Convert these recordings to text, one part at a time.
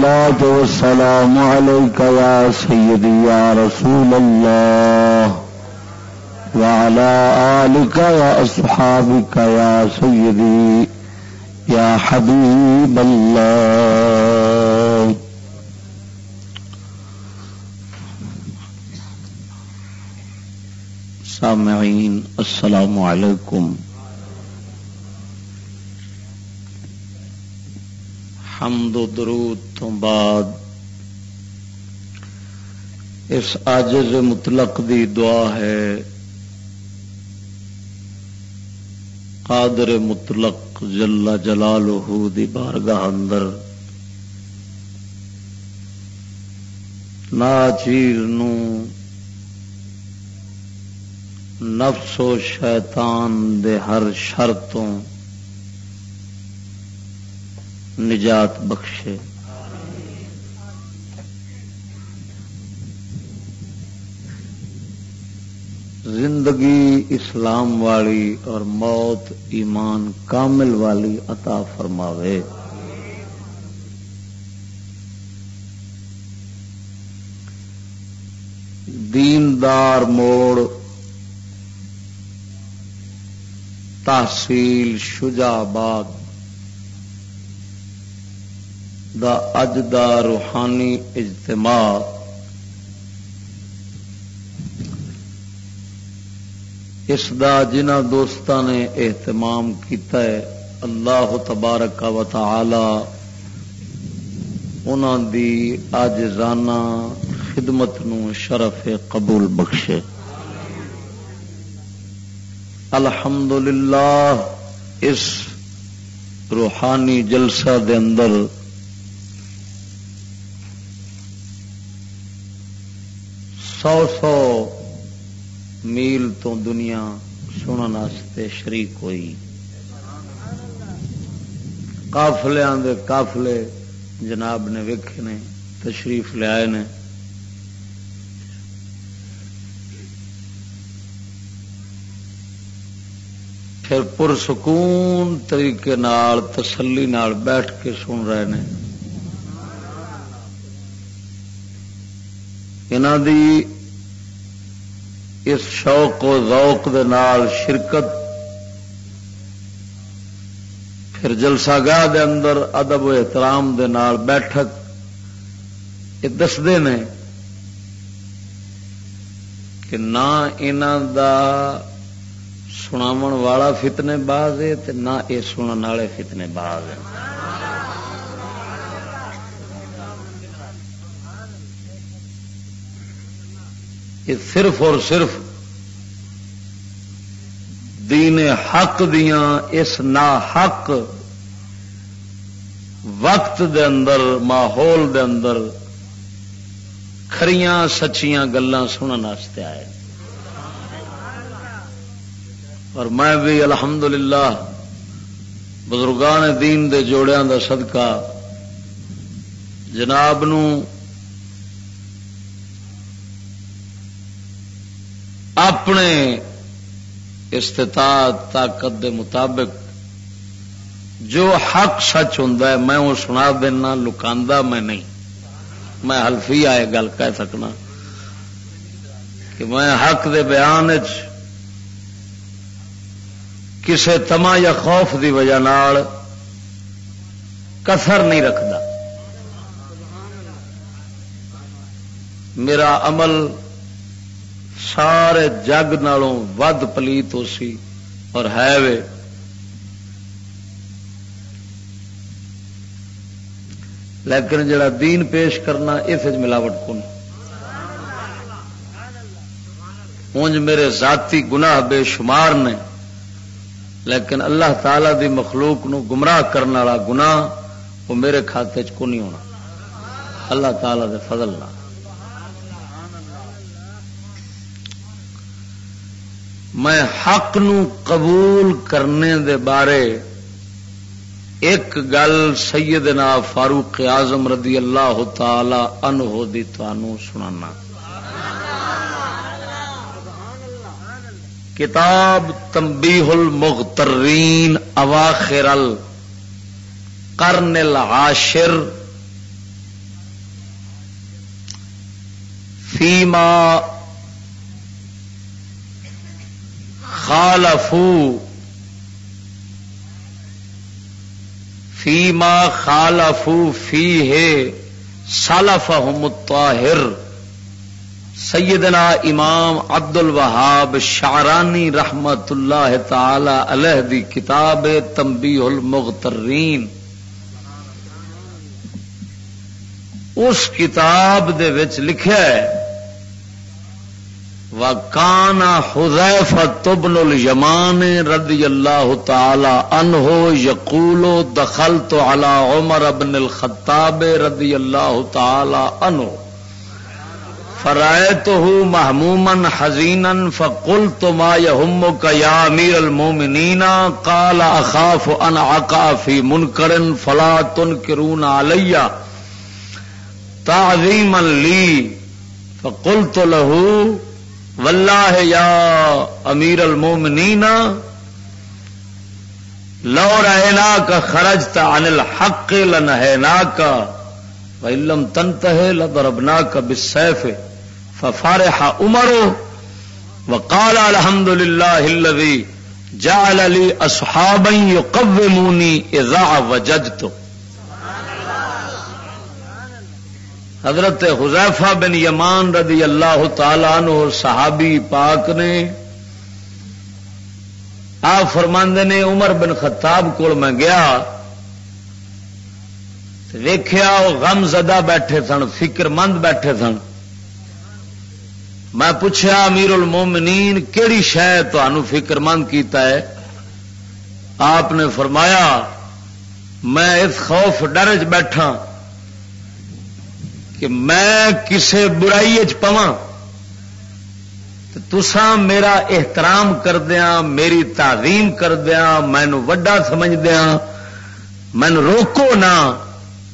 الصلاة والسلام عليك يا سيدي يا رسول الله وعلى آلك وأصحابك يا سيدي يا حبيب الله. سامعين السلام عليكم. حمد و درود تو بعد اس عاجز مطلق دی دعا ہے قادر مطلق جل جلالہ دی بارگاہ اندر ناچیر نو نفس و شیطان دے ہر شرطوں نجات بخشے۔ زندگی اسلام والی اور موت ایمان کامل والی عطا فرماوے۔ دیندار موڑ، تحصیل شجاباد دا اج دا روحانی اجتماع اس دا جنہ دوستان نے اہتمام کیتا ہے، اللہ تبارک و تعالی انہوں دی اج رانا خدمت نو شرف قبول بخشے۔ الحمد اس روحانی جلسہ دے اندر سو سو میل تو دنیا سننے شریک ہوئی۔ کافلیا دے کافلے جناب نے ویکھے نے، تشریف لیا نے۔ پھر پرسکون طریقے نال، تسلی نال بیٹھ کے سن رہے ہیں دی اس شوق و ذوق دے نال شرکت پھر جلسہ گاہ دے اندر ادب و احترام دے نال بیٹھک یہ دستے ہیں کہ نہ انہوں دا سناو والا فتنے باز ہے نہ یہ سننے والے فتنے باز ہیں۔ یہ صرف اور صرف دین حق دیاں اس نا حق وقت دے اندر، ماحول دے اندر کھریاں سچیاں گلان سننے آئے۔ اور میں بھی الحمدللہ بزرگان دین دے جوڑیاں دا صدقہ جناب نو اپنے استطاعت، طاقت دے مطابق جو حق سچ ہوں میں وہ سنا دینا لکا میں نہیں۔ میں حلفی آئے گل کہہ سکنا کہ میں حق دے بیان کسے تما یا خوف دی وجہ نال کسر نہیں رکھتا میرا عمل سارے جگ نالوں ود پلیت ہو سی اور ہے وے۔ لیکن جڑا دین پیش کرنا اس ملاوٹ کون؟ اونج میرے ذاتی گناہ بے شمار نے۔ لیکن اللہ تعالی دی مخلوق نو گمراہ کرنے والا گناہ وہ میرے کھاتے چ کو نہیں ہونا۔ اللہ تعالی دے فضل نہ میں حق نو قبول کرنے دے بارے ایک گل سیدنا فاروق اعظم رضی اللہ تعالی عنہ دی تانوں سنانا۔ کتاب تنبیح المغترین اواخر القرن العاشر فیما خالفو فیما خالفو فی ہے سالف الطاہر۔ سیدنا امام عبد الوہاب شعرانی رحمت اللہ تعالی علیہ دی کتاب تمبی المغترین۔ اس کتاب دے وچ لکھا ہے وکانا حذیف تبن الیمان رضی اللہ تعالی عنہ یقول دخلت على عمر ابن الخطاب رضی اللہ تعالی عنہ فرائته محموما حزینا فقلت ما يهمك يا امیر المؤمنین قال اخاف ان عقا في منکر فلا تنکرون علی تعظیما لی فقلت له واللہ یا امیر المومنین، لو رہنا کا خرج تا عن الحق لنہینا کا وَإِلَّمْ تَنْتَهِ لَضَرَبْنَاكَ بِالسَّيْفِ فَفَارِحَ عُمَرُ وَقَالَ الْحَمْدُ لِلَّهِ الَّذِي جَعَلَ لِي أَصْحَابًا يُقَوِّمُونِي إِذَا وَجَدْتُ حضرت حذیفہ بن یمان رضی اللہ تعالی عنہ صحابی پاک نے آپ فرماندے نے عمر بن خطاب کو میں گیا ویخیا وہ غم زدہ بیٹھے سن، فکر مند بیٹھے سن۔ میں پوچھا امیر المومنین، کیڑی شہ تمہوں فکر مند کیتا ہے؟ آپ نے فرمایا، میں اس خوف ڈر چ بیٹھا۔ کہ میں کسے برائی پوا تسا میرا احترام کردیا میری تعظیم کردیا مینو وڈا سمجھدیا مینو روکو نہ،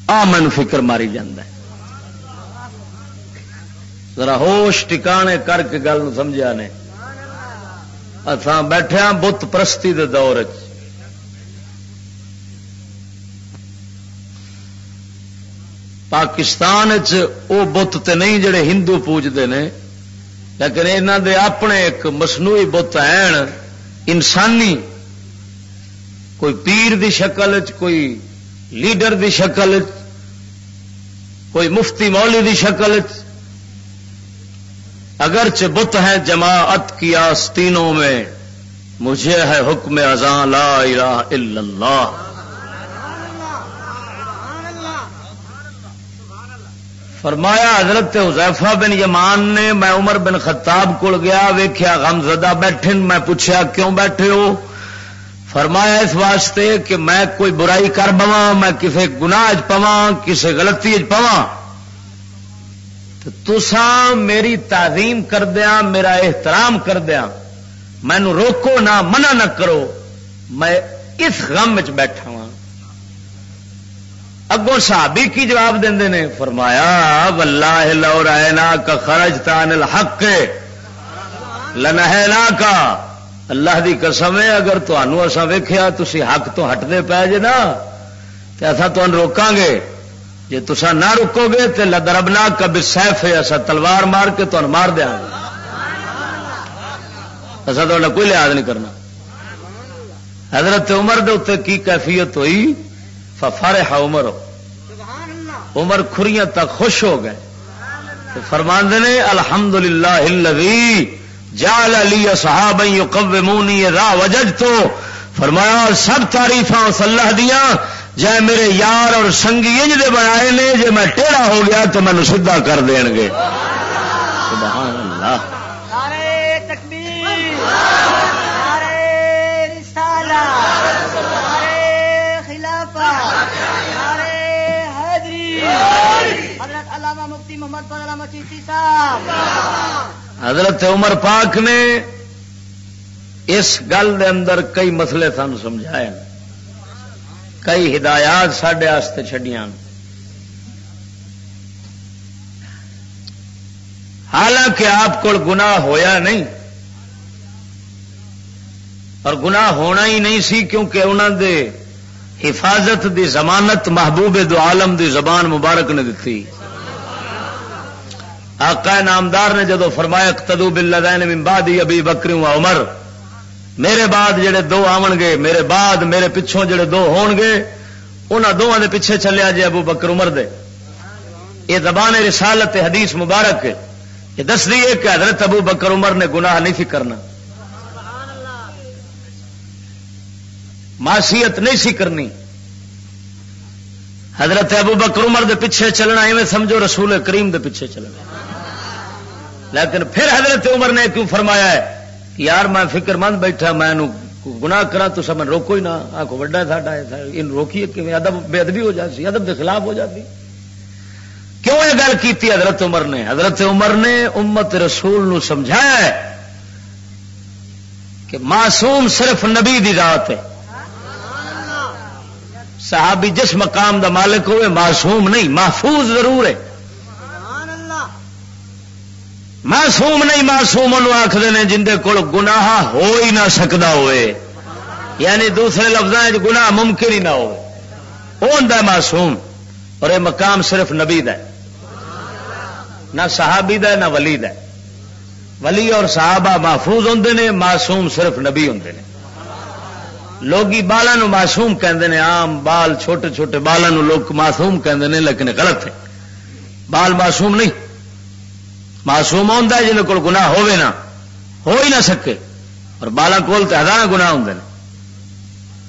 آ مینو فکر ماری جاندہ ذرا ہوش ٹکانے کر کے گل سمجھا نے۔ اتنا بیٹھے ہاں بت پرستی دے دور چ پاکستان بت تے نہیں جڑے ہندو پوجتے ہیں لیکن یہاں دے اپنے ایک مصنوعی بت ہیں، انسانی، کوئی پیر دی شکل چ کوئی لیڈر دی شکل کوئی مفتی مولی دی شکل اگرچہ بت ہے جماعت کی آستینوں میں، مجھے ہے حکم ازاں لا الہ الا اللہ۔ فرمایا، حضرت حذیفہ بن یمان نے، میں عمر بن خطاب کو گیا ویخیا غم زدہ بیٹھے میں پوچھا کیوں بیٹھے ہو؟ فرمایا، اس واسطے کہ میں کوئی برائی کر پوا میں کسی گناہ پوا کسی گلتی پوا تسان میری تعظیم کردیا میرا احترام کردیا مینو روکو نہ، منع نہ کرو۔ میں اس غم بیٹھا وا اگوں صحابی کی جواب دے نے، فرمایا، واللہ لو رائنا کا خرج تان الحق لنہینا کا اللہ دی قسم ہے، اگر تمہوں اسا ویخیا تھی حق تو ہٹتے پے جے نا تو اصا تمہیں روکاں گے جی تسا نہ رکو گے تو لدربنا کبھی سیف ہے اصا تلوار مار کے تمہیں مار دیا گے اصا تو کوئی لحاظ نہیں کرنا۔ حضرت عمر دے اتنے کی کیفیت ہوئی؟ ہا عمر. عمر خریاں تک خوش ہو گئے. فرماند نے الحمد للہ جال علی صحاب یقومونی راہ وجج تو فرمایا سب تعریف اس اللہ دیا جائے میرے یار اور سنگی انج دے بنائے نے جے میں ٹیڑا ہو گیا تو مینو سیدھا کر دین گے. سبحان اللہ. حضرت عمر پاک نے اس گل دے اندر کئی مسئلے سان سمجھائے کئی ہدایات سڈے چڈیا حالانکہ آپ کو گنا ہویا نہیں، اور گنا ہونا ہی نہیں سی کیونکہ انہوں دے حفاظت دی ضمانت محبوب دو عالم دی زبان مبارک نے دیتی آقا نامدار نے جدو فرمایا تدو بل من بعد ابھی بکری عمر، میرے بعد جڑے دو آن گے، میرے بعد میرے پچھوں جڑے دو ہون گے انہوں دونوں دے پیچھے چلیا جی ابو بکر عمر دے. یہ زبان رسالت حدیث مبارک یہ دس دی ہے کہ حضرت ابو بکر عمر نے گناہ نہیں سی کرنا معصیت نہیں سی کرنی حضرت ابو بکر عمر دے پیچھے چلنا ایویں سمجھو رسول کریم دے پیچھے چلنا. لیکن پھر حضرت عمر نے کیوں فرمایا ہے کہ یار میں فکر مند بیٹھا، میں گنا کرا تو سب روکو ہی نہ۔ آخو وڈا ساڈا ان روکیے کہ ادب بے ادبی ہو جاتی، ادب کے خلاف ہو جاتی۔ کیوں یہ گل کی حضرت عمر نے؟ حضرت عمر نے امت رسول نو سمجھایا ہے کہ معصوم صرف نبی دی ذات ہے۔ صحابی جس مقام دا مالک ہوئے، معصوم نہیں، محفوظ ضرور ہے۔ معصوم نہیں معصوم آخر نے جن کول گناہ ہو ہی نہ سکتا ہوئے۔ یعنی دوسرے لفظ گناہ ممکن ہی نہ ہو وہ معصوم اور یہ مقام صرف نبی د نہ صحابی نہ ولی د ولی اور صحابہ محفوظ ہوں نے، معصوم صرف نبی ہوں نے۔ لوگ بالا معصوم کہندے آم بال، چھوٹے چھوٹے بالوں لوگ معصوم کہندے لیکن غلط ہے۔ بال معصوم نہیں۔ معصوم ہوتا ہے جن کو گنا ہوے نہ ہو ہی نہ سکے۔ اور بالا کول تو ہزار گنا ہوں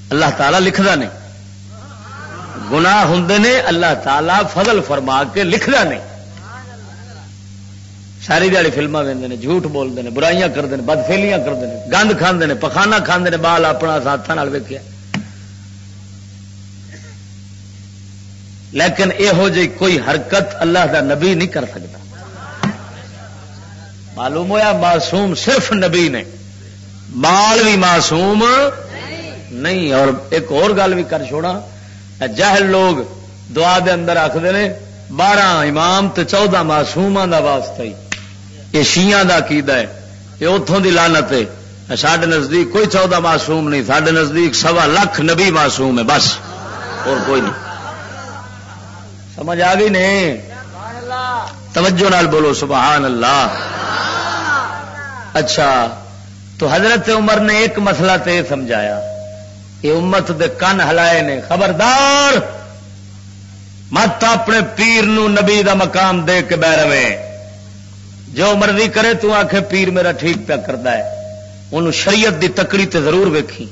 اللہ تعالیٰ لکھتا نہیں گنا ہوں نے، اللہ تعالیٰ فضل فرما کے لکھتا نہیں ساری دیہی فلما وے جھوٹ بولتے ہیں برائیاں کرتے ہیں بدفیلیاں کرتے ہیں گند کھانے نے پخانا کھانے نے، بال اپنا ہاتھوں ویکیا لیکن یہو جی کوئی حرکت اللہ دا نبی نہیں کر سکتا۔ معلوم ہوا معصوم صرف نبی نے۔ مال بھی معصوم نہیں، اور ایک اور گل بھی کر چھوڑا جہل لوگ دعا دے اندر آخر نے، بارہ امام تو چودہ معصوم کا واسطہ ہی۔ یہ شیاں کا عقیدہ ہے۔ یہ اتوں کی لانت ہے۔ سڈے نزدیک کوئی چودہ معصوم نہیں سڈے نزدیک سوا لاکھ نبی معصوم ہے بس۔ اور کوئی نہیں۔ سمجھ آ گئی نہیں توجہ نال بولو، سبحان اللہ۔ اچھا تو حضرت عمر نے ایک مسئلہ تو یہ سمجھایا یہ امت دے کن ہلائے نے، خبردار! مت اپنے پیر نو نبی دا مقام دے کے بہ رہے۔ جو مرضی کرے تو آخ پیر میرا ٹھیک پیا کرتا ہے۔ ان شریعت دی تکڑی تے ضرور ویکھی۔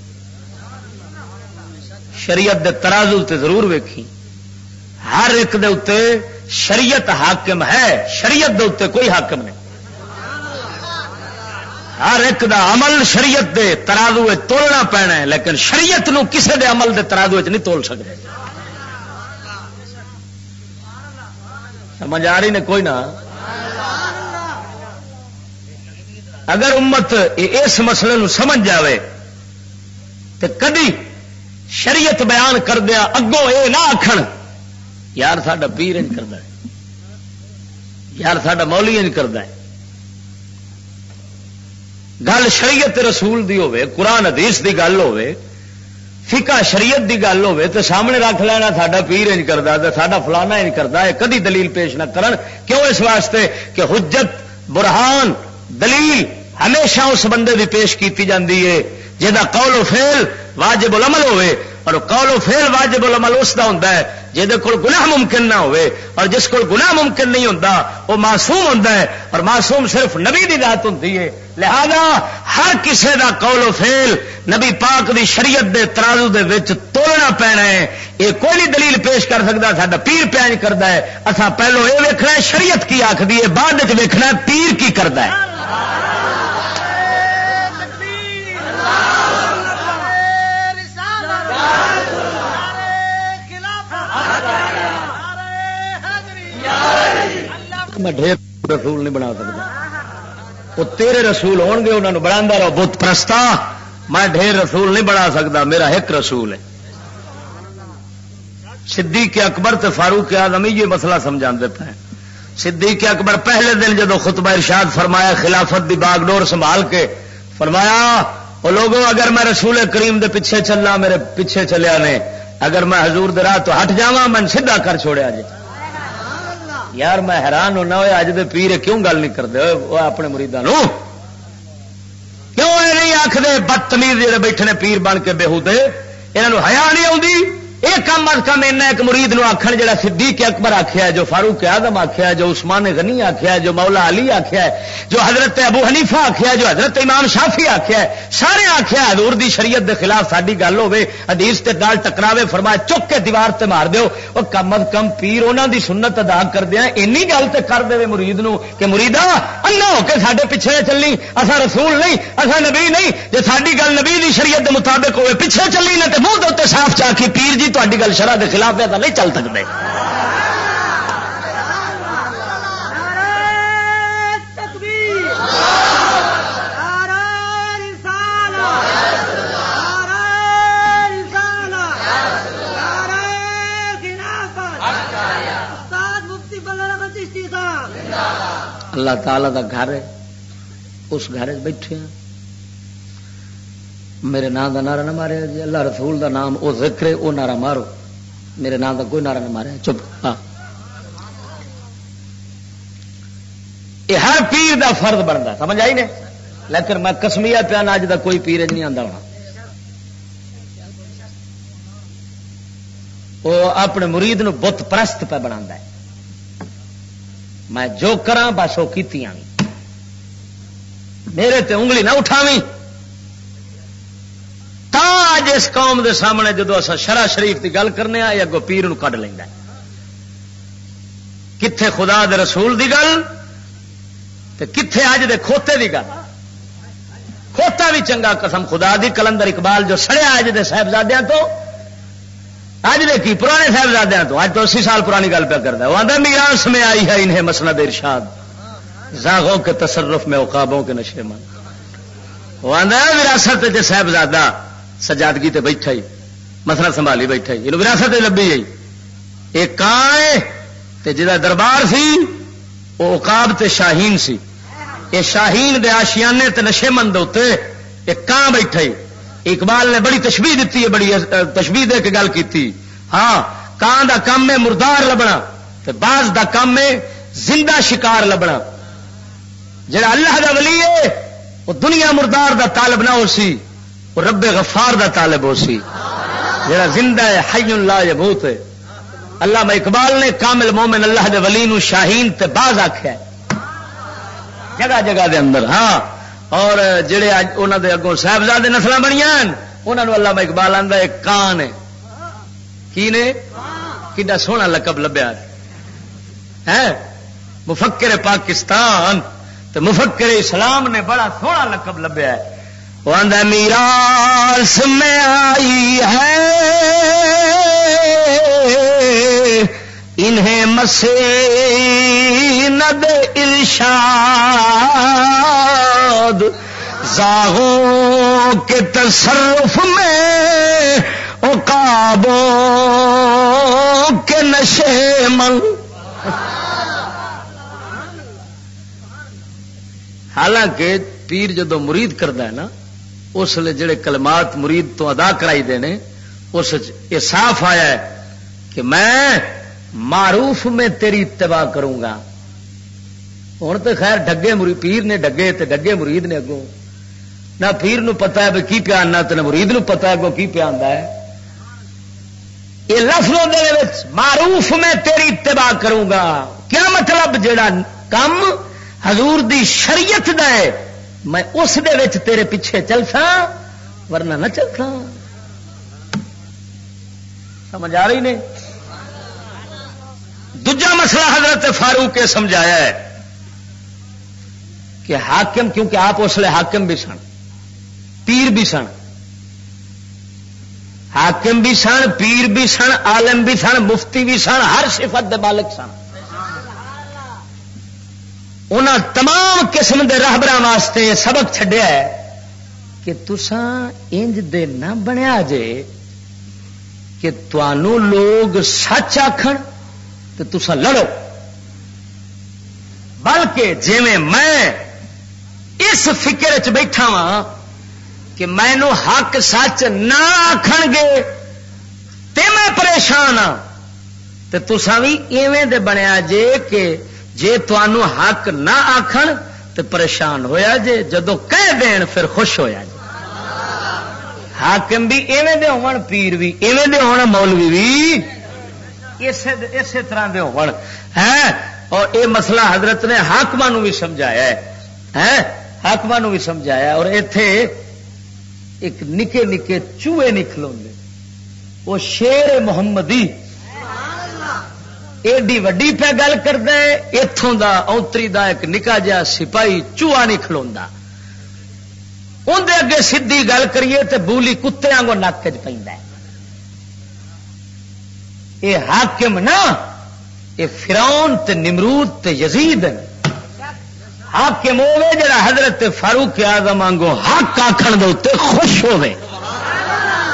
شریعت دے ترازو تے ضرور ویکھی۔ ہر ایک دے اتنے شریعت حاکم ہے، شریعت دے اتنے کوئی حاکم نہیں۔ ہر ایک دا عمل شریعت دے ترازو تولنا پینا ہے، لیکن شریعت نو کسے دے عمل دے ترازو نہیں تول سکتے سمجھ آ رہی نے کوئی نہ؟ اگر امت اس مسئلے نو سمجھ جاوے تو کدی شریعت بیان کردیا اگوں یہ نہ آخر یار ساڈا پیر انج کرتا ہے، یار ساڈا مولی انج کرتا ہے۔ گل شریعت رسول دی ہوے قرآن حدیث دی گل ہوے فقہ شریعت دی گل ہوے تو سامنے رکھ لینا ساڈا پیر انج کرتا ہے ساڈا فلانا انج کرتا ہے، کدی دلیل پیش نہ کرن۔ کیوں اس واسطے کہ حجت، برہان، دلیل ہمیشہ اس بندے دی پیش کیتی جاندی ہے جہاں قول و فعل واجب العمل ہوے اور قول و فیل واجب العمل اس کا ہوتا ہے جہد کول گناہ ممکن نہ ہوئے اور جس کو گناہ ممکن نہیں ہوتا وہ معصوم ہوتا ہے اور معصوم صرف نبی دی ذات ہوتی ہے لہذا ہر کسے دا قول و فیل نبی پاک دی شریعت دے ترازو دے وچ تولنا پینا ہے۔ یہ کوئی نہیں دلیل پیش کر سکتا سا پیر پیج کرتا ہے۔ اصا پہلو یہ ویکنا ہے، شریعت کی آخری ہے، بعد وچ ویکنا پیر کی کرتا ہے۔ میں ڈھیر رسول نہیں بنا سکتا۔ وہ تیرے رسول ہون گے انہوں بنا رہو۔ بت پرستا میں ڈھیر رسول نہیں بنا سکتا، میرا ایک رسول ہے۔ صدیق اکبر تے فاروق آدم یہ مسئلہ سمجھا دیتا ہے صدیق اکبر پہلے دن جدو خطبہ ارشاد فرمایا، خلافت دی باغ ڈور سنبھال کے، فرمایا وہ لوگوں اگر میں رسول کریم دے پیچھے چلنا، میرے پیچھے چلیا نے، اگر میں حضور دے راہ تو ہٹ جا میں سیدھا کر چھوڑیا جی یار میں حیران ہونا ہوئے اج دے پیر کیوں گل نہیں کرتے وہ اپنے مریدان کیوں یہ نہیں آخر بدتمیز جڑے بیٹھے پیر بن کے بےحو دے یہاں ہیا نہیں آتی یہ کم از کم ایسا ایک مرید نو آخر جا صدیق اکبر آخیا جو فاروق آدم آخیا جو عثمان غنی آخیا جو مولا علی آخیا جو حضرت ابو حنیفہ آخیا جو حضرت امام شافی آخیا سارے آخیا حضور دی شریعت دے خلاف ساری گل ہوے حدیث تے گل ٹکراوے فرمایا چک کے دیوار تے مار دیو۔ وہ کم از کم پیر انہوں دی سنت ادا کر دیا اینی گل تے کر دے مرید نو کہ مریدا انا ہو کے سارے پیچھے چلی اصا رسول نہیں اصا نبی نہیں جی ساری گل نبی دی شریعت دے مطابق ہوئے پیچھے چلی، نہ تو منہ دے صاف چاہ پیر جی تاری گل شرح کے خلاف ہے تو نہیں چل سکتے اللہ تعالی کا گھر ہے، اس گھر بیٹھے ہیں۔ میرے نام کا نعرہ نہ مارے جی اللہ رسول دا نام وہ ذکر ہے وہ نعرہ مارو۔ میرے نام کا کوئی نعرہ نہ مارے، چپ۔ ہاں۔ یہ ہر پیر دا فرد بنتا، سمجھ آئی نے؟ لیکن میں کسمیا پیا اج کا کوئی پیر نہیں آتا ہونا۔ وہ اپنے مرید نو بت پرست پہ بنا میں جو کرا بس وہ کی میرے تے انگلی نہ اٹھاویں۔ اج اس قوم دے سامنے جدو اصا شرح شریف کی گل کرنے آ اگو پیر کھ لینا کتنے خدا دے رسول دی گل کتنے اج دے کھوتے دی گل۔ کھوتا بھی چنگا قسم، خدا دی کلندر اقبال جو سڑیا اج دے صاحبزادیاں تو۔ اج دے کی پرانے صاحبزادیاں تو؟ اج تو اسی سال پرانی گل پہ کرتا ہے۔ وہ آدھا میراث میں آئی ہے انہیں مسند ارشاد۔ زاغوں کے تصرف میں اوقابوں کے نشے من۔ وہ آدھا وراثت صاحبزادہ۔ سجادگی تے بیٹھا ہی، مسئلہ سنبھالی بیٹھا ہی یہ وراثت لبھی گئی۔ ایک کان تے جا دربار سی، وہ اقاب تے شاہین سی۔ یہ شاہین دے آشیانے تے نشے مند ہوتے ایک کان بیٹھا ہی۔ اقبال نے بڑی تشبیح دیتی ہے، بڑی تشبیح دے کے گل کی ہاں کان دا کام ہے، مردار لبنا۔ تے باز دا کام ہے، زندہ شکار لبنا۔ جڑا اللہ دا ولی ہے، وہ دنیا مردار دا طالب نہ ہو سی۔ وہ رب غفار دا طالب ہو سی، جڑا زندہ ہے، حی اللہ یموت ہے۔ اللہ اقبال نے کامل مومن اللہ دے ولی نو شاہین تے باز آخیا جگہ جگہ دے اندر ہاں۔ اور جڑے انہوں دے اگوں صاحبزادے نسل بنیا انہوں اللہ اقبال آتا ایک کان ہے۔ کی نے؟ کڈا سونا لقب لبیا ہے۔ مفکر پاکستان تو مفکر اسلام نے بڑا سونا لقب لبیا ہے۔ وہ آدھا میراث میں آئی ہے۔ انہیں مسے ند ارشاد، زاغوں کے تصرف میں کابوں کے نشے من حالانکہ پیر جدو مرید کرتا ہے نا اس لیے جڑے کلمات مرید تو ادا کرائی دینے اس یہ صاف آیا ہے کہ میں معروف میں تیری اتباع کروں گا۔ ہوں تو خیر ڈگے مرید پیر نے ڈگے تے ڈگے مرید نے اگوں۔ نہ پیر نو پتا ہے کی پیا آنا تو نہ مرید نو پتا ہے اگوں کی پیا آتا ہے۔ یہ لفظوں معروف میں تیری اتباع کروں گا۔ کیا مطلب جڑا کم حضور دی شریعت دا ہے؟ میں اس دے وچ تیرے پیچھے چل ورنہ نہ چل سا سمجھ آ رہی نے؟ دجا مسئلہ حضرت فاروق سمجھایا ہے کہ حاکم، کیونکہ آپ اس لیے حاکم بھی سن، پیر بھی سن۔ حاکم بھی سن، پیر بھی سن، عالم بھی سن، مفتی بھی سن، ہر صفت دے بالک سن۔ ان تمام قسم کے راہبر واسطے سبق چڈیا ہے کہ تسان انج دے نہ بنیا جے کہ تنوع لوگ سچ آخ تو تسا لڑو۔ بلکہ جی میں اس فکر چ بیٹھا وا کہ مینو حق سچ نہ آخ گے تے میں پریشان ہاں۔ تو تسا بھی ایویں دے بنیا جے کہ جے تنوع حق نہ آخن تو پریشان ہویا جے، جدو کہہ دین پھر خوش ہویا جے۔ حاکم بھی ایویں دے ہون، پیر بھی ایویں دے ہون، مولوی بھی اسی طرح دے ہون۔ ہے اور اے مسئلہ حضرت نے حاکم بھی سمجھایا ہے۔ حاکم بھی سمجھایا اور اتے ایک نکے نکے چوہے نکلو وہ شیر محمدی ایڈی وڈی پہ گل کرتا ہے اتوں دا اوتری دا ایک نکا جا سپاہی چوہا نہیں کھلوا اندر اگے سیدھی گل کریے تو بولی کتے آگوں نک چ پہ یہ حاکم نا یہ فراؤن تے نمرود تے یزید۔ حاکم ہوے جڑا حضرت فاروق آزم آنگو حق آخر دے خوش ہوے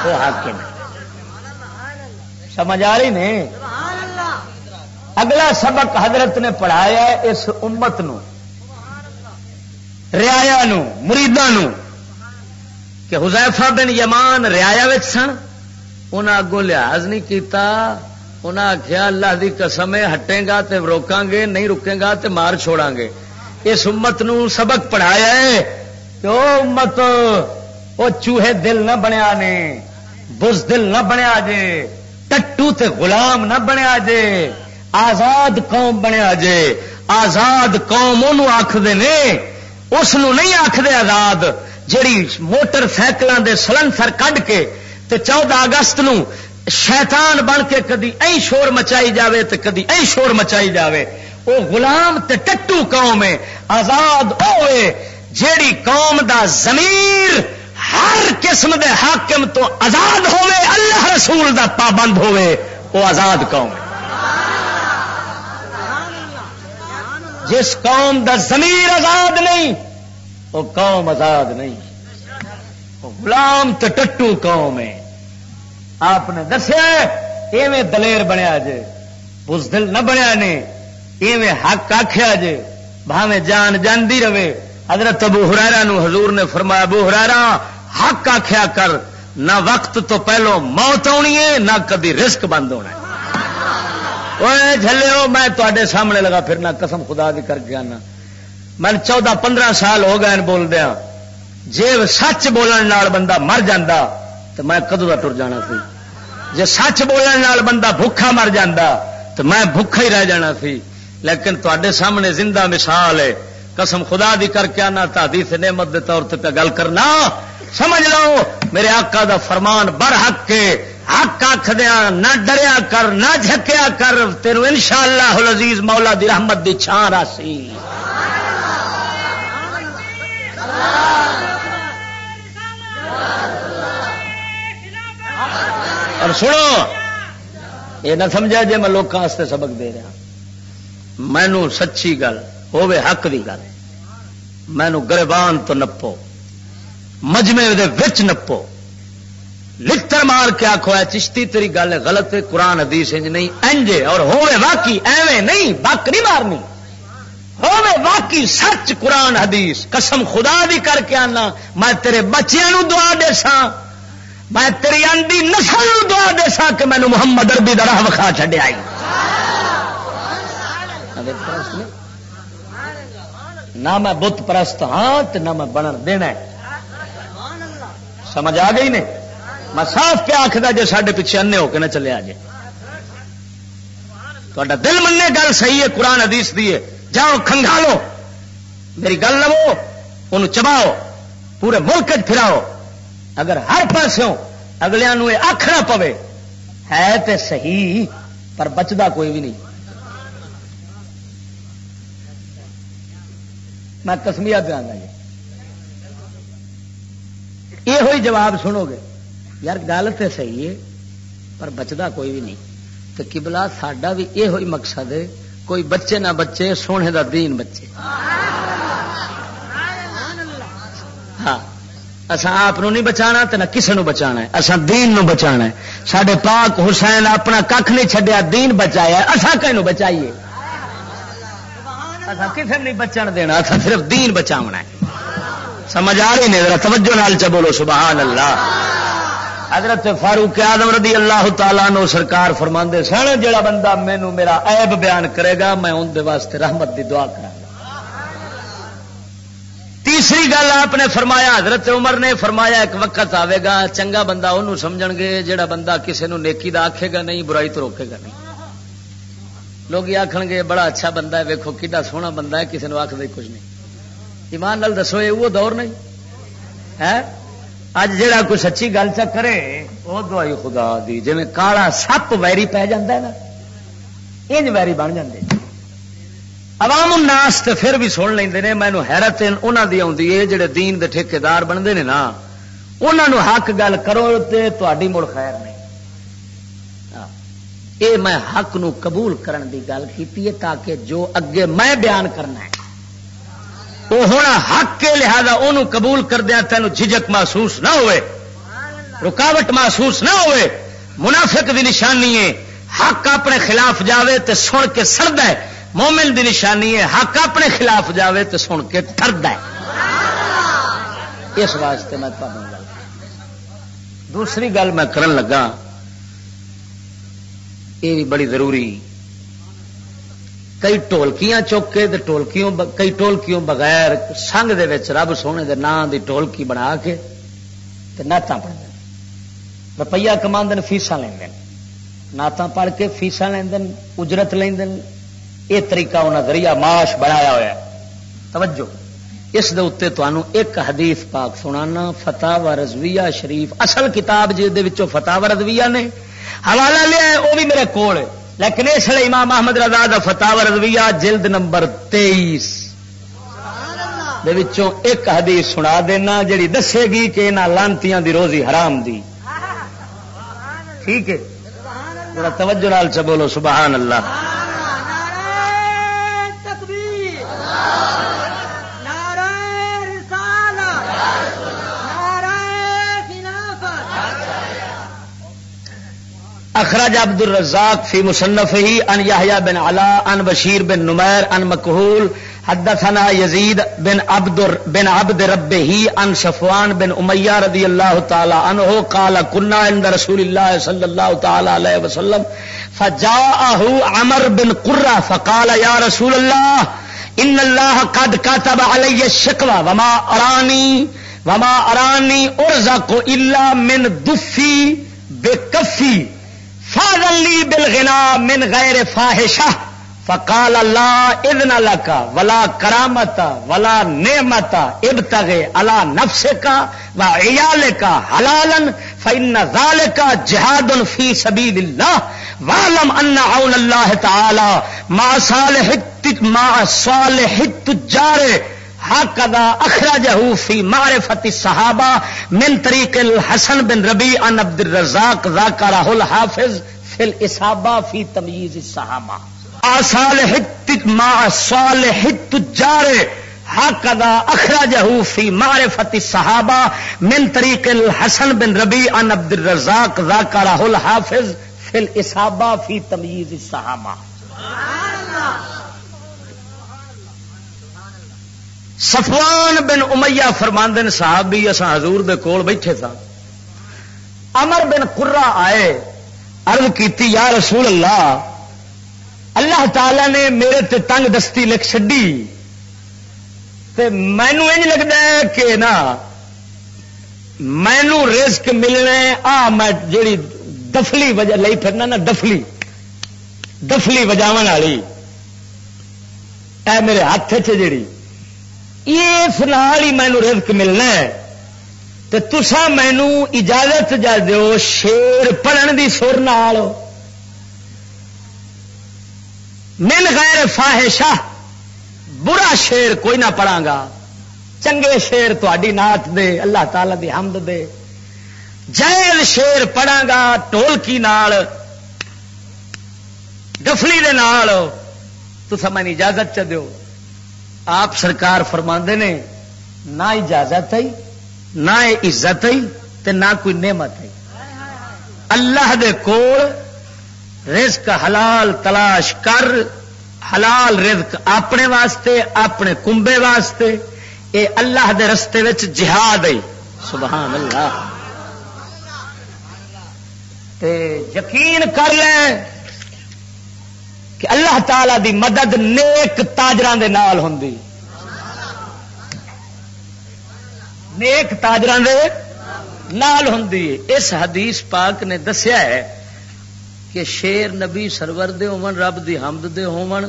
وہ حاکم سمجھ آ رہی نہیں اگلا سبق حضرت نے پڑھایا ہے اس امت نو ریا مریدان کہ حزیفہ بن یمان ریا سن انہیں اگوں لحاظ نہیں کیتا انہیں آخیا اللہ دی قسم ہٹے گا تو روکاں گے نہیں رکے گا تو مار چھوڑا گے اس امت نو سبق پڑھایا ہے کہ او امت وہ چوہے دل نہ بنیا نے، بز دل نہ بنیا جے، ٹٹو تے غلام نہ بنیا جے۔ آزاد قوم بنیا جے، آزاد قوم ان آخر نے اس نہیں آخر آزاد، جیڑی موٹر سائیکلوں کے سلنسر کھ کے تے چودہ اگست نو شیطان بن کے کدی ائی شور مچائی جاوے تے کدی ائی شور مچائی جاوے۔ وہ غلام تے ٹٹو قوم ہے، آزاد ہوئے جیڑی قوم دا ضمیر ہر قسم دے حاکم تو آزاد ہوئے اللہ رسول دا پابند ہوئے وہ آزاد قوم ہے۔ جس قوم دا ضمیر آزاد نہیں، وہ قوم آزاد نہیں۔ وہ غلام تو ٹٹو قوم ہے۔ آپ نے دسیا ایویں دلیر بنیا جے، بزدل نہ بنیا نے، ایویں حق آخیا جے بھاوے جان جاندی رہے۔ حضرت ابو ہرارا نو حضور نے فرمایا، ابو ہرارا حق آخیا کر، نہ وقت تو پہلو موت آنی ہے، نہ کدی رسک بند ہونا ہے۔ جلے ہو میں تے سامنے لگا پھرنا قسم خدا دی کر کے آنا میں چودہ پندرہ سال ہو گئے بول دیا جی سچ بولن نال بندہ مر جا تو میں کدو کا ٹر جانا سی جی سچ بولن نال بندہ بھوکھا مر جا تو میں بھوکھا ہی رہ جانا سی لیکن تے سامنے زندہ مثال ہے قسم خدا دی کر کے آنا تادی سے نعمت کے طور پہ گل کرنا سمجھ لو، میرے آقا دا فرمان بر حق کے، حق آخ دیا نہ ڈریا کر، نہ جھکیا کر تیرو ان شاء اللہ عزیز مولا دی رحمت دی چھان راسی۔ اور سنو، یہ نہ سمجھا جی میں لوگوں سبق دے رہا۔ مینو سچی گل ہوے حق کی گل۔ مینو گربان تو نپو۔ مجمے وچ نپو۔ لکھتر مار کے آخو ہے چشتی تیری گل غلط قرآن، حدیث انج نہیں۔ انجے اور ہوے واقعی ایویں نہیں، بک نہیں مارنی۔ ہوے واقعی سچ قرآن، حدیث۔ قسم خدا بھی کر کے آنا، میں تیرے بچیاں دعا دے سا میں تیری آندی نسل دعا دے سا کہ مینو محمد اربی درہ وکھا چڈیا نہ میں بت پرست ہاں نہ میں بنن دینا سمجھ آ گئی نے میں صاف پہ آخر جی سارے پیچھے انے ہو کے نہ چلے جی تا دل مننے گل صحیح ہے، قرآن حدیث دی ہے۔ جاؤ کھنگالو۔ میری گل لو ان چباؤ۔ پورے ملک پھراؤ۔ اگر ہر پاسوں اگلے آخنا پوے، ہے تو صحیح، پر بچتا کوئی بھی نہیں۔ میں کسمیا پہ آنا جی۔ یہ ہوئی جواب سنو گے۔ یار گل تو صحیح ہے، پر بچتا کوئی بھی نہیں۔ تو کبلا ساڈا بھی یہ ہوئی مقصد ہے، کوئی بچے نہ بچے، سونے دا دین بچے۔ ہاں آپ نہیں بچا تو نہ کسی نو بچا اصا دین نو بچا سڈے پاک حسین اپنا کھ نہیں چڈیا دین بچایا اصا کہ بچائیے؟ کسی نہیں بچن دینا اصا صرف دین بچاونا سمجھ آ رہی نہیں توجہ نال چ بولو، سبحان اللہ۔ حضرت فاروق آدم رضی اللہ تعالیٰ نو سرکار فرما سن، جڑا بندہ مینو میرا عیب بیان کرے گا، میں اندر واسطے رحمت دی دعا کرا تیسری گل آپ نے فرمایا، حضرت عمر نے فرمایا، ایک وقت آئے گا، چنگا بندہ انہوں سمجھ گے، جڑا بندہ کسی نو نیکی دا آکھے گا نہیں، برائی تو روکے گا نہیں۔ لوگ یہ آخ گے، بڑا اچھا بندہ ہے ویکو کھا سونا بندہ ہے کسی نے آخ دے کچھ نہیں۔ ایمان نال دسو، یہ وہ دور نہیں۔ ہے؟ اج جا کوئی سچی گل چ کرے، وہ دوائی خدا دی۔ جی کالا سپ ویری پی جا انج ویری بن جاندے۔ عوام الناس تے پھر بھی سن لیں نے مینو حیرت انہوں دی آتی ہے جڑے دین دے ٹھیکیدار بنتے ہیں نا انہوں حق گل کرو تے تھی مڑ خیر نہیں۔ ہاں۔ اے میں حق نو قبول کرن دی گل کی تاکہ جو اگے میں بیان کرنا ہے وہ ہونا حق کے لہذا انہوں قبول کردیا تینوں جھجک محسوس نہ ہوئے، رکاوٹ محسوس نہ ہوئے، منافق دی نشانی ہے، حق اپنے خلاف جاوے تے سن کے سرد ہے۔ مومن دی نشانی ہے، حق اپنے خلاف جاوے تے سن کے ٹرد ہے۔ اس واسطے میں دوسری گل میں کرن لگا، یہ بھی بڑی ضروری کئی ٹولکیاں چوک کے ٹولکیوں کئی ٹولکیوں بغیر سنگ دے وچ رب سونے دے نام دی ٹولکی بنا کے نعت پڑھ دیں روپیہ کما دن فیسا لین پڑھ کے فیسا لین اجرت لین یہ طریقہ انہیں ذریعہ معاش بنایا ہوا توجہ۔ اس دے اتنے تمہوں ایک حدیث پاک سنانا فتح و رضویہ شریف۔ اصل کتاب جی فتح و رضویہ نے حوالہ لیا ہے وہ بھی میرے کول۔ لیکن اس لیے امام محمد رضا دا فتح رضویہ جلد نمبر تیئیس ایک حدیث سنا دینا جڑی دسے گی کہ یہاں لانتیاں دی روزی حرام دی۔ ٹھیک ہے؟ توجہ نال چ بولو سبحان اللہ۔ اخراج عبد الرزاق فی مصنف ہی ان یحییٰ بن علا ان بشیر بن نمیر ان مکحول حدثنا یزید بن عبد بن عبد رب ہی ان صفوان بن امیہ رضی اللہ تعالی عنہ، قال كنا عند رسول اللہ صلی اللہ تعالی علیہ وسلم، فجاءه عمر بن قرہ، فقال یا رسول اللہ، ان اللہ قد كتب علی الشقوى وما ارانی وما ارانی ارزق الا من دفی بکفی۔ فاضلی بلغنا من غیر فاحشہ. فقال اللہ ادن لکا ولا کرامتا ولا نعمتا ابتغے اللہ نفس کا و عیال کا حلالن فإن ذلك جهاد في سبيل الله واعلم ان اول الله تعالى مع صالح مع صالح التجار هكذا اخرجه في معرفه الصحابه من طريق الحسن بن ربيع عن عبد الرزاق ذكره الحافظ في الاصابه في تمييز الصحابه صالح مع صالح التجار هكذا اخرجه في معرفه الصحابه من طريق الحسن بن ربيع عن عبد الرزاق ذكره الحافظ في الاصابه في تمييز الصحابه صفوان بن امیہ فرماندن صاحب بھی اصا حضور دے کول بیٹھے تھا۔ امر بن قرہ آئے، عرض کیتی، یا رسول اللہ اللہ تعالی نے میرے تے تنگ دستی لکھ چڈی مینو انج لگتا ہے کہ نا مینو رزق ملنا آ میں جیڑی دفلی وجہ لئی پھرنا نا دفلی دفلی وجاو والی۔ اے میرے ہاتھ چ جیڑی۔ اس نال ہی مینو رزق ملنا ہے۔ تو تسا مینو اجازت جا دیو شیر پڑھن دی سر نال۔ من غیر فاحشہ برا شیر کوئی نہ پڑھا گا۔ چنگے شیر تھی نات دے، اللہ تعالی دی حمد دے۔ جائل شیر پڑھا گا ٹولکی نال ڈفلی دے نال۔ تو سمجھ اجازت چ دیو۔ آپ سرکار فرما نے، نہ اجازت آئی نہ عزت آئی تے نہ کوئی نعمت آئی اللہ دے کول رزق حلال تلاش کر، حلال رزق اپنے واسطے، اپنے کمبے واسطے۔ اے اللہ دے رستے وچ جہاد ہے۔ سبحان اللہ۔ تے یقین کر لیں۔ کہ اللہ تعالی دی مدد نیک تاجران دے نال ہوں نیک تاجران دے نال ہوں اس حدیث پاک نے دسیا ہے کہ شیر نبی سرور دے ہون، رب دی حمد دے ہون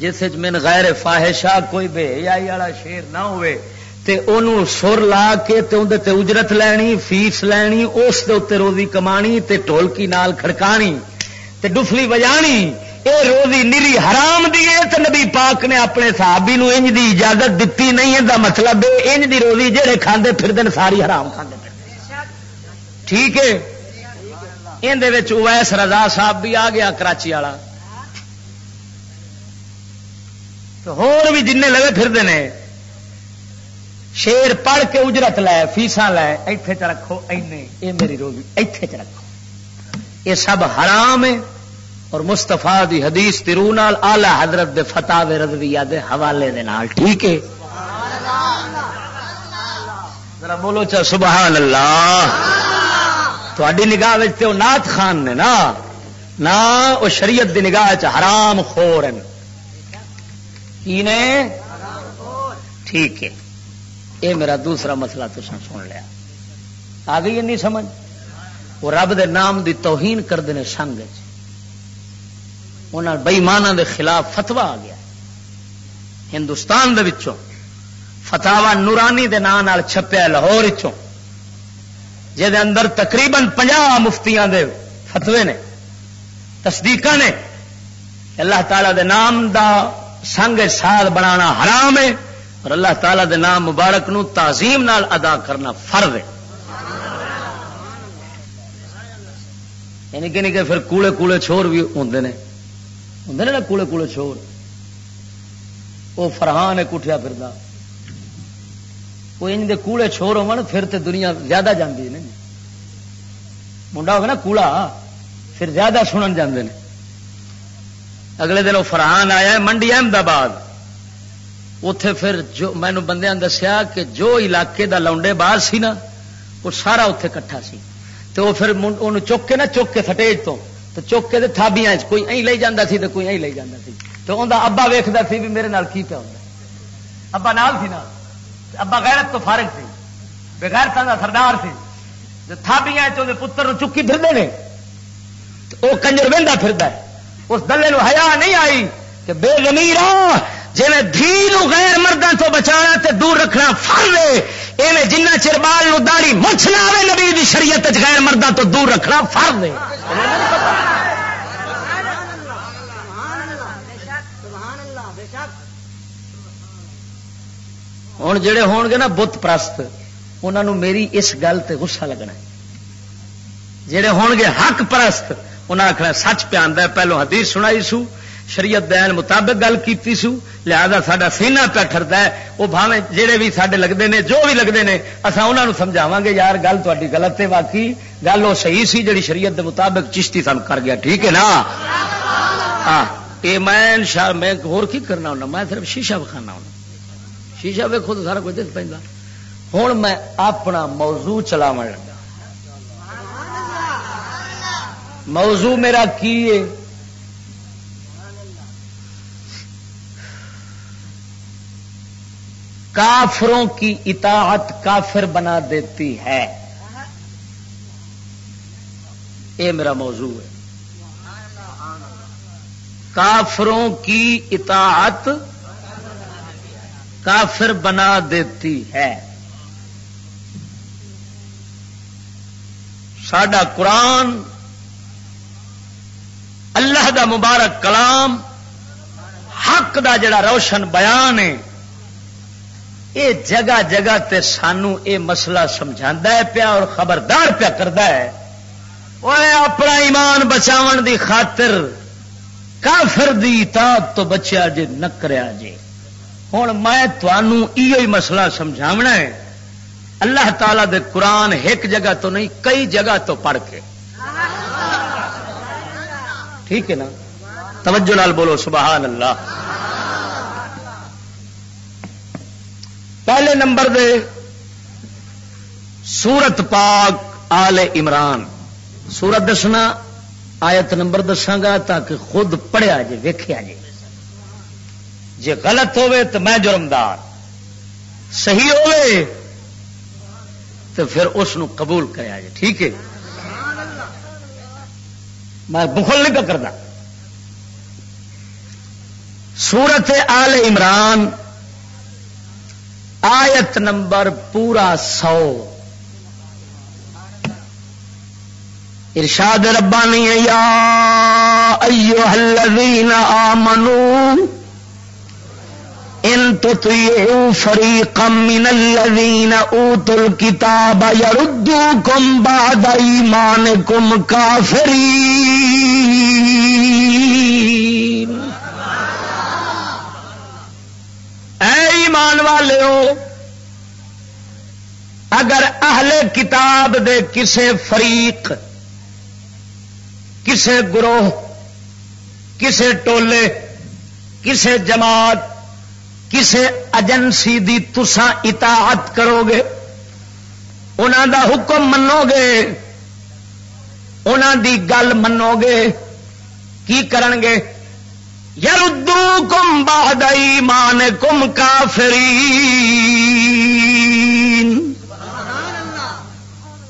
جس من غیر فاحشہ کوئی بے حیائی والا شیر نہ ہوئے، تے اونوں سر لا کے تے اون تے اجرت لینی، فیس لینی، اس دے اوتے روزی کمانی، تے ٹولکی نال کھڑکانی، تے ڈفلی بجانی اے روزی نری حرام دی ہے تے نبی پاک نے اپنے صحابی نو انج دی اجازت دتی نہیں ہے، دا مطلب ہے انج دی روزی جڑے کھاندے پھردن ساری حرام کھاندے ٹھیک ہے؟ اندر اویس رضا صاحب بھی آ گیا کراچی والا۔ ہور بھی جن لگے پھرتے ہیں شیر پڑھ کے اجرت لے فیسا لے، ایتھے چ رکھو اینے، اے میری روزی، ایتھے چ رکھو۔ یہ سب حرام ہے۔ اور مستفا دی حدیث ترو نال آلہ حضرت دے فتح رضویہ دے حوالے دے نال، ٹھیک ہے؟ ذرا بولو چا سبحان اللہ۔ تھوڑی نگاہ تو نات خان نے نا نہ وہ شریعت دی نگاہ چ حرام خور کی نے؟ ٹھیک ہے۔ یہ میرا دوسرا مسئلہ تو سن لیا۔ آ گئی نہیں سمجھ؟ وہ رب دے نام دی توہین کرتے ہیں سنگ بئیمانہ دے خلاف فتوا آ گیا ہندوستان دے وچوں فتوا نورانی دے نام چھپیا لاہور چوں جہد اندر تقریباً پناہ مفتیاں دے فتوے نے تصدیق نے، اللہ تعالی دے نام دا سنگ سال بنانا حرام ہے اور اللہ تعالی دے نام مبارک نو تعظیم نال ادا کرنا فرض ہے۔ یعنی کہ پھر کوڑے کوڑے چھوڑ بھی ہوں نے۔ ہوں نا کوڑے کوڑے چھوڑ۔ وہ فرحان ہے کٹیا پھر وہ ان دے کوڑے چھوڑ ہو پھر تے دنیا زیادہ جاندی نہیں منڈا ہوگا نا کوڑا، پھر زیادہ سنن جاندے نے۔ اگلے دن وہ فرحان آیا ہے، منڈی احمدآباد۔ اتے پھر جو مینو بندے دسیا کہ جو علاقے دا لونڈے باہر سی نا، وہ سارا اتے کٹھا سی۔ تو وہ پھر چک کے نا، چک کے سٹیج تو۔ تو چک کے تھابیاں کوئی اہ لے جانا سی تو کوئی اہ لے جانا سی۔ تو انہیں ابا ویکھدا سی بھی میرے نال کی پیا ہوتا ابا نال سی نا ابا غیرت تو فارغ سی۔ بغیرت کا سردار سی۔ تھابیاں چاہتے پتر چکی پھرتے ہیں وہ کنجر وہدا پھر اس دلے نو حیا نہیں آئی کہ بے زمیر جی دھی غیر مردوں تو بچانا تے دور رکھنا فر لے ایویں جنہ چر بال داڑی مچھ نہ آئے نبی دی شریعت غیر مردہ تو دور رکھنا فرد ہے۔ ہوں جڑے ہون گے نا بت پرست انہوں میری اس گل تے غصہ لگنا جڑے ہون گے حق پرست انہیں آخر سچ پہ آدھا پہلو حدیث سنائی سو۔ شریعت دین مطابق گل کی سو، لہذا سا سینا پہ ٹرتا ہے، وہ بھاوے جہے بھی سارے لگتے ہیں جو بھی لگتے ہیں اصا انہوں سمجھاوا گے یار گل تاری غلط ہے باقی گل وہ صحیح سی جی شریعت دے مطابق چشتی سن کر گیا، ٹھیک ہے نا؟ ہاں یہ میں شاہ میں ہو کرنا ہونا؟ میں صرف شیشہ بکھانا ہونا۔ شیشہ ویکو تو سارا کچھ دس پہ ہوں میں اپنا موضوع چلاو لگا۔ موضوع میرا کی ہے؟ کافروں کی اطاعت کافر بنا دیتی ہے۔ یہ میرا موضوع ہے۔ کافروں کی اطاعت کافر بنا دیتی ہے۔ سڈا قرآن اللہ دا مبارک کلام حق دا جڑا روشن بیان ہے۔ یہ جگہ جگہ تے سانو اے مسئلہ سمجھا ہے پیا اور خبردار پیا کرتا ہے۔ وہ اپنا ایمان بچاؤ دی خاطر کافر دی اطاعت تو بچیا جے نکریا جے۔ ہوں میں تھی مسئلہ سمجھاونا ہے۔ اللہ تعالی دے قرآن ایک جگہ تو نہیں، کئی جگہ تو پڑھ کے۔ ٹھیک ہے نا؟ توجہ نال بولو، سبحان اللہ۔ پہلے نمبر دے، سورت پاک آل عمران۔ سورت دسنا، آیت نمبر دساگا تاکہ خود پڑھیا جی ویخیا جی جی غلط ہوے تو میں جرمدار۔ صحیح ہوے تو پھر اس قبول کریا جی ٹھیک ہے؟ میں بخل نہیں کرتا سورت آل عمران آیت نمبر پورا سو۔ ارشاد ربانی یا ایوہ الذین آمنون ان تطیعوا فریقا من الذین اوتوا الكتاب یردوکم بعد ایمانکم کافرین۔ ایمان والے ہو اگر اہل کتاب دے کسے فریق، کسے گروہ، کسے ٹولے، کسے جماعت، کسے ایجنسی دی تسا اطاعت کرو گے انہوں دا حکم منو گے انہوں دی گل منو گے، کی کرن گے؟ یردو کم باد مان کم کافری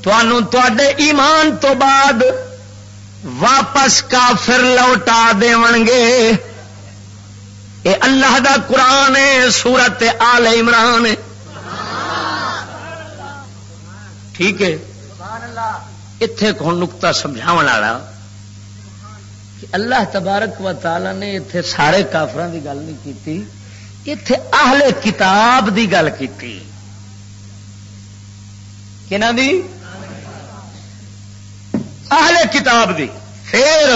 تے ایمان تو بعد واپس کافر لوٹا دے گے۔ اے اللہ دا قرآن ہے، سورت آل عمران۔ ہے ٹھیک ہے۔ اتے کون نکتا سمجھا والا؟ کہ اللہ تبارک و تعالی نے اتے سارے کافران دی گل نہیں کی اتے اہل کتاب دی گل کی دی؟ اہل کتاب دی۔ پھر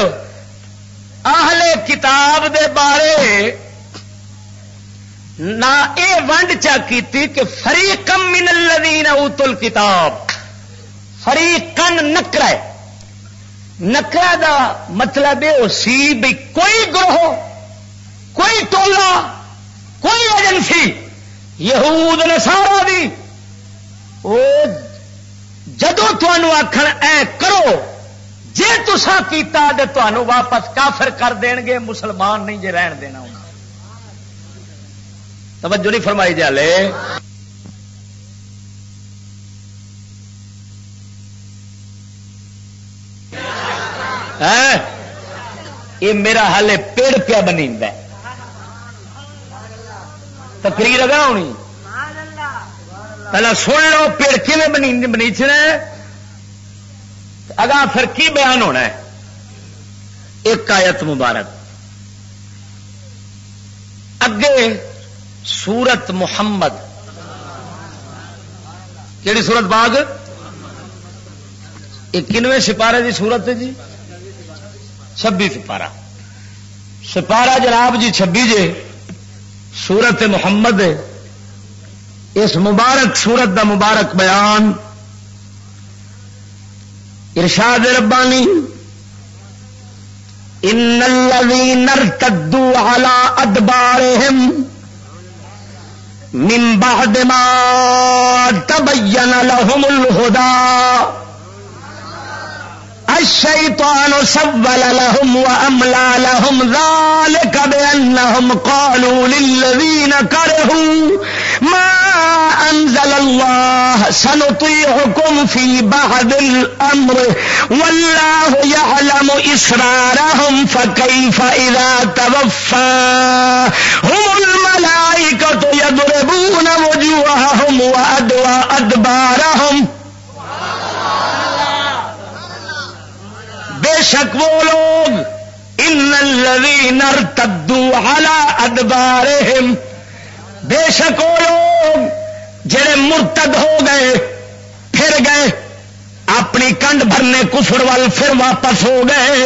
اہل کتاب دے بارے نہ اے ونڈ چا کیتی کہ فریقم من الذین اوتوا الکتاب۔ فریقن نکرا نکرا دا مطلب یہ سی بھی کوئی گروہ، کوئی ٹولا کوئی ایجنسی، یہود نسارا دی۔ وہ جدو تمہوں آخر اے کرو جی تسا کیتا دے تمہوں واپس کافر کر دین گے، مسلمان نہیں جے رہن دینا توجہ نہیں فرمائی جالے یہ میرا حال پیڑ پیا بنی تقریر اگا ہونی۔ پہلے سن لو، پیڑ کھے بنیچنا اگا پھر کی بیان ہونا ہے؟ ایک آیت مبارک۔ اگے سورت محمد۔ کہڑی سورت باغ؟ یہ کنویں سپارے کی سورت جی۔ چھبی سپارہ۔ سپارہ جناب جی چھبی جے، سورت محمد اس مبارک سورت دا مبارک بیان۔ ارشاد ربانی، ان الذين ارتدوا على ادبارهم من بعد ما تبين لهم الهدى الشيطان سول لهم وأملى لهم ذلك بأنهم قالوا للذين كرهوا ما أنزل الله سنطيعكم في بعض الأمر والله يعلم إسرارهم فكيف إذا توفى هم الملائكة يضربون وجوههم وأدوى شک وہ لوگ ان نر تدو ہلا ادبار بے شک وہ لوگ جڑے مرتد ہو گئے، پھر گئے، اپنی کنڈ بھرنے کفر وال پھر واپس ہو گئے۔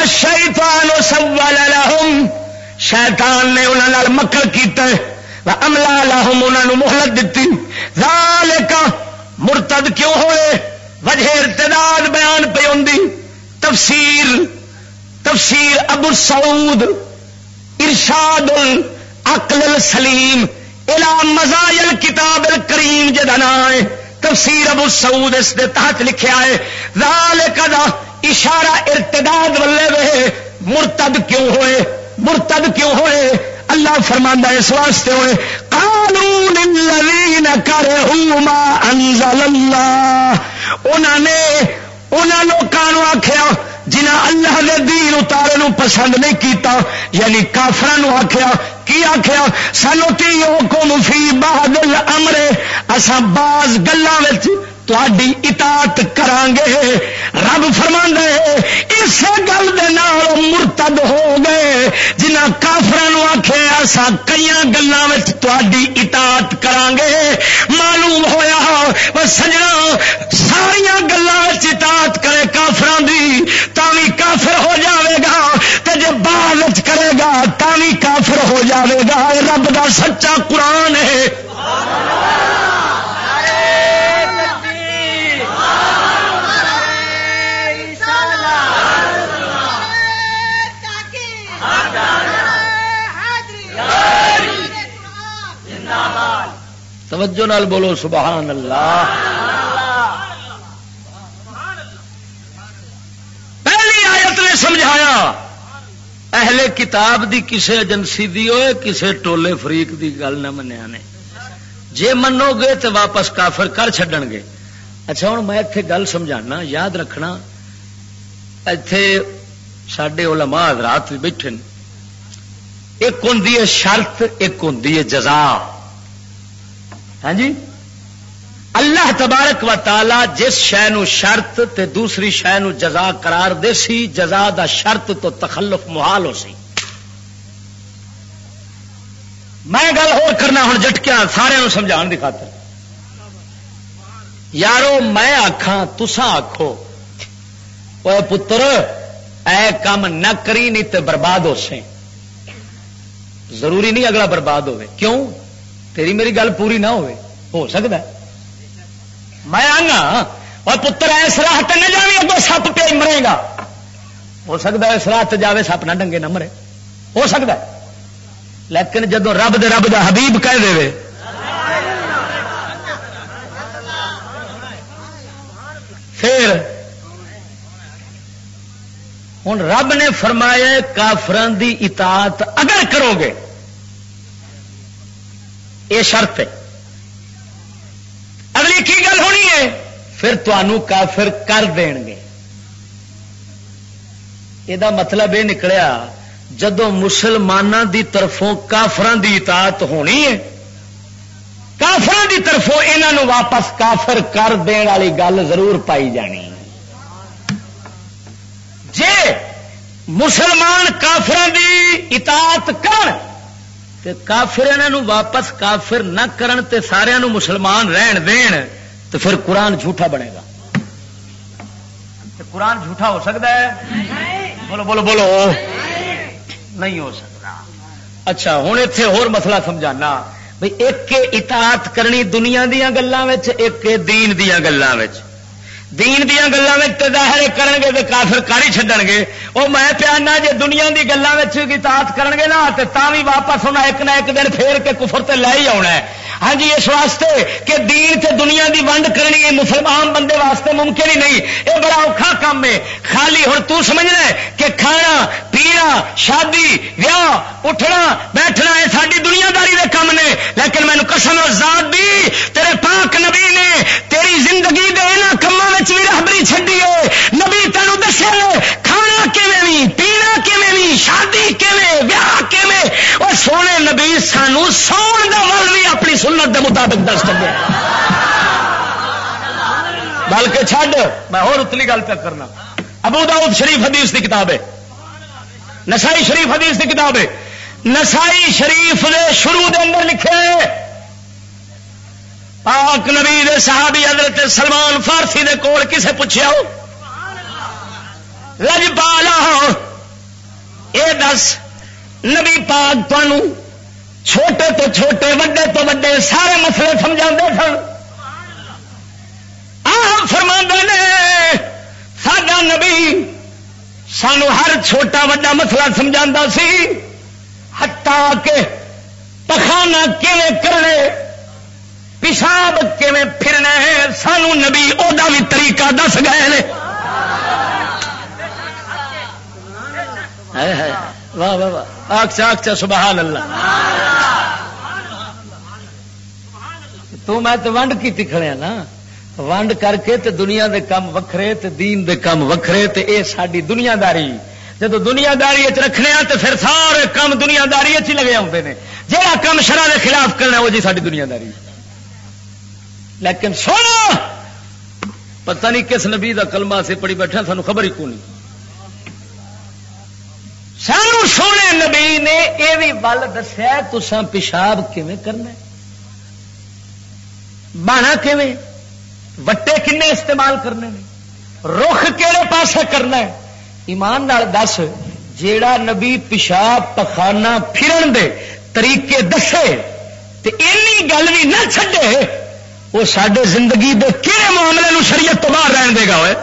اشیطان سوال لہم، شیطان نے انہوں مکر کیتا عملہ لہم انہوں محلت دیتی ذالکہ مرتد کیوں ہوئے؟ وجہ ارتداد بیان پہ ہوں تفسیر تفسیر ابو سعود، ارشاد العقل سلیم الا مزائل کتاب الکریم جدا نام ہے۔ تفسیر ابو سعود اس دے تحت لکھیا ہے ذالک دا اشارہ ارتداد ولے وے۔ مرتد کیوں ہوئے؟ مرتد کیوں ہوئے؟ اللہ فرماندہ اس واسطے ہوئے۔ قانون الذین کرہو ما انزل اللہ۔ انہوں نے انہوں لوگوں آخیا جنہ اللہ نے دین اتارے نو پسند نہیں کیتا یعنی کافر آخیا کی آخیا سانو تی کو مفی بہادر امرے اصا باز گلوں تھی اطاعت کرانگے۔ رب فرما ہے اس گل مرتد ہو گئے۔ جنہ کافر آخے ایسا کئی گلوں تھی اطاعت کرانگے۔ معلوم ہوا سجنا ساریا گلوں اطاعت کرے کافران دی تھی کافر ہو جاوے گا۔ تے جے بعد کرے گا تھی کافر ہو جاوے گا۔ رب دا سچا قرآن ہے۔ توجہ نال بولو، سبحان اللہ۔ پہلی آیت نے سمجھایا، اہل کتاب دی کسے ایجنسی دی ہوئے، کسے ٹولے فریق دی گل نہ منیا نے۔ جے منو گے تو واپس کافر کر چڈن گے۔ اچھا ہوں میں اتنے گل سمجھانا، یاد رکھنا اتے سڈے علماء حضرات بھی بیٹھے ایک ہوں شرط، ایک ہوں جزا۔ ہاں جی؟ اللہ تبارک و تعالی جس شہ شرط تے دوسری شہ جزا قرار دے سی، جزا دا شرط تو تخلف محال ہو سی۔ میں گل ہو کرنا ہوں جٹکیا سارے سمجھا دی خاطر۔ یارو، میں آخا تسا آخو پتر، اے کام نہ کری نہیں تے برباد ہو سی ضروری نہیں اگلا برباد ہوئے۔ کیوں؟ تیری میری گل پوری نہ ہوئے، ہو سکتا میں آنا اور پتر اس راہ نہ جاوی اگو سپ پہ مرے گا۔ ہو سکتا ہے، اس راہ جاوے سپ نہ ڈنگے نہ مرے۔ ہو سکتا ہے۔ لیکن جدو رب دے رب دا حبیب کہہ دے پھر ہوں رب نے فرمایا کافران دی اطاعت اگر کرو گے یہ شرط ہے۔ اگلی کی گل ہونی ہے؟ پھر تمہوں کافر کر دین گے۔ یہ مطلب یہ نکلیا جدو مسلمانوں دی طرفوں کافران دی اطاعت ہونی ہے کافر کی طرفوں یہاں واپس کافر کر دین والی گل ضرور پائی جانی۔ جے مسلمان کافر دی اطاعت کر تے کافر انہوں واپس کافر نہ کرن تے سارے مسلمان رہن دین تو پھر قرآن جھوٹا بنے گا۔ قرآن جھوٹا ہو سکتا ہے؟ بولو بولو بولو۔ نہیں ہو سکتا۔ اچھا ہوں اتے ہو مسئلہ سمجھانا۔ بھائی ایک اطاعت کرنی دنیا دیا گلوں ایک دین دیا گلوں دین دیا گلوں ظاہر کرن گے تو کافر کر ہی چڈن گے وہ میں پیانا جی دنیا کی گلوں اطاعت کرن گے نا تو بھی واپس ہونا ایک نہ ایک دن پھیر کے کفر تے لے ہی آنا ہے۔ ہاں جی اس واسطے کہ دین تے دنیا دی ونڈ کرنی ہے مسلمان بندے واسطے ممکن ہی نہیں۔ یہ بڑا اوکھا کام ہے۔ خالی ہوں تو سمجھنا ہے کہ کھانا پینا شادی، ویاہ، اٹھنا، بیٹھنا یہ ساری دنیا داری کام نے۔ لیکن مینو قسم ذات دی، تیرے پاک نبی نے تیری زندگی دے یہاں کاموں میں بھی رہبری چڈی ہے۔ نبی تینوں دسے کھانا کیویں بھی پینا کیویں بھی شادی کیویں، ویاہ کیویں۔ اور سونے نبی سانو سون کا ول بھی اپنی سنت دے مطابق دس کر بلکہ چھڈ، میں اور اتلی گل پہ کرنا۔ ابو داؤد شریف حدیث کی کتاب ہے۔ نسائی شریف حدیث کی کتاب ہے۔ نسائی شریف دے شروع دے اندر لکھے پاک نبی دے صحابی حضرت سلمان فارسی دے کول کسے پوچھا لج پالا یہ دس، نبی پاک تمہوں چھوٹے تو چھوٹے، وڈے تو وڈے سارے مسئلے سمجھا سن۔ آم فرما نے سڈا نبی سانو ہر چھوٹا وڈا مسئلہ سمجھا سی۔ ہٹا کے پخانا کیویں کرنے پیشاب کیویں پھرنا ہے سانو نبی وہ بھی طریقہ دس گئے واہ واہ واہ۔ آخچا آخچا سبحان اللہ۔ تو میں تو ونڈ کی تکھڑیا نا۔ ونڈ کر کے تے دنیا دے کام وکھرے تے دین دے کام وکھرے تے اے ساری دنیا داری جب دنیا داری رکھنے تو پھر سارے کام دنیا داری ہی لگے آتے ہیں جہاں کام شرح کے خلاف کرنا وہ جی ساری دنیا داری لیکن سونا، پتہ نہیں کس نبی کا کلمہ سے پڑی بیٹھا، سانو خبر ہی کون سانو سونے نبی نے یہ بھی بل دسیا تسان پیشاب کیون کرنا بانا کیون وٹے کنے استعمال کرنے رخ کہڑے پاسے کرنا ہے؟ ایمان نال دس، جیڑا نبی پیشاب پخانا پھرن دے طریقے دسے، تے اینی گل بھی نہ چھڈے، وہ سڈے زندگی دے کہڑے معاملے نو شریعت تو باہر رہن دے گا ہوئے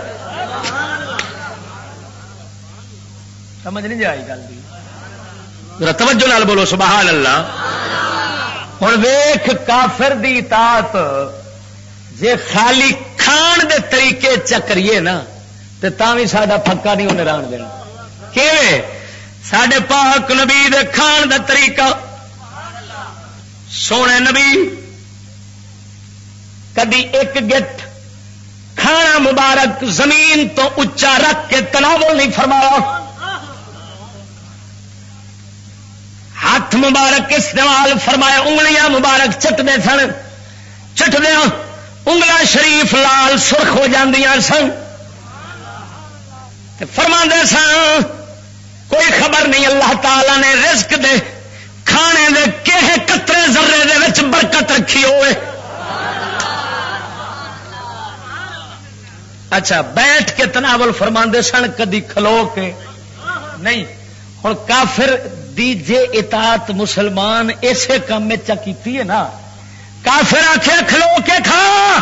سمجھ نہیں جی گل توجہ نال بولو، سبحان اللہ۔ ہوں ویخ کافر دی اطاعت جے خالی کھان دے طریقے چکریے نا تو بھی سڈا پکا نہیں انہیں ران دینا۔ کہ سڈے پاک نبی دے کھان دا طریقہ۔ سونے نبی، کدی ایک گٹ کھانا مبارک زمین تو اچا رکھ کے تناول نہیں فرمایا۔ ہاتھ مبارک استعمال فرمایا، انگلیاں مبارک چٹتے سن چٹدیا انگلا شریف لال سرخ ہو سن۔ فرما سن، کوئی خبر نہیں، اللہ تعالی نے رزق دے، کھانے دے کہ کترے ذرے دے وچ برکت رکھی ہوئے۔ اچھا بیٹھ کے تناول فرما سن، کدی کھلو کے۔ نہیں ہوں کافر، دی جے اطاعت مسلمان اسے کام میں چکی ہے نا۔ کافر آخر کھلو کے کھا۔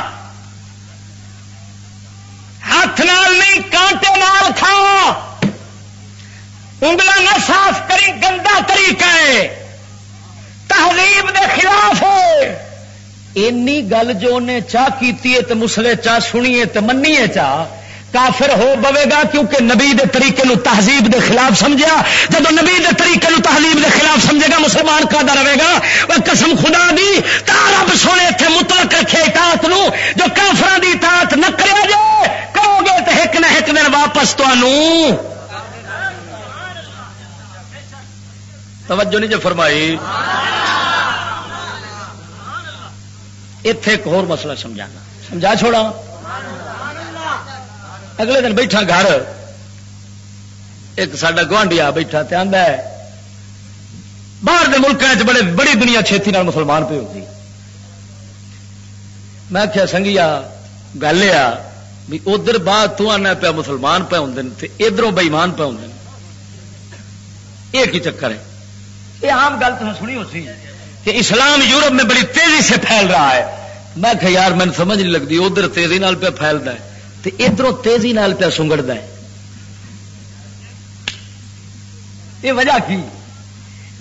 ہاتھ نال نہیں، کانٹے نال کھا۔ انگل نہ صاف کری، گندا طریقہ ہے۔ تہذیب دے خلاف ہے۔ اینی گل جو انہیں چاہ کیتی ہے تو مسلے چاہ سنیے تو منیے چاہ۔ کافر ہو بوے گا کیونکہ نبی دے طریقے نو تہذیب دے خلاف سمجھا جب نبی دے طریقے نو تہذیب دے خلاف سمجھے گا، مسلمان کا رہے گا۔ وہ قسم خدا دی، تا رب سونے اتنے متلک رکھے اطاعت نو، جو کافر دی اطاعت نہ کرے جائے، کہو گے تو ایک نہ ایک دن واپس تو توجہ نہیں جو فرمائی۔ اتے ایک اور مسئلہ سمجھانا۔ سمجھا چھوڑا۔ اگلے دن بیٹھا گھر، ایک ساڈا گوانڈیا بیٹھا تے آندا ہے، باہر کے ملکوں بڑے بڑی دنیا چھتی نال مسلمان پہ ہوتی میں کیا سنگیا، گل آ بھی ادھر بعد تو آنا پیا مسلمان پہ ہوں ادھر بئیمان پہ ہوں یہ کی چکر ہے؟ یہ عام گل تم سنی ہو سی کہ اسلام یورپ میں بڑی تیزی سے پھیل رہا ہے۔ میں کہ یار مجھے سمجھ نہیں لگتی ادھر تیزی نال پہ پھیلتا ہے۔ ادھر تیزی نال پہ سنگڑتا ہے۔ یہ وجہ کی؟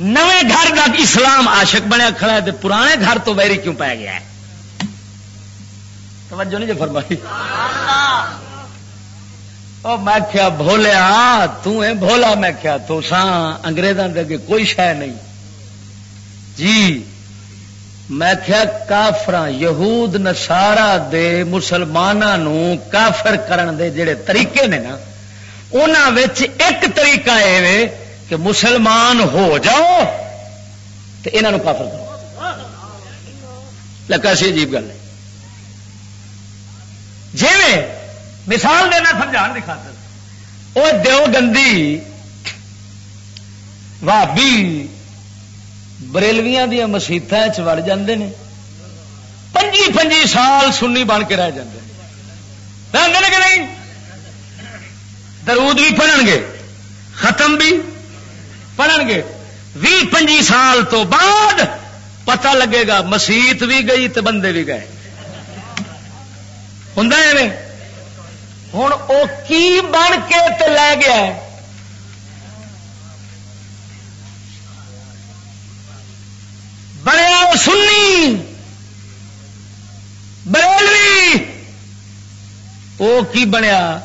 نویں گھر کا اسلام عاشق بنیا کھڑا ہے پرانے گھر تو ویری کیوں پی گیا ہے؟ توجہ نہیں جو فرمائی۔ میں کیا بولیا تلا میں کیا، تو سان اگریزوں کے کوئی شہ نہیں۔ جی میں کیا کافر یہود نسارا دے مسلمانوں کافر کرن دے جڑے طریقے نے نا انہوں ایک طریقہ یہ کہ مسلمان ہو جاؤ تو یہاں کافر کرو۔ لگا سی عجیب گل ہے۔ جی مثال دینا سمجھا کی خاطر وہ دیو گندی بھابی بریلویاں دیا مسیطا وڑ جاندے نے۔ پنجی پنجی سال سنی بن کے رہ جاندے رہتے کہ نہیں؟ درود بھی پڑھن گے، ختم بھی پڑھن گے۔ بھی پنجی سال تو بعد پتہ لگے گا مسیت بھی گئی تو بندے بھی گئے۔ ہوں ہوں وہ کی بن کے تے لے گیا بڑے سنی بریلوی وہ کی بنیا؟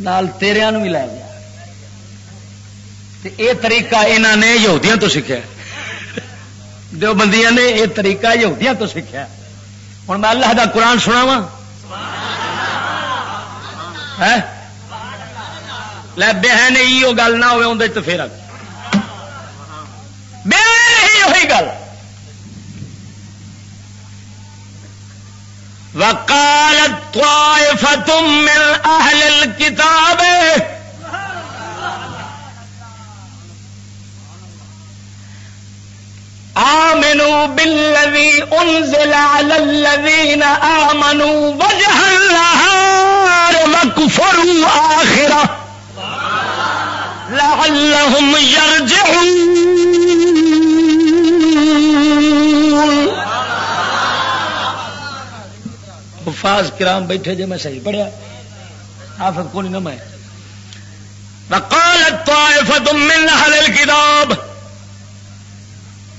نال تیریا بھی لے گیا۔ یہ طریقہ یہاں نے یہودیاں تو سیکھا دو بندیاں نے یہ طریقہ یہودیاں تو سیکھا ہوں میں اللہ کا قرآن سنا وا لے بہن یہ گل نہ ہوئے تو پھر وہی گل وکالت طائفة من أهل الكتاب. آمنوا بالذي أنزل على الذين آمنوا وجه النهار وكفروا آخرة. لعلهم يرجعون. حفاظ کرام بیٹھے جی میں صحیح پڑھیا۔ حافظ کون نہ میں۔ وقالت طائفة من أهل الكتاب۔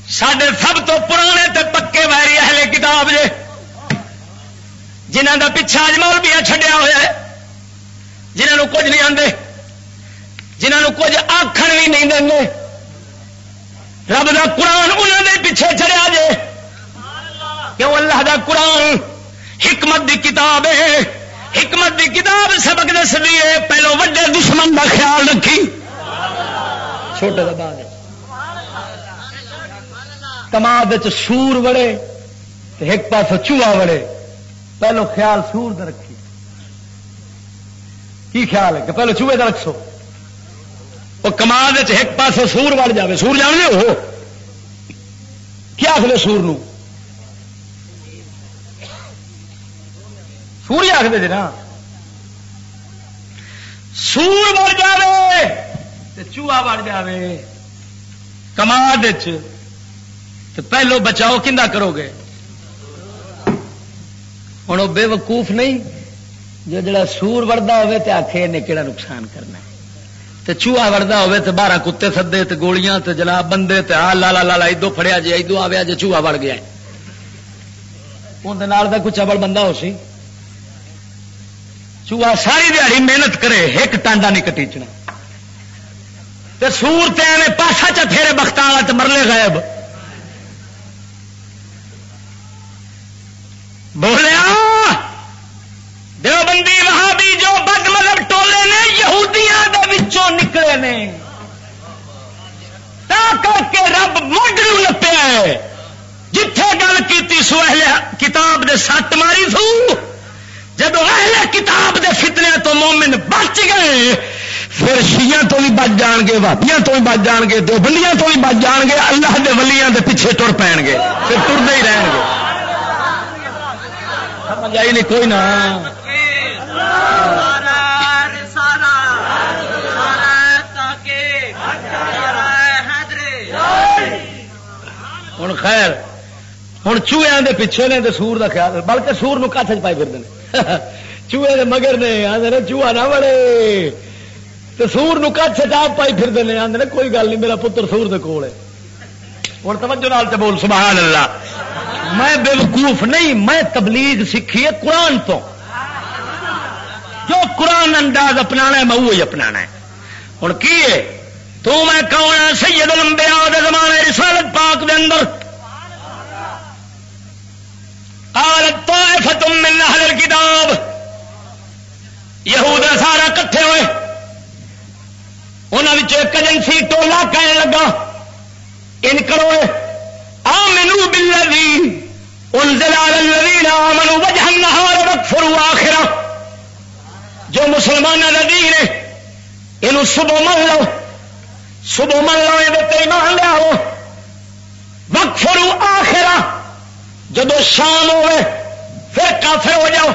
سڈے سب تو پرانے تے پکے ویری اہل کتاب جے۔ جنہ کا پچھا اجمال بھی چڈیا ہوا ہے۔ جنہوں کچھ نہیں آتے جنہوں کچھ آخر بھی نہیں دیں رب کا قرآن انہوں نے پیچھے چڑیا جے۔ کیوں اللہ دا قرآن حکمت دی کتاب ہے۔ حکمت دی کتاب سبق دس لیے پہلو وڈے دشمن کا خیال رکھی۔ چھوٹے بعد کماد سور وڑے ایک پاس چوہا وڑے۔ پہلو خیال سور دے رکھی۔ کی خیال ہے کہ پہلو چوہے کا رکھو وہ کماد ایک پاس سور وڑ جائے سور جان لے ہو؟ کیا آخر سور نو؟ سور ہی آخر جی نا۔ سور بڑ جائے چوہا بڑ جائے کماد تو پہلو بچاؤ کھا کرو گے۔ ہوں وہ بے وقوف نہیں۔ جو جڑا سور وڑتا ہوے تو آخے نے کہڑا نقصان کرنا تو چوہا وڑتا ہوے تو بارہ کتے سدے تو گولیاں تو جناب بندے تو آ لالا لالا ادو فڑیا جی ادو آیا جی چوہا وڑ گیا اندر کوئی چبل بندہ ہو سی۔ چوہا ساری دیہی محنت کرے، ایک ٹانڈا نہیں کٹیچنا۔ سور تے پاسا چیرے بخت والا مرلے غائب۔ بولیا، دیوبندی وہاں بھی جو بد مذہب ٹولے نے، یہودیاں دے وچوں نکلے نے۔ تا کر کے رب موڈ نپیا ہے۔ جتھے گل کی سو اہل کتاب دے سٹ ماری سو جب اہل کتاب دے فتنے تو مومن بچ گئے، پھر شیاں تو بھی بچ جان گے واپیاں تو بھی بچ جان گے دو بلیاں تو بھی بچ جان گے، اللہ دے ولیاں دے پیچھے تر پین گے، پھر ٹرتے ہی رہن گے۔ سمجھ آئی نہیں کوئی نہ ہوں خیر ہوں چوہے پیچھے نے سور کا خیال، بلکہ سور نو کچھ پائی پھر چوہے دے مگر نے آدھے چوہا نہ بڑے تو سور نو کچھ چاپ پائی پھر آدھے کوئی گل نہیں، میرا پتر سور دے کول ہے۔ ہوں توجہ نال تے بول، سبحان اللہ۔ میں بے وقوف نہیں، میں تبلیغ سیکھی ہے قرآن تو۔ جو قرآن انداز اپنا ہے، میں وہی اپنا ہے۔ ہوں کی ہے؟ تو میں کون ہاں؟ سید لمبے آدھے زمانے رسالت پاک دے اندر قالت طائفة من اہل الكتاب. یہود سارا کٹھے ہوئے. انہوں ایک ایجنسی ٹولا کہنے لگا. ان کرو آ مینو بلدی ان الذین آمنوا وجہ النہار وکفروا آخرہ. جو مسلمانوں کا دین ہے یہ صبح من لو. صبح من لو یہ ایمان لیا ہو وکفروا آخرہ. جب شام ہوئے، پھر کافر ہو جاؤ،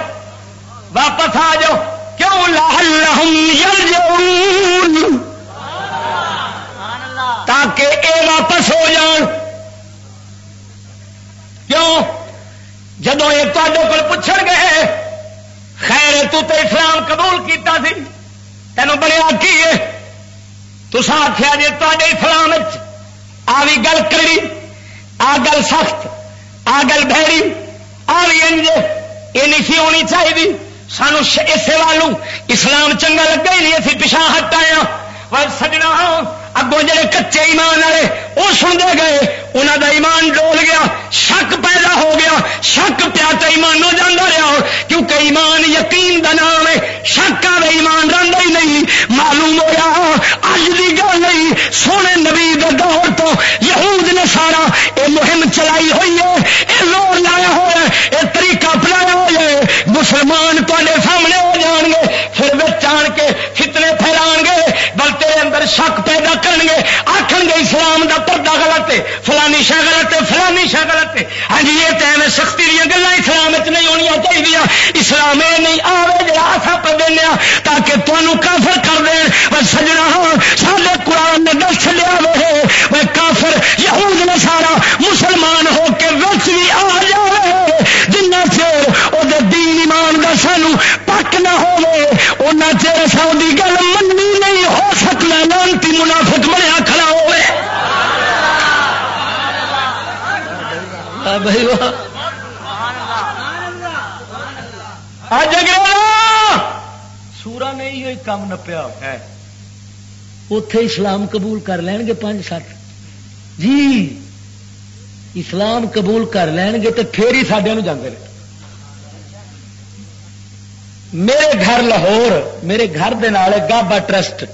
واپس آ جاؤ، کیوں تاکہ اے واپس ہو جان۔ کیوں؟ جدو یہ تے کو پوچھ گئے، خیر تو تے اسلام قبول کیتا سی۔ تینوں بنیا کی ہے۔ تسا آخیا جی تے اسلام آ بھی گل کری آ گل سخت۔ آ گل بہری آ بھی انج یہ نہیں سی ہونی چاہیے سانو اسے والوں اسلام چنگا لگا ہی نہیں، اسی پچھا ہٹ آیا سجنا ہاں، اگوں جڑے کچے ایمان والے، وہ سنتے گئے انہوں دا ایمان ڈول گیا، شک پیدا ہو گیا، شک پیا تو ایمان ہو جانا رہا کیونکہ ایمان یقین دا نام ہے شک آئے ایمان رہا ہی نہیں، معلوم ہوا اج کی گل نہیں، سونے نبی دور تو یہود نے سارا یہ مہم چلائی ہوئی ہے یہ لوڑ لایا ہوا ہے یہ طریقہ اپنایا ہوا ہے، مسلمان تے سامنے ہو جان گے پھر بچ آن کے فتنے پھیلان گے بل تیرے اندر شک پیدا کرن گے آخر گے اسلام دا پردہ غلط ہے، فلانی شہ غلط ہے، فلانی شہ غلط ہے۔ ہاں جی یہ ٹائم سختی دیا گلا اسلام نہیں ہونی چاہیے اسلام یہ نہیں آئے جا آسا پہ دینا تاکہ تمہوں کافر کر دیں وہ سجنا ہاں سارے قرآن نے دس لیا وہ کافر، یہود نے سارا مسلمان ہو کے وچ بھی آ جائے جنہ چیر وہ دین ایمان کا سانو پک نہ ہو چیر ساری گل مننی نہیں لانتی منافق بنیا کھڑا ہوئے۔ سورا نے یہ کام نپیا۔ اتے اسلام قبول کر لین گے پانچ سات۔ جی۔ اسلام قبول کر لین گے تو پھر ہی سڈیا جانے میرے گھر لاہور، میرے گھر دے گابا ٹرسٹ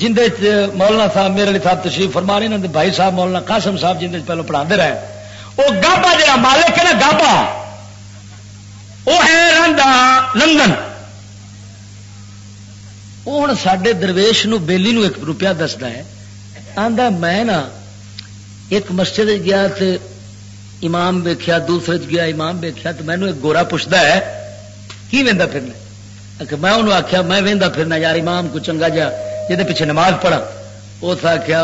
جندے مولانا صاحب میرے لیے صاحب تشریف فرما رہے بھائی صاحب مولانا قاسم صاحب جن پہلو پڑھا رہے۔ وہ گابا جا مالک ہے نا، گابا۔ وہ ہے رندا لندن وہ ہوں سڈے درویش نو، بیلی نو ایک روپیہ دستا ہے۔ آدھا میں نا ایک مسجد گیا تو امام ویخیا دوسرے گیا امام ویخیا تو مینو ایک گورا پوچھتا ہے، کی وہدا پھرنا میں انہوں آخیا میں وہدا پھرنا یار امام کو چنگا جا۔ جہد پیچھے نماز پڑھا اس آخیا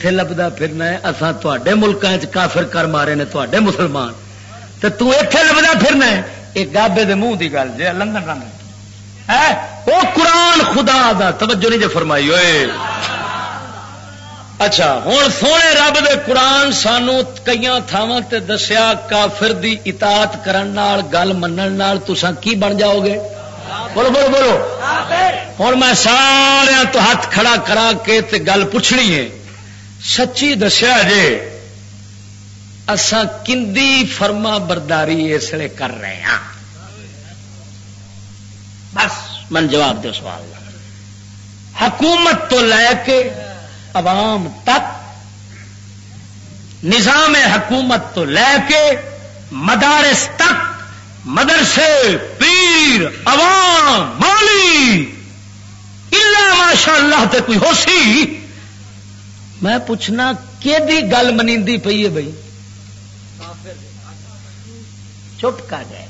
تے لبدا پھرنا ہے اصا تے ملکوں کافر کر مارے نے تے مسلمان۔ تو تے لبدا پھرنا ہے یہ گابے دے منہ کی گل جی لندن رنگ وہ قرآن خدا دا، توجہ نہیں جو فرمائی ہوئے اچھا ہوں سونے رب دے قرآن سانو کئی تھاواں تے دسیا کافر دی اطاعت کرن نال، گل منن نال تساں کی بن جاؤ گے؟ بولو بولو بولو۔ ہوں میں سارا تو ہاتھ کھڑا کرا کے تے گل پوچھنی ہے۔ سچی دسیا جے اساں کندی فرما برداری اس لیے کر رہے ہیں۔ بس من جواب دو سوال۔ حکومت تو لے کے عوام تک نظام حکومت تو لے کے مدارس تک مدرسے، پیر، عوام مالی اللہ ماشاء اللہ تے کوئی ہو سی میں پوچھنا کہ گل منی پی ہے بھائی چپ کر جائے۔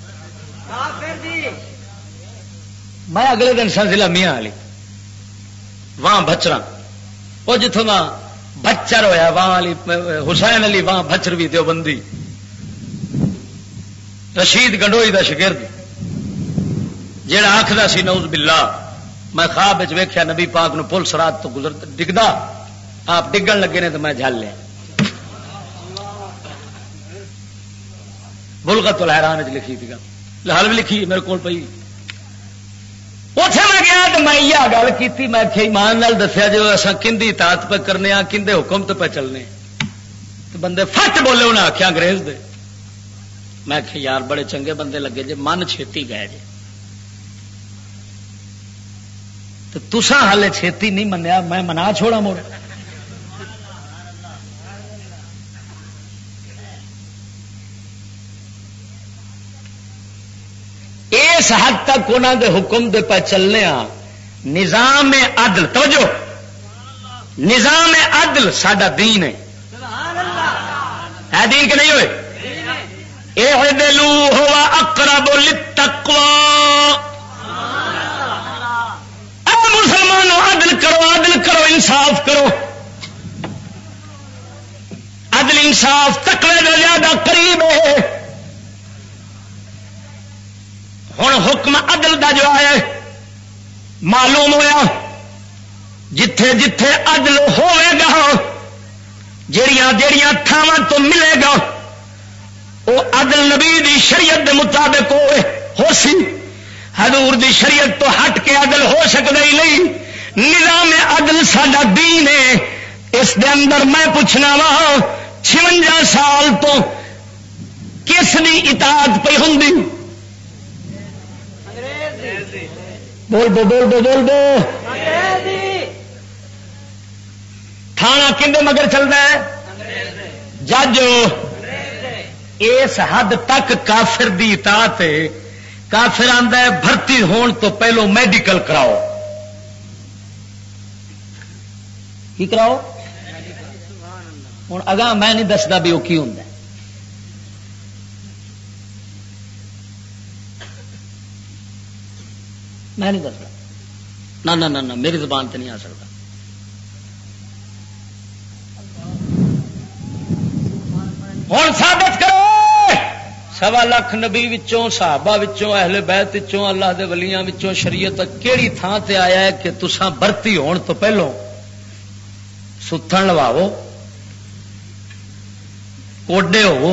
میں اگلے دن سن ضلع میاں والی وہاں بچرا وہ جتوں کا بچر ہوا وہاں علی، حسین علی وہاں بچر بھی دو بندی رشید گنڈوئی دا شگرد جہا آخر سی نوز بلا میں خواب ویخیا نبی پاک نو پولیس رات تو گزر ڈگتا آپ ڈگن لگے نے تو میں جل لیا۔ بلغت الحران لکھی تھی لال بھی لکھی میرے کو پی اتنے میں گیا تو میں یہ گل کی میں ایمان نال دسیا جو اصا کھندی تات پہ کرنے کھندے حکم تو پہ چلنے۔ تو بندے فٹ بولے انہیں آخیا انگریز دے۔ میں کہ یار بڑے چنگے بندے لگے جی من چھتی گئے جی تو تسا ہالے چھتی نہیں منیا، میں منا چھوڑا موڑ اس حد تک انہوں دے حکم دے پہ چلنے ہاں نظام عدل، توجہ۔ نظام عدل سڈا دین ہے۔ دین کے نہیں ہوئے؟ یہ دلو ہوا اکرا بولی تکوا مسلمانوں، عدل کرو عدل کرو، انصاف کرو۔ عدل، انصاف تکڑے کا زیادہ قریب ہے۔ ہوں حکم عدل دا جو ہے، معلوم ہوا جتھے جتھے عدل ہوئے گا، جڑیاں جڑیاں تھاواں تو ملے گا وہ عدل نبی دی شریعت دے مطابق ہوئے، ہو سی۔ حضور دی شریعت تو ہٹ کے عدل ہو سکتا ہی نہیں۔ نظام عدل سڈا دین ہے۔ اس دے اندر میں پوچھنا وا چونجا سال تو کس کی اطاعت پہ ہوں بول دو بول دو بول دو۔ تھانا کھے مگر چلتا ہے؟ جج۔ اس حد تک کافر دی اطاعت ہے۔ کافر آتا ہے، بھرتی ہون تو پہلو میڈیکل کراؤ۔ کی کراؤ؟ ہوں اگاں میں نہیں دستا بھی وہ کی ہوں میں نہیں دستا نہ نہ میری زبان سے نہیں آ سکتا ہوں ثابت کرو۔ سوا لکھ نبی وچوں، صحابہ وچوں، اہل بیت وچوں، اللہ دے ولیاں وچوں شریعت کیڑی تھان تے آیا ہے کہ تساں برتی ہون تو پہلو ستن لواو کوڈے ہو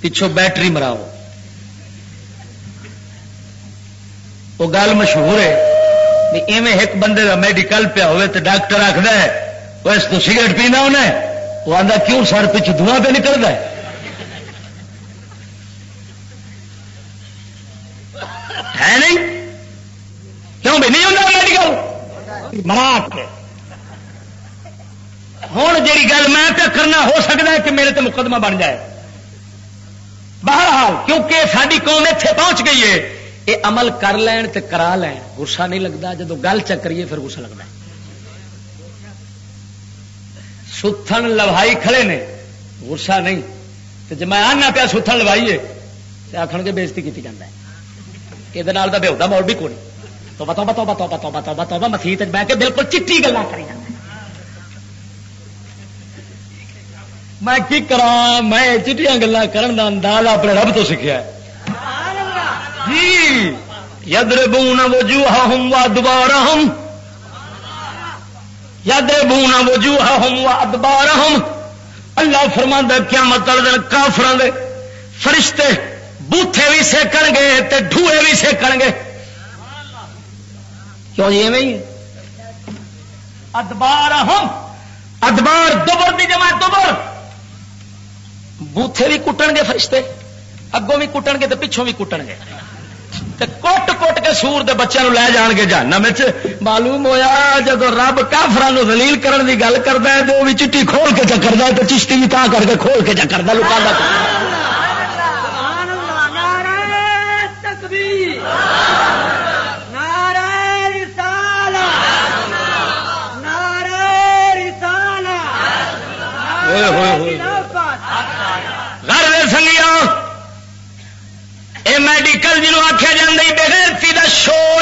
پچھوں بیٹری مراو وہ گل مشہور ہے ایویں ایک بندے کا میڈیکل پیا ہوئے تو ڈاکٹر آخر ہے، وہ اس کو سگریٹ پینا انہیں وہ آتا کیوں سر پچھو دھواں پہ نکلتا ہے؟ ہے نہیں؟ کیوں بھی نہیں ہوتا میڈیکل مرا ہوں جی گل میں پہ کرنا ہو سکتا ہے کہ میرے تے مقدمہ بن جائے۔ بہرحال، کیونکہ ساری قوم اتنے پہنچ گئی ہے یہ عمل کر لین تے کرا لین۔ غصہ نہیں لگتا جب گل چکریے پھر غصہ لگتا ہے۔ ستھن لوائی کھڑے نے، غصہ نہیں۔ تو جب میں آنا پیا ستھن لوائیے تو آخر کے بےزتی کی جاتا ہے۔ یہ بےودا مول بھی کون تو بتاؤ بتاؤ بتاؤ بتاؤ بتاؤ بتاؤ مسیح بہ کے بالکل چٹی گلا کری جانا میں کی کرا میں چٹیاں گلا کرن دا انداز اپنے رب تو سیکھا جی یدر بونا وجوہ ہوں دوبارہ ہوں یدر بونا وجوہ ہوں ادبار ہوں اللہ فرما کیا مطلب کافران دے فرشتے بوتھے بھی سیکن گے تے ڈھوئے بھی سیکن گے کیوں جی میں ادبار ہم۔ ادبار دوبر دی جمع دوبر بوتھے بھی کٹن گے فرشتے۔ اگوں بھی کٹن گے تو پچھوں بھی کٹن گے کٹ کٹ کے سور دے بچوں لے جان گے جانا معلوم ہویا جب رب کافران دلیل کرن دی گل کرتا ہے تو وہ بھی چٹی کھول کے چکر ہے تو چشتی بھی تا کر کے کھول کے چکر لکا اے میڈیکل جنوب آخیا جی بغیرتی کا شو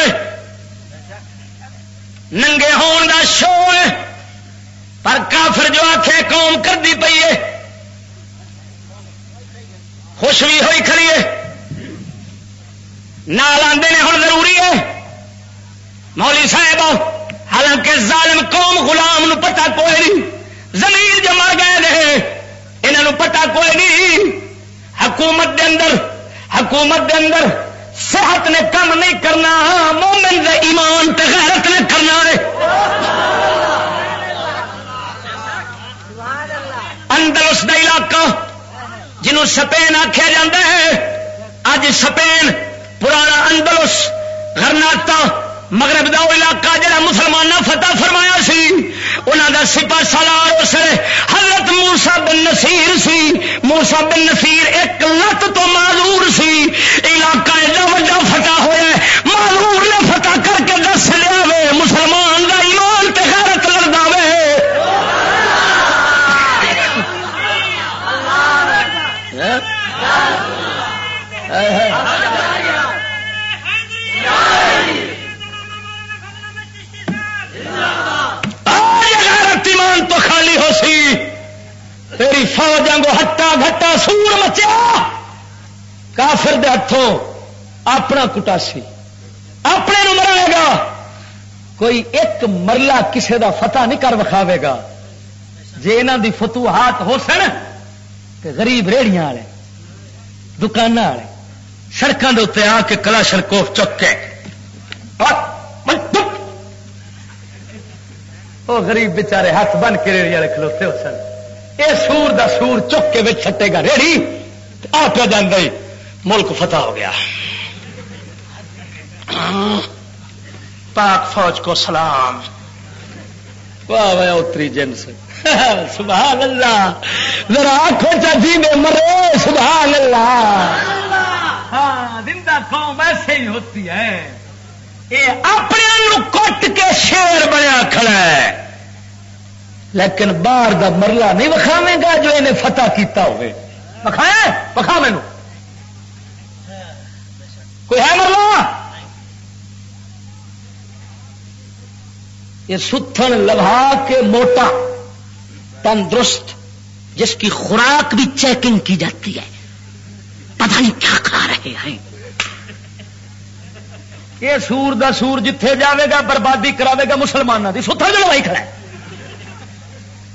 ننگے ہون کا شو پر کافر جو آخیا قوم کر دی پی ہے خوش بھی ہوئی کھڑی ہے نال آدھے نے ہوں ضروری ہے۔ مولی صاحب، حالانکہ ظالم قوم غلام نو پتا کوئی نہیں۔ زمین جو مر گئے رہے انہوں پتا کوئی نہیں۔ حکومت دے اندر، حکومت دے اندر صحت نے کم نہیں کرنا، مومن دے ایمان تے غیرت نے کرنا ہے۔ اندر اس دا علاقہ جنہوں سپین آخیا جا ہے اج سپین پرانا اندلس گرناتا مغرب دا علاقہ جڑا مسلمان فتح فرمایا سی انہوں دا سپا سالار اس حضرت موسا بن نصیر سی۔ موسا بن نصیر ایک لت تو معذور سی۔ علاقہ ایڈا وا فتح ہوا معذور نے فتح کر کے دس لیا مسلمان دا سی تیری فوجوں کو ہٹا گٹا سور مچیا۔ کافر دے ہاتھوں اپنا کٹاسی اپنے نو مرائے گا۔ کوئی ایک مرلہ کسے دا فتح نہیں کر وکھاوے گا۔ جی یہاں دی فتوحات ہو سن کہ غریب ریڑیاں والے دکان والے سڑکوں کے اتنے آ کے کلا شرکوف چک کے۔ وہ غریب بچارے ہاتھ بن کے ریڑی والے کھلوتے ہو سن۔ یہ سور دا سور چک کے بچ چھٹے گا ریڑی آ پہ جانا ملک فتح ہو گیا۔ پاک فوج کو سلام۔ واہ واہ، اتری جنس۔ سبحان اللہ۔ ذرا آنکھوں چاچی میں مرے سبحان اللہ۔ ہاں زندہ قوم ایسے ہی ہوتی ہے۔ یہ اپنے کٹ کے شیر بنیا کھڑا ہے۔ لیکن باہر دا مرلا نہیں وکھاوے گا جو انہیں فتح کیتا ہوئے۔ وکھایا وکھا مینو۔ کوئی ہے مرلا یہ ستھن لبا کے موٹا، تندرست، جس کی خوراک بھی چیکنگ کی جاتی ہے۔ پتہ نہیں کیا کھا رہے ہیں۔ یہ سور دا سور جتھے جاوے گا، بربادی کراوے گا مسلمانوں کی ستھا جو لوائی کھڑا ہے۔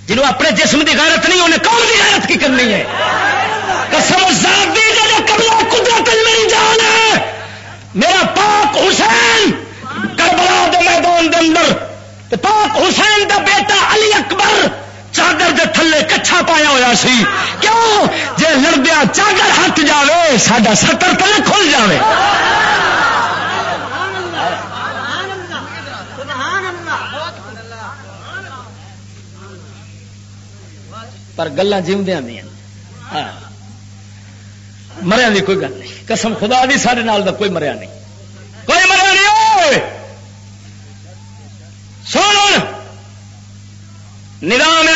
جنہوں اپنے جسم کی غیرت نہیں، انہیں کون کی غیرت کی کرنی ہے۔ قسم ذات دی جو کبلا قدرت میری جان ہے۔ میرا پاک حسین کربلا دے میدان دے اندر۔ پاک حسین دا بیٹا علی اکبر چادر دے تھلے کچھا پایا ہوا سی۔ کیوں؟ جے لڑدیا چادر ہٹ جاوے، ساڈا ستر تلے کھل جاوے۔ پر گلا جیوندیا ہاں۔ مریا دی کوئی گل نہیں۔ قسم خدا دی سارے نال دا کوئی مریا نہیں۔ کوئی مریا نہیں سن۔ نظام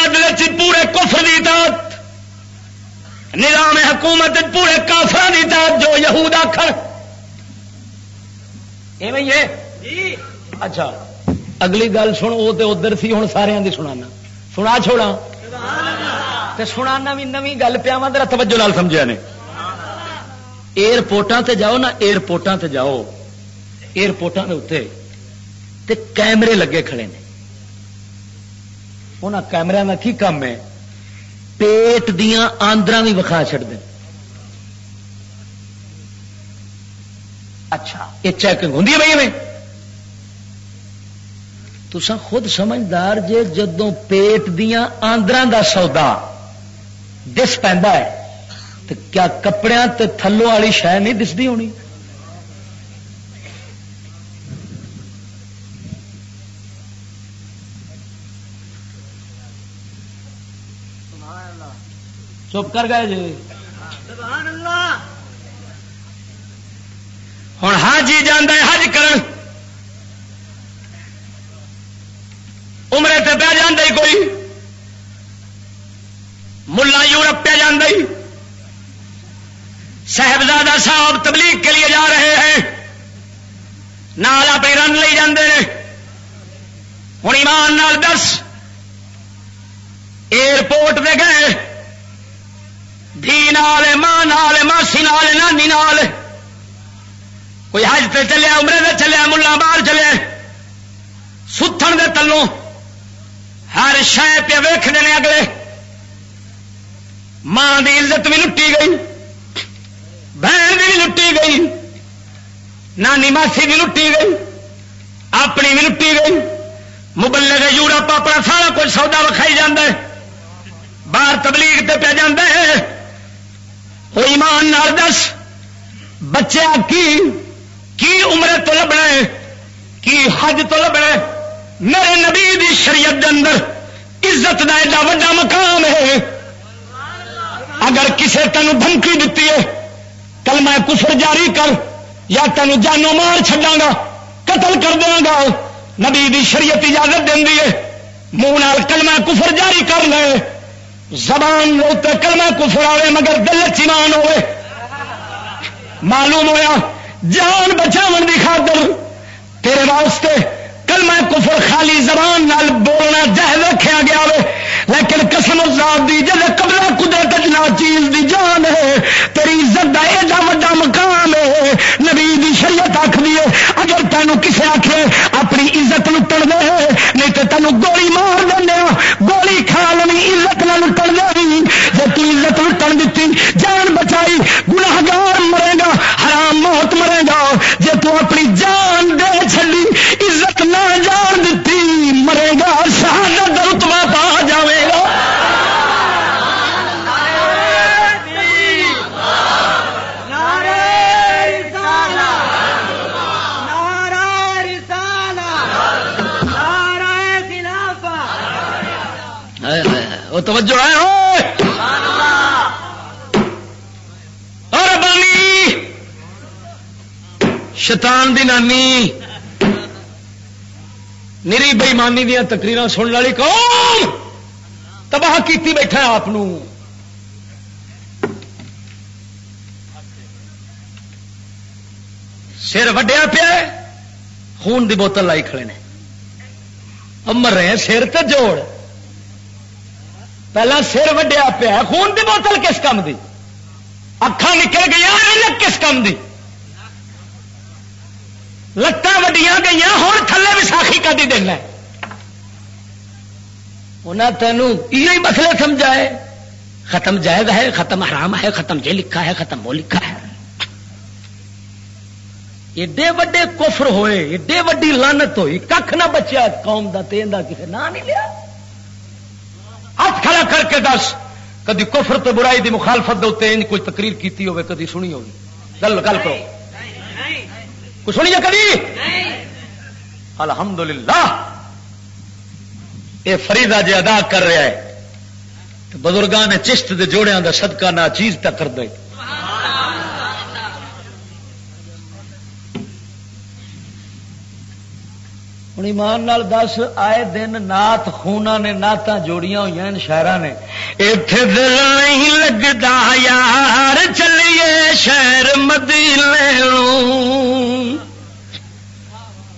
پورے کفر دی اطاعت۔ نظام حکومت پورے کافر دی اطاعت جو یہود آخر اچھا۔ اگلی گل سن وہ تو ادھر سی ہوں سارے دی سنانا۔ سنا چھوڑا سنا بھی نو گل پیا وا توجہ لال سمجھا نے۔ ایئرپورٹوں تے جاؤ نا ایئرپورٹوں تے جاؤ۔ ایئرپورٹوں کے اتنے کیمرے لگے کھڑے نے۔ ان کیمرے کا کی کام ہے؟ پیٹ دیا آندرا بھی وکھا چڑ دیں اچھا یہ چیکنگ ہوں بھائی میں تسا خود سمجھدار جے جدوں پیٹ دیا آندرا دا سودا دس پہ تو کیا کپڑے تے تھلوں والی شہ نہیں دستی ہونی؟ چپ کر گئے جی۔ ہوں حاجی جانا حج کر عمرے تے پہ جانا کوئی۔ ٹپیا جانا صاحبزادہ صاحب تبلیغ کے لیے جا رہے ہیں۔ نال اپنی رن لے جاندے ہوں ایمان نال دس۔ ایئرپورٹ دے گئے۔ دھی نال، ماں نال، ماسی نال، نانی نال۔ کوئی حج تے چلیا امرے دے چلیا ملا باہر چلے۔ ستن دے تلوں ہر شہ پہ ویخ دینے اگلے۔ ماں کی عزت بھی لٹی گئی بہن بھی لٹی گئی نانی ماسی بھی لٹی گئی اپنی بھی لٹی گئی مبلے کا یورپ اپنا سارا کچھ سودا وکھائی جانا باہر تبلیغ تے پہ جانا ہے ایمان نار دس بچے کی کی عمر تو لبنا ہے کی حج تو لبنا ہے میرے نبی دی شریعت دے اندر عزت کا ایڈا وا مقام ہے اگر کسے تین دھمکی دیتی ہے، کل میں کفر جاری کر، یا تین جانو مار چڈا گا، قتل کر دیا گا، نبی دی شریعت اجازت دینی ہے۔ منہ نال کلمہ کفر جاری کر لے۔ زبان کلمہ کفر آئے مگر دل چمان ہوئے معلوم ہوا جان بچاؤ کی خاطر تیرے واسطے کلمہ کفر خالی زبان نال بولنا جہل رکھا گیا ہوئے۔ لیکن قسم ذات دی جب قبضہ قدرت جنا چیز دی جان ہے، تیری عزت کا ایڈا وا مقام ہے، نبی دی شریعت آخ دیے اگر تینوں کسے آخے اپنی عزت لٹن دے، نہیں تو تینوں گولی مار دینا ہاں، گولی کھا لینی عزت نہ لٹن دے جی تو عزت لٹن دیتی جان بچائی، گناہگار مرے گا، حرام موت مرے گا۔ جی تو اپنی جان دے چلی عزت نہ جان توجہ ہے اور بانی شیطان دی نانی۔ نری بےمانی دیا تقریر سننے والی قوم۔ تباہ کیتی بیٹھا آپ سر وڈیا پیا خون دی بوتل لائی کھڑے نے۔ امر رہے سر تو جوڑ۔ پہلا سر وڈیا پیا خون دی بوتل کس کام دی؟ اکھا نکل گیا کس کام دی؟ لتان وڈیا گئی ہوں تھلے بھی ساخی کا دینا انہیں تینوں یہ مسئلے سمجھائے، ختم جائز ہے، ختم حرام ہے، ختم یہ لکھا ہے، ختم وہ لکھا ہے۔ ایڈے وڈے کفر ہوئے، ایڈے وڈی لانت ہوئی کھ نہ بچیا، قوم کا تین کا کسی نہ نہیں لیا۔ ہاتھ کھڑا کر کے دس۔ کدی کفر تو برائی دی مخالفت دے کوئی تقریر کیتی ہوئے کدی سنی ہوگی گل گل کرو سنیے کبھی الحمد للہ یہ فریدا جی ادا کر رہا ہے بزرگان نے چشت دے جوڑیاں دا صدقہ نہ چیز تک کر دے ہوں ایمان نال دس، آئے دن نات خونا نے نعت جوڑیاں ہوئی شہر نے۔ اتے دل نہیں لگتا یار، چلیے شہر مدینے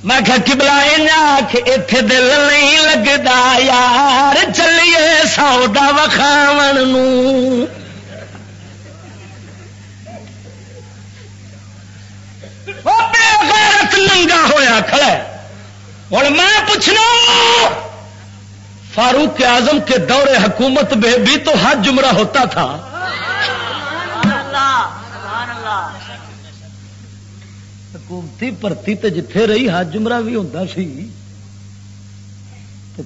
میں کبلا آخ اتے دل نہیں لگتا یار، چلیے سودا وکھاو ننگا ہوا کھڑا ہوں میں پوچھنا فاروق اعظم کے دور حکومت میں بھی تو حج جمرہ ہوتا تھا۔ حکومتی پرتی تے جتھے رہی حج جمرہ بھی ہوتا سی۔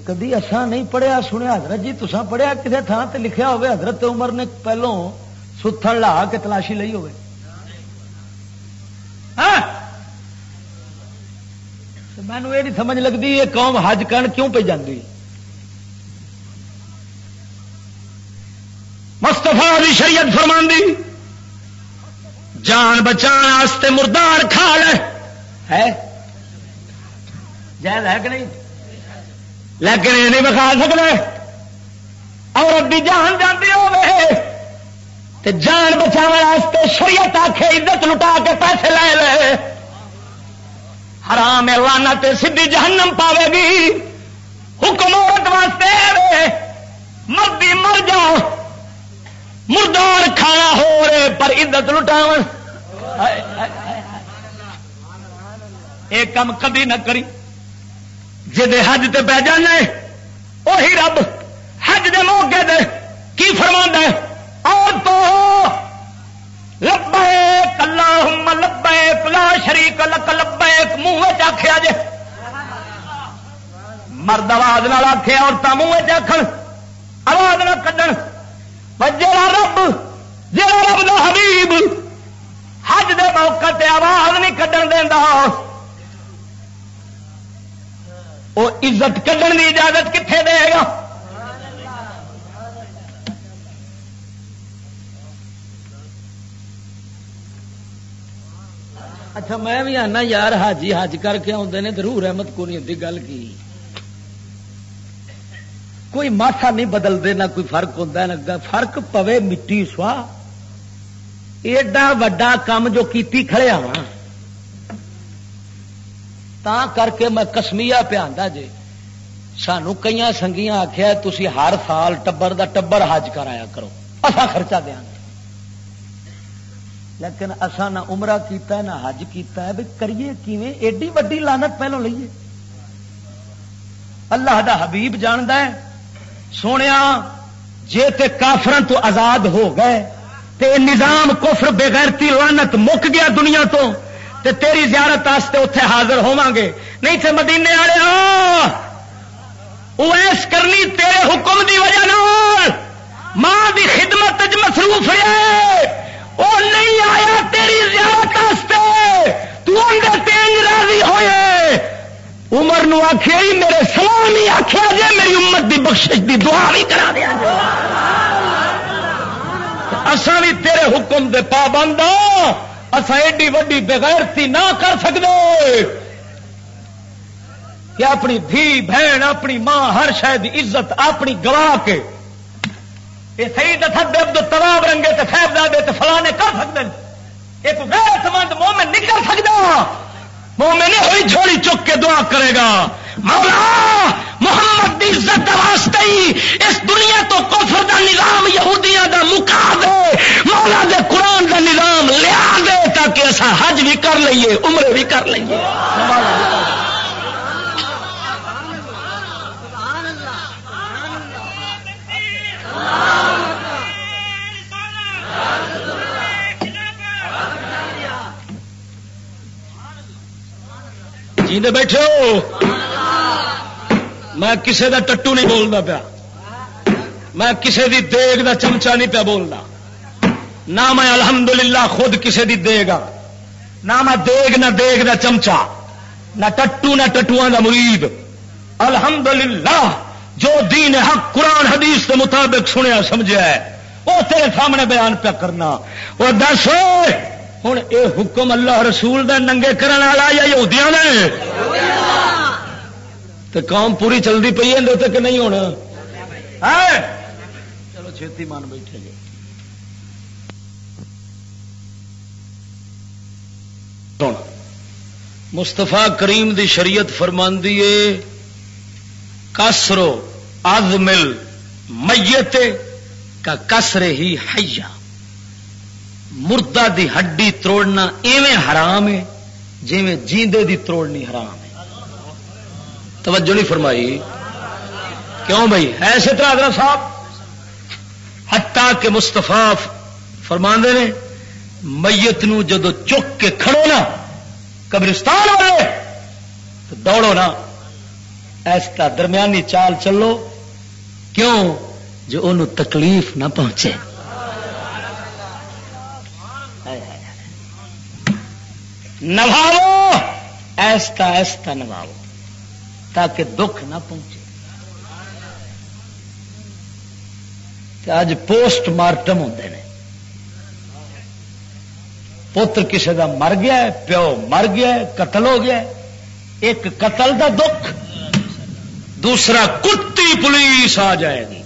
کدی اصا نہیں پڑھیا سنیا حضرت جی تسا پڑھیا کسی تھان تے لکھیا ہوئے حضرت عمر نے پہلوں ستھن لا کے تلاشی لئی ہوئے۔ ہاں؟ مینو یہ نہیں سمجھ لگتی یہ قوم حج کرن کیوں پہ جاندی؟ مستفا بھی شریعت فرمان دی جان بچان مردار کھا لے ہے؟ جائز ہے کہ نہیں؟ لیکن یہ نہیں بکھا سکتے عورت بھی جان جاتی ہو جان بچا شریعت آخے عزت لٹا کے پیسے لے لے۔ حرام لانا تے سیدھی جہنم پاوے گی۔ حکم عورت واسطے مردی مر جاؤ مردار کھانا ہو رہے، پر عزت لٹاو یہ کام کبھی نہ کری۔ جی حج تے بہ جانے وہی رب حج دے موقع دے کی فرما ہے؟ اور تو لبے کلا لبے پلا شریک لک لبے منہ چاخیا جے مرد آواز نہ آخیا عورتیں منہ چاخن آواز نہ کھڈن جا رب جا رب دا حبیب، حج دے موقع تے آواز نہیں کھڈن دینا وہ عزت کھڈن کی اجازت کتنے دے گا؟ اچھا میں بھی آنا یار، حاجی حج کر کے آدھے نے، ضرور احمد کو نہیں ہوتی گل کی۔ کوئی ماسا نہیں بدلتے نہ کوئی فرق ہوتا نہ فرق پوے مٹی سوا۔ ایڈا وڈا کام جو کیتی کھڑے آ تا کر کے میں کسمیا پیا جی سانو کئی سنگیاں آخیا تھی ہر سال ٹبر دا ٹبر حج کرایا کرو۔ اصا خرچہ دیا لیکن اصا نہ عمرہ کیتا ہے، نہ حج کیتا ہے۔ بھی کریے کیویں؟ ایڈی وڈی لانت پہلو لیے اللہ دا حبیب جاندہ ہے۔ سونے جے تے کافرن تو آزاد ہو گئے، تے نظام کفر بغیرتی لانت مک گیا دنیا تو، تے تیری زیارت آستے اتے حاضر ہوا گے نہیں تے مدینے والے ایس کرنی تیرے حکم دی وجہ نال، ماں دی خدمت مصروف ہے وہ نہیں آیا، تیری زیارت آستے تین راضی ہوئے۔ عمر نو آخیا میرے سلام ہی آخیا جی میری امت دی بخشش دی دعا بھی کرا دیا اصا بھی تیرے حکم دے پابند ہاں۔ اصا ایڈی وڈی بغیرتی نہ کر سکتے کہ اپنی دھی، بہن، اپنی ماں، ہر شاید عزت، اپنی گوا کے یہ صحیح دسد عبد تباب رنگے تے صاحبزادے تے فلانے کر سکتے ہیں ایک غیرت مند مومن نہیں کر سکتا مومن نہیں ہوئی جھوڑی چک کے دعا کرے گا۔ مولا، محمد دی عزت واسطے ہی اس دنیا تو کفر دا نظام یہودیاں دا مکا دے۔ مولا دے قرآن دا نظام لیا دے تاکہ ایسا حج بھی کر لئیے، عمرے بھی کر لئیے۔ جی بیٹھے ہو؟ میں کسے دا ٹٹو نہیں بولنا پیا۔ میں کسے دی دیگ دا چمچا نہیں پیا بولنا۔ نہ میں الحمدللہ خود کسے دی دے گا ہاں۔ نہ میں دیگ نہ دیگ دا چمچا۔ نہ ٹٹو نہ ٹٹو دا مرید۔ الحمدللہ۔ جو دین حق قرآن حدیث کے مطابق سنیا سمجھا ہے، وہ تیرے سامنے بیان پیا کرنا۔ وہ دس ہوں یہ حکم اللہ رسول دے ننگے کرنے والا یا یہودیاں نے تو قوم پوری چلتی پی ہے کہ نہیں ہونا؟ چلو چھتی مان بیٹھے گے مستفا کریم دی شریعت فرماندی ہے، کسرو از مل میت کا کسرے ہی حیا۔ مردہ دی ہڈی توڑنا ایویں حرام ہے جی جیندے دی توڑنی حرام ہے۔ توجہ نہیں فرمائی۔ کیوں بھائی؟ ایسے طرح حضرت صاحب ہٹا کے مستفا فرما نے، میت نو جدو چک کے کھڑو نا، قبرستان والے تو دوڑو نا، ایسا درمیانی چال چلو کیوں؟ جو انہوں تکلیف نہ پہنچے۔ نبھاو ایستا ایستا نبھاو تاکہ دکھ نہ پہنچے۔ اج پوسٹ مارٹم ہوتے ہیں پتر کسی کا مر گیا ہے، پیو مر گیا ہے، قتل ہو گیا ہے، ایک قتل کا دکھ۔ دوسرا کتی پولیس آ جائے گی۔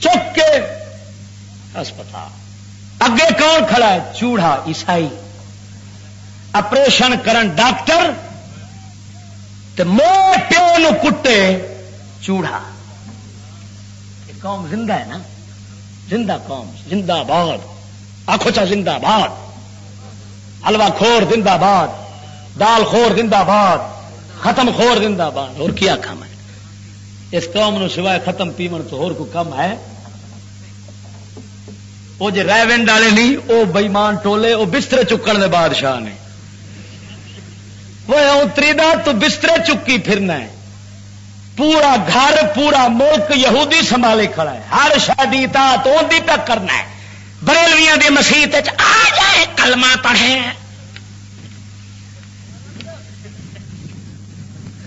چک کے ہسپتال۔ اگے کون کھڑا ہے؟ چوڑا عیسائی۔ اپریشن کرن ڈاکٹر پیو کٹے چوڑا۔ قوم زندہ ہے نا؟ زندہ قوم، زندہ باد۔ آخو چا زندہ باد۔ حلوا خور زندہ باد۔ دال خور زندہ باد۔ ختم خور زندہ باد، اور کیا کام ہے؟ اس قوم نو سوائے ختم پیمن تو اور کو کم ہے؟ وہ جی ریونڈ والے نہیں، وہ بئیمان ٹولے، وہ بستر چکن دے بادشاہ نے۔ وہ اتری دا تو بسترے چکی پھرنا ہے۔ پورا گھر، پورا ملک یہودی سنبھالے کھڑا ہے۔ ہر شادی تا تو تک کرنا ہے۔ بریلویاں دی مسیح آ جائے، کلمہ پڑھے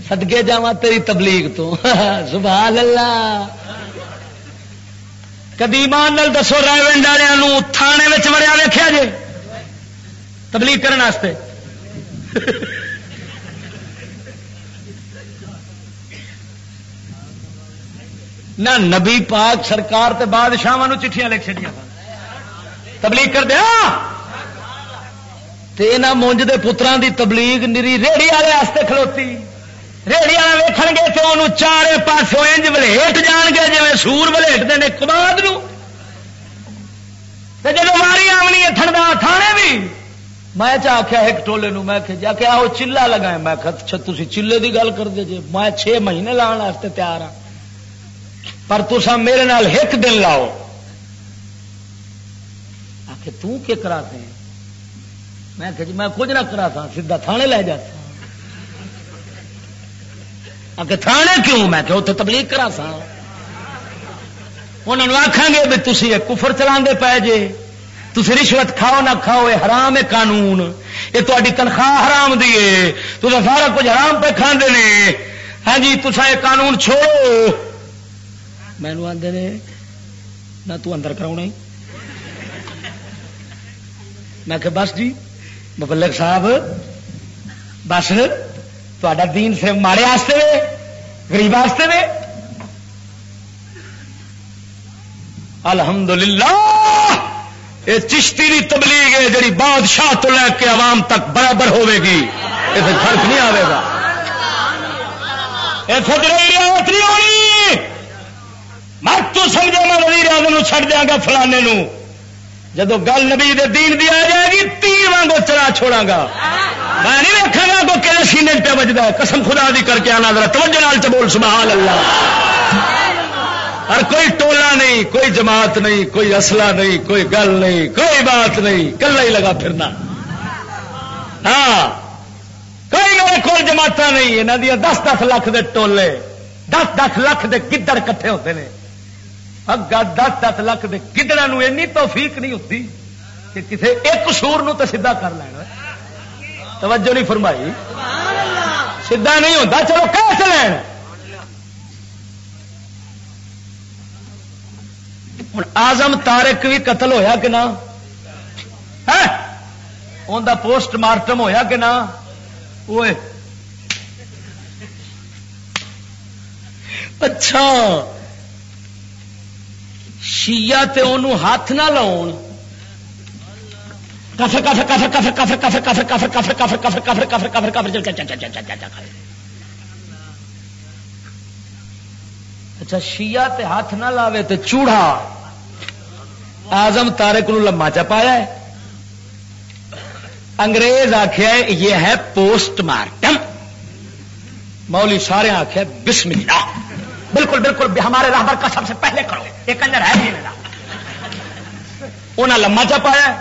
سدگے جا تیری تبلیغ تو۔ سبحان اللہ۔ کدی مان دسو رائے والوں تھانے میں وڑیا ویخیا جی تبلیغ کرنے نہ نبی پاک سرکار تے بادشاہ چٹھیاں لکھ چڑیا تبلیغ کر دیا؟ مونج دے پتران دی تبلیغ نری ریڑی والے کھلوتی۔ ریڑی والا ویخ گے تو انہوں چار پاسوں انج ولیٹ جان گے جی سور ولیٹ دے کماد جب ماری آنی ہے تھنڈا تھانے بھی میں چ آخیا ایک ٹولے نو میں جا کے آؤ چلا لگا میں اچھا تھی چلے کی گل کر دے جی میں چھ مہینے لاؤ واسطے تیار ہاں پر تسا میرے نال ایک دن لاؤ آ کے آخ کرا دیں میں کہ جی میں کچھ نہ کرا تھا سیدا تھانے لے جاتا آگے تھانے کیوں؟ میں کہ اتنے تبلیغ کرا سا انہوں آخان گے بھی تھی کفر چلا پے جے۔ تھی رشوت کھاؤ نہ کھاؤ یہ حرام ہے قانون۔ یہ تاری تنخواہ حرام دیے تو سارا کچھ حرام پہ کھانے نے۔ ہاں جی تصا یہ قانون چھوڑو۔ مینو آدھے نے، نہ تو اندر کرا میں کہ بس جی مبلک صاحب، بس۔ تا دین سے ماڑے واسطے وے گریب واسطے وے الحمدللہ یہ چشتی کی تبلیغ ہے جی بادشاہ تو لے کے عوام تک برابر ہوے گی یہ فرق نہیں آئے گا میں تو سمجھا میں وزیر اعظم چھڑ دیا گا فلانے نو جب گل نبی دین دی آ جائے گی، تیر وانگو چلا چھوڑا گا میں نہیں ویکا گا کو کہ سینے پہ بجتا ہے۔ قسم خدا دی کر کے آنا، ذرا توجہ نال چبول سبحان اللہ۔ اور کوئی ٹولا نہیں، کوئی جماعت نہیں، کوئی اصلہ نہیں، کوئی گل نہیں، کوئی بات نہیں کلا ہی لگا پھرنا۔ ہاں کوئی میرے کو جماعت نہیں یہاں دیا دس دس لاکھ دے ٹولے، دس دس لاکھ دے گدڑ کٹھے ہوتے ہیں اگا دس دس لاکھ دے گدڑا اینی توفیق نہیں ہوتی کہ کسی ایک سور نو تو سیدھا کر لینا توجہ نہیں فرمائی سیدھا نہیں ہوتا چلو کیسے لین ہوں آزم تارک بھی قتل ہویا کہ نہ ان پوسٹ مارٹم ہویا کہ نہ وہ اچھا شیعہ تے انہوں ہاتھ نہ لاؤ کفر کفر کفر کفر کفر کفر کفر کفر کفر کفر کفر کفر کفر کفر کفر چل چل چل چل چل اچھا شیعہ تے ہاتھ نہ لاوے تے چوڑا آزم تارک نو لما چا پایا ہے انگریز آخیا یہ ہے پوسٹ مارٹم مولی سارے آخیا بسم اللہ بالکل بالکل ہمارے راہبر کا سب سے پہلے کرو۔ یہ کنجر ہے میرا۔ انہیں لما چا پایا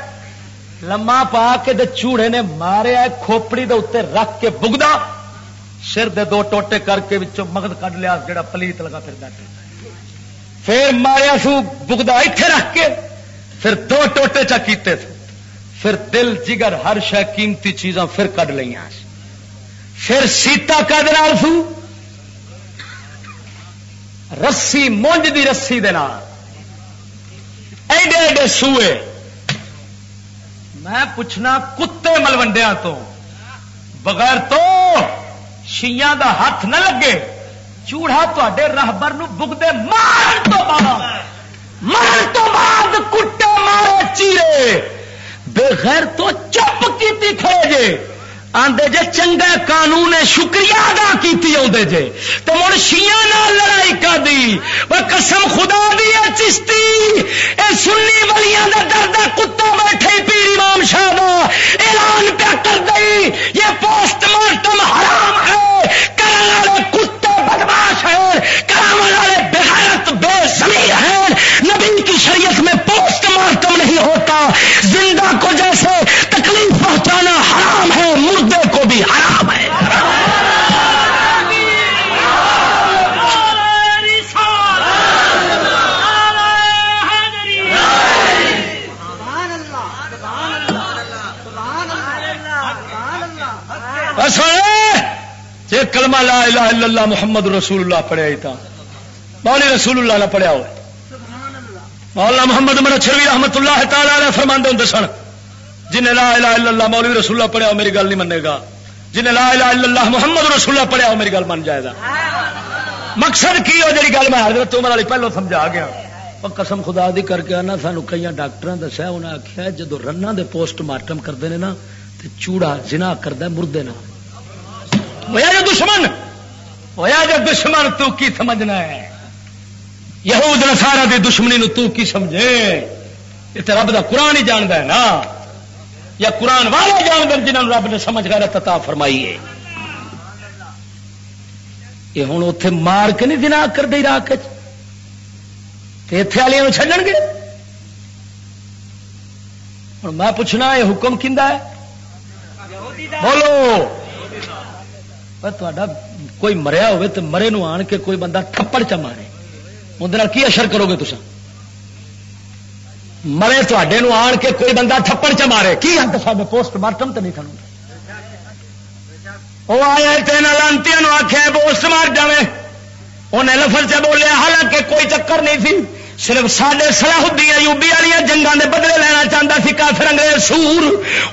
لما پا کے دے چوڑے نے مارے کھوپڑی دے اتنے رکھ کے بگدا۔ سر دے دو ٹوٹے کر کے مگد کھ لیا، جڑا پلیت لگا پھر بیٹھے۔ پھر ماریا سو بگدا اتے رکھ کے۔ پھر دو ٹوٹے چا کیتے۔ تھے پھر دل، جگر، ہر شہ قیمتی چیزاں پھر کھ لی پھر سیتا کد سو۔ رسی، مونج دی رسی دے ایڈے ایڈے سوئے۔ میں پوچھنا، کتے ملوڈیا تو بغیر تو شیاں دا ہاتھ نہ لگے، چوڑا تے راہبر بگدے مار تو بعد۔ مار تو بعد کٹ بغیر تو چپ کی کھڑے جے۔ آدھے جے چنگا قانون شکریہ ادا کی آدھے جے۔ تو مڑ شیا لڑائی کر دی۔ وہ قسم خدا دی ہے، چشتی۔ اے سنی ولیاں دا درد کتا بیٹھے پیر امام شاہ دا۔ اعلان پہ کر دئی یہ پوسٹ مارٹم حرام ہے۔ کرنے والے کتے بدماش ہیں۔ کرنے والے بغیرت بے زمین ہیں۔ نبی کی شریعت میں پوسٹ مارٹم نہیں ہوتا۔ زندہ کو جیسے ایک کلمہ لا الہ الا اللہ محمد رسول اللہ پڑھیا ہی تھا مولی رسول اللہ نہ پڑھیا ہو مولانا محمد من چھوی رحمت اللہ تعالی فرما ہوں سن جن لا الہ الا اللہ مولوی رسول اللہ پڑھیا ہو میری گل نہیں منے گا جن لا الہ الا اللہ محمد رسول اللہ پڑھیا ہو میری گل من جائے گا۔ مقصد کی ہو جی گل میں حضرت عمر علی پہلو سمجھا گیا۔ قسم خدا دی کر کے آنا سانو کئی ڈاکٹر دسیا انہیں آخیا جدو رنا دے پوسٹ مارٹم کرتے ہیں نا تو چوڑا جنا کرتا مردے نہ ہویا جو دشمن؟ ہویا جو دشمن تو کی سمجھنا ہے؟ یہود نسارا دی دشمنی نو تو کی سمجھے؟ یہ تو رب دا قرآن ہی جانتا ہے نا۔ یا قرآن والے جان جنہوں رب نے سمجھ کر تتا فرمائی ہے۔ یہ ہوں اتے مار کے نہیں دن کر دے راک اتے والے چڈن گے؟ ہوں میں پوچھنا یہ حکم کھا ہے؟ بولو۔ تا کوئی مریا ہوئے تو مرے نو آن کے کوئی بندہ تھپڑ چ مارے اندر کی اشر کرو گے تصا مرے تے آن کے کوئی بندہ تھپڑ چ مارے کی ہم سارے پوسٹ مارٹم تو نہیں کھانا وہ آیا تین لانتی آخیا پوسٹ مار جائے انہیں لفظ چ بولیا حالانکہ کوئی چکر نہیں تھی صرف سڈے سلاحدی یوبی والی جنگان دے بدلے لینا چاہتا سی، کافر انگریز سور۔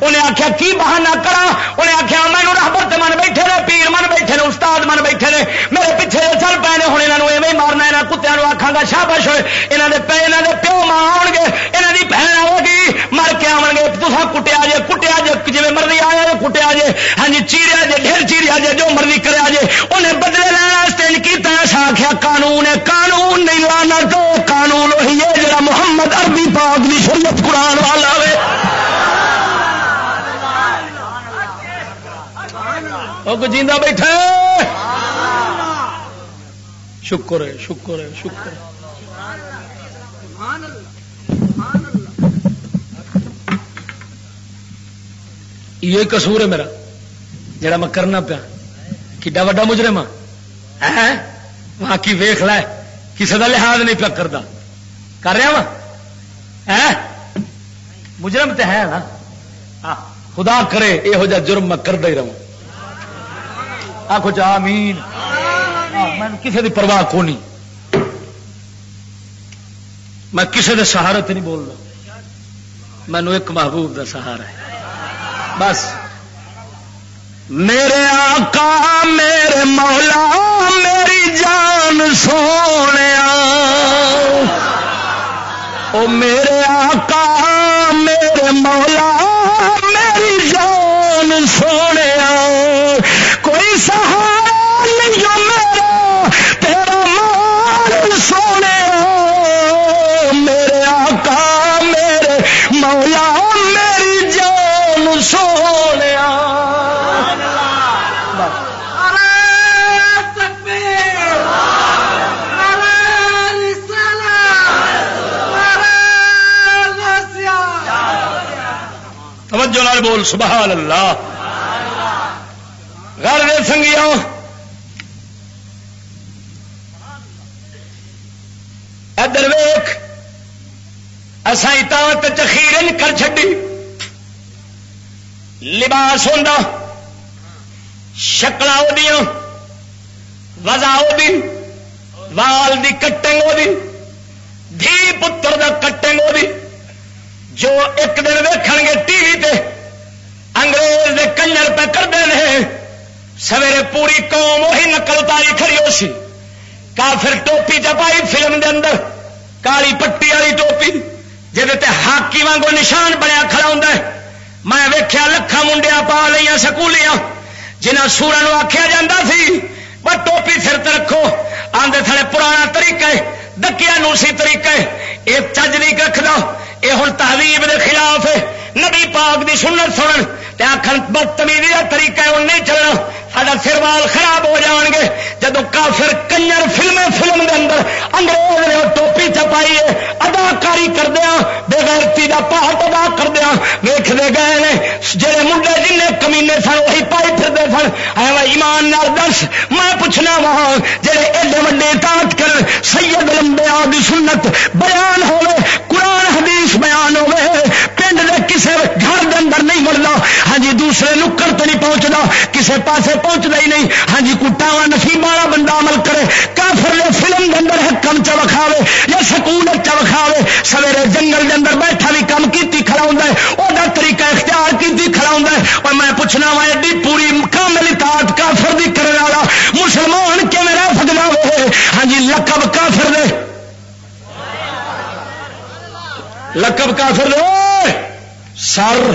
انہیں آخیا کی بہانا کرا انہیں آخیا مینو رحبت من بیٹھے نے پیر من بیٹھے نے استاد من بیٹھے نے میرے پیچھے چل پے نے ہوں یہاں ایویں مارنا یہاں کتوں آخا گا شابش ہوئے یہاں کے پے یہاں کے پیو ماں آن گے یہاں کی بہن آؤ گی مر کے آن گے تصا کٹیا جے کٹیا جے جی مرضی آیا جے، کٹیا جے۔ ہاں جی چیریا جے، ڈھیر چیریا جے، جو مرضی کرا جے۔ انہیں بدلے لینا کی ایسا آخیا قانون ہے، قانون نہیں لانا تو قانون قانون وہی ہے جڑا محمد عربی پاک دی شریعت قرآن والا وے جیندہ بیٹھا شکر ہے شکر ہے شکر ہے۔ یہ قصور ہے میرا، جڑا میں کرنا پیا۔ کڈا وا مجرم ہاں وہاں کی ویخ لے کسی کا لحاظ نہیں پیا کرتا کر رہا وا مجرم تو ہے نا؟ خدا کرے یہو جہ جرم میں کرتا ہی رہا آخو چا مین میں کسی کی پرواہ کو نہیں میں کسی کے سہارے نہیں بول رہا مینو ایک محبوب کا سہارا ہے۔ بس۔ میرے آقا، میرے مولا، میری جان سونے او میرے آقا میرے مولا میری جان سونے کوئی سہارا توجہ لال بول، سبحان اللہ۔ گھر دے سنگیا ادر ویخ اصا چخیر کر چڈی لباس ہوں شکل وزا وال دی کٹنگ وہ دھی پتر دا کٹنگ وہ جو ایک دن ویکھ گے ٹی وی تے، انگریز دے کنجر پہ کرتے ہیں سویرے پوری قوم وہی نقل اتاری کھڑی ہو سی۔ کافر ٹوپی چپائی فلم دے اندر، کالی پٹی والی ٹوپی جہد ہاکی وانگو نشان بنیا کھڑا ہوں میں ویخیا لکھا منڈیا پا لیا سکولیاں جنہ سورا آخیا جا سی۔ پر ٹوپی سر رکھو۔ آدھے تھڑے پرانا طریقہ دکیا نوسی طریقہ یہ چج نہیں رکھنا یہ ہوں تہذیب کے خلاف ہے نبی پاک دی سنت سنن آخر بدتمیزی کا طریقہ ہے نہیں چلنا۔ سارا سروال خراب ہو جان گے۔ جب کافر کنجر فلمیں فلم دے اندر انگریز نے ٹوپی چپائی ہے، اداکاری کردیا بےغیرتی کا پاٹ ادا کردیا ویختے گئے نے جہے منڈے جن کمینے سن، وہی پائی پھرتے سن۔ ایمان نال دس، میں پوچھنا وا جہے ایڈے وڈے تاٹ کر سید لمبے آدی سنت بیان ہوے قرآن حدیث بیان ہوے پنڈ کے کسی گھر دے اندر نہیں مڑنا ہاں جی دوسرے نکڑ تو نہیں پہنچنا کسی پاسے پہنچتا ہی نہیں۔ ہاں جی کٹا وا نصیب والا بندہ عمل کرے۔ کافر نے فلم کے اندر حکم چ وکھاوے یا سکول چ وکھاوے۔ سویرے جنگل کے اندر بیٹھا بھی کام کی کھڑا ہوں وہ طریقہ اختیار کی کھڑا ہوں اور میں پوچھنا وا، ایڈی پوری کامل اطاعت کافر دی کرنے والا مسلمان کیون رہ سکتا ہوئے؟ ہاں جی لقب کافر دے۔ لقب کافر دے۔ Sir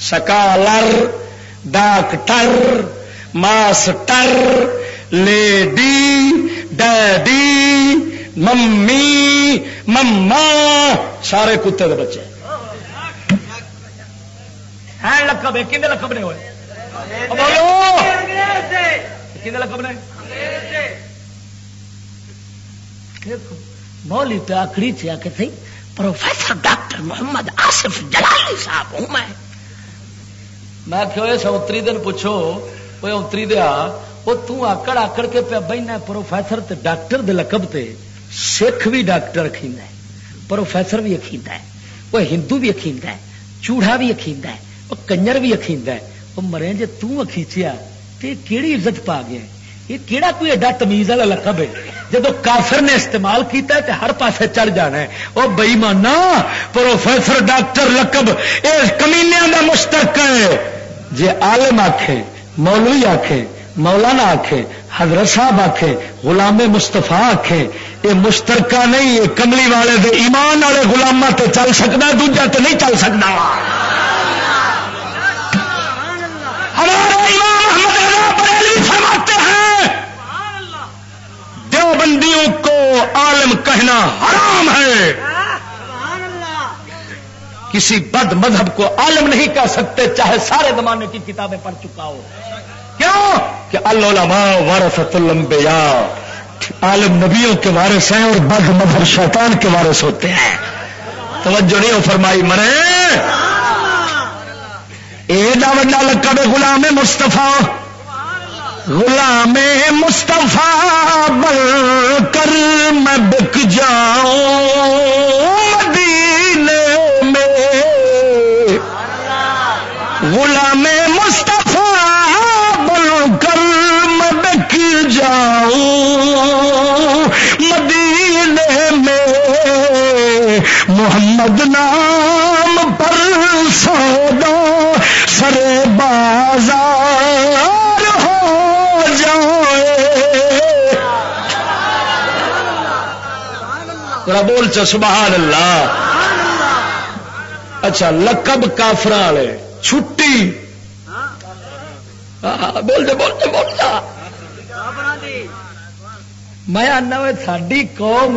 scholar doctor master lady daddy mummy mama سارے کتے دے بچے۔ ہیں لقب ہے کھے لقب نے ہوئے؟ بولو۔ کھے لقب نے؟ مولی پہ آکڑی تھی آ کے تھی پروفیسر ڈاکٹر محمد آصف جلالی صاحب ہوں میں۔ میں کہ اتری دن پوچھو، وہ اتری دیا، وہ تکڑ آکڑ کے پہ بہنا پروفیسر تے ڈاکٹر دے لقب تے سکھ بھی ڈاکٹر اخیند ہے، پروفیسر بھی اخیند ہے، وہ ہندو بھی اخیند ہے، چوڑا بھی اخیند ہے، وہ کنجر بھی اخیند ہے، وہ مرے جے جی تکھیچیا تو کہڑی عزت پا گیا یہ کہڑا کوئی ایڈا تمیز والا لقب ہے؟ جب کافر نے استعمال کیتا ہے تو ہر پاسے چڑھ جانا ہے۔ وہ بئی مانا پروفیسر، ڈاکٹر لقب یہ کمینیا کا مشترک ہے۔ جی عالم آخے مولوی آخے مولانا آخے حضرت صاحب آخے غلام مستفا آخے یہ مشترکہ نہیں یہ کملی والے دے ایمان والے گلام تے چل سکتا دوجا تے نہیں چل سکتا ہمارے فرماتے ہیں دیوبندیوں کو عالم کہنا حرام ہے۔ کسی بد مذہب کو عالم نہیں کہہ سکتے، چاہے سارے زمانے کی کتابیں پڑھ چکا ہو۔ کیوں کہ العلماء وارثت الانبیاء عالم نبیوں کے وارث ہیں اور بد مذہب شیطان کے وارث ہوتے ہیں۔ توجہ نہیں ہو فرمائی، مرے۔ ایڈا وڈا لقب غلام مستفا غلام مستفا بل کر میں بک جاؤں مدینے میں۔ غلام مستفا بل کر میں بک جاؤں مدینے میں۔ محمد نام پر سودا سر بازار بول چ سبحان اللہ۔ اچھا لقب کافر والے، چھٹی۔ بول دے بول دے بول دے۔ میں آنا ساری قوم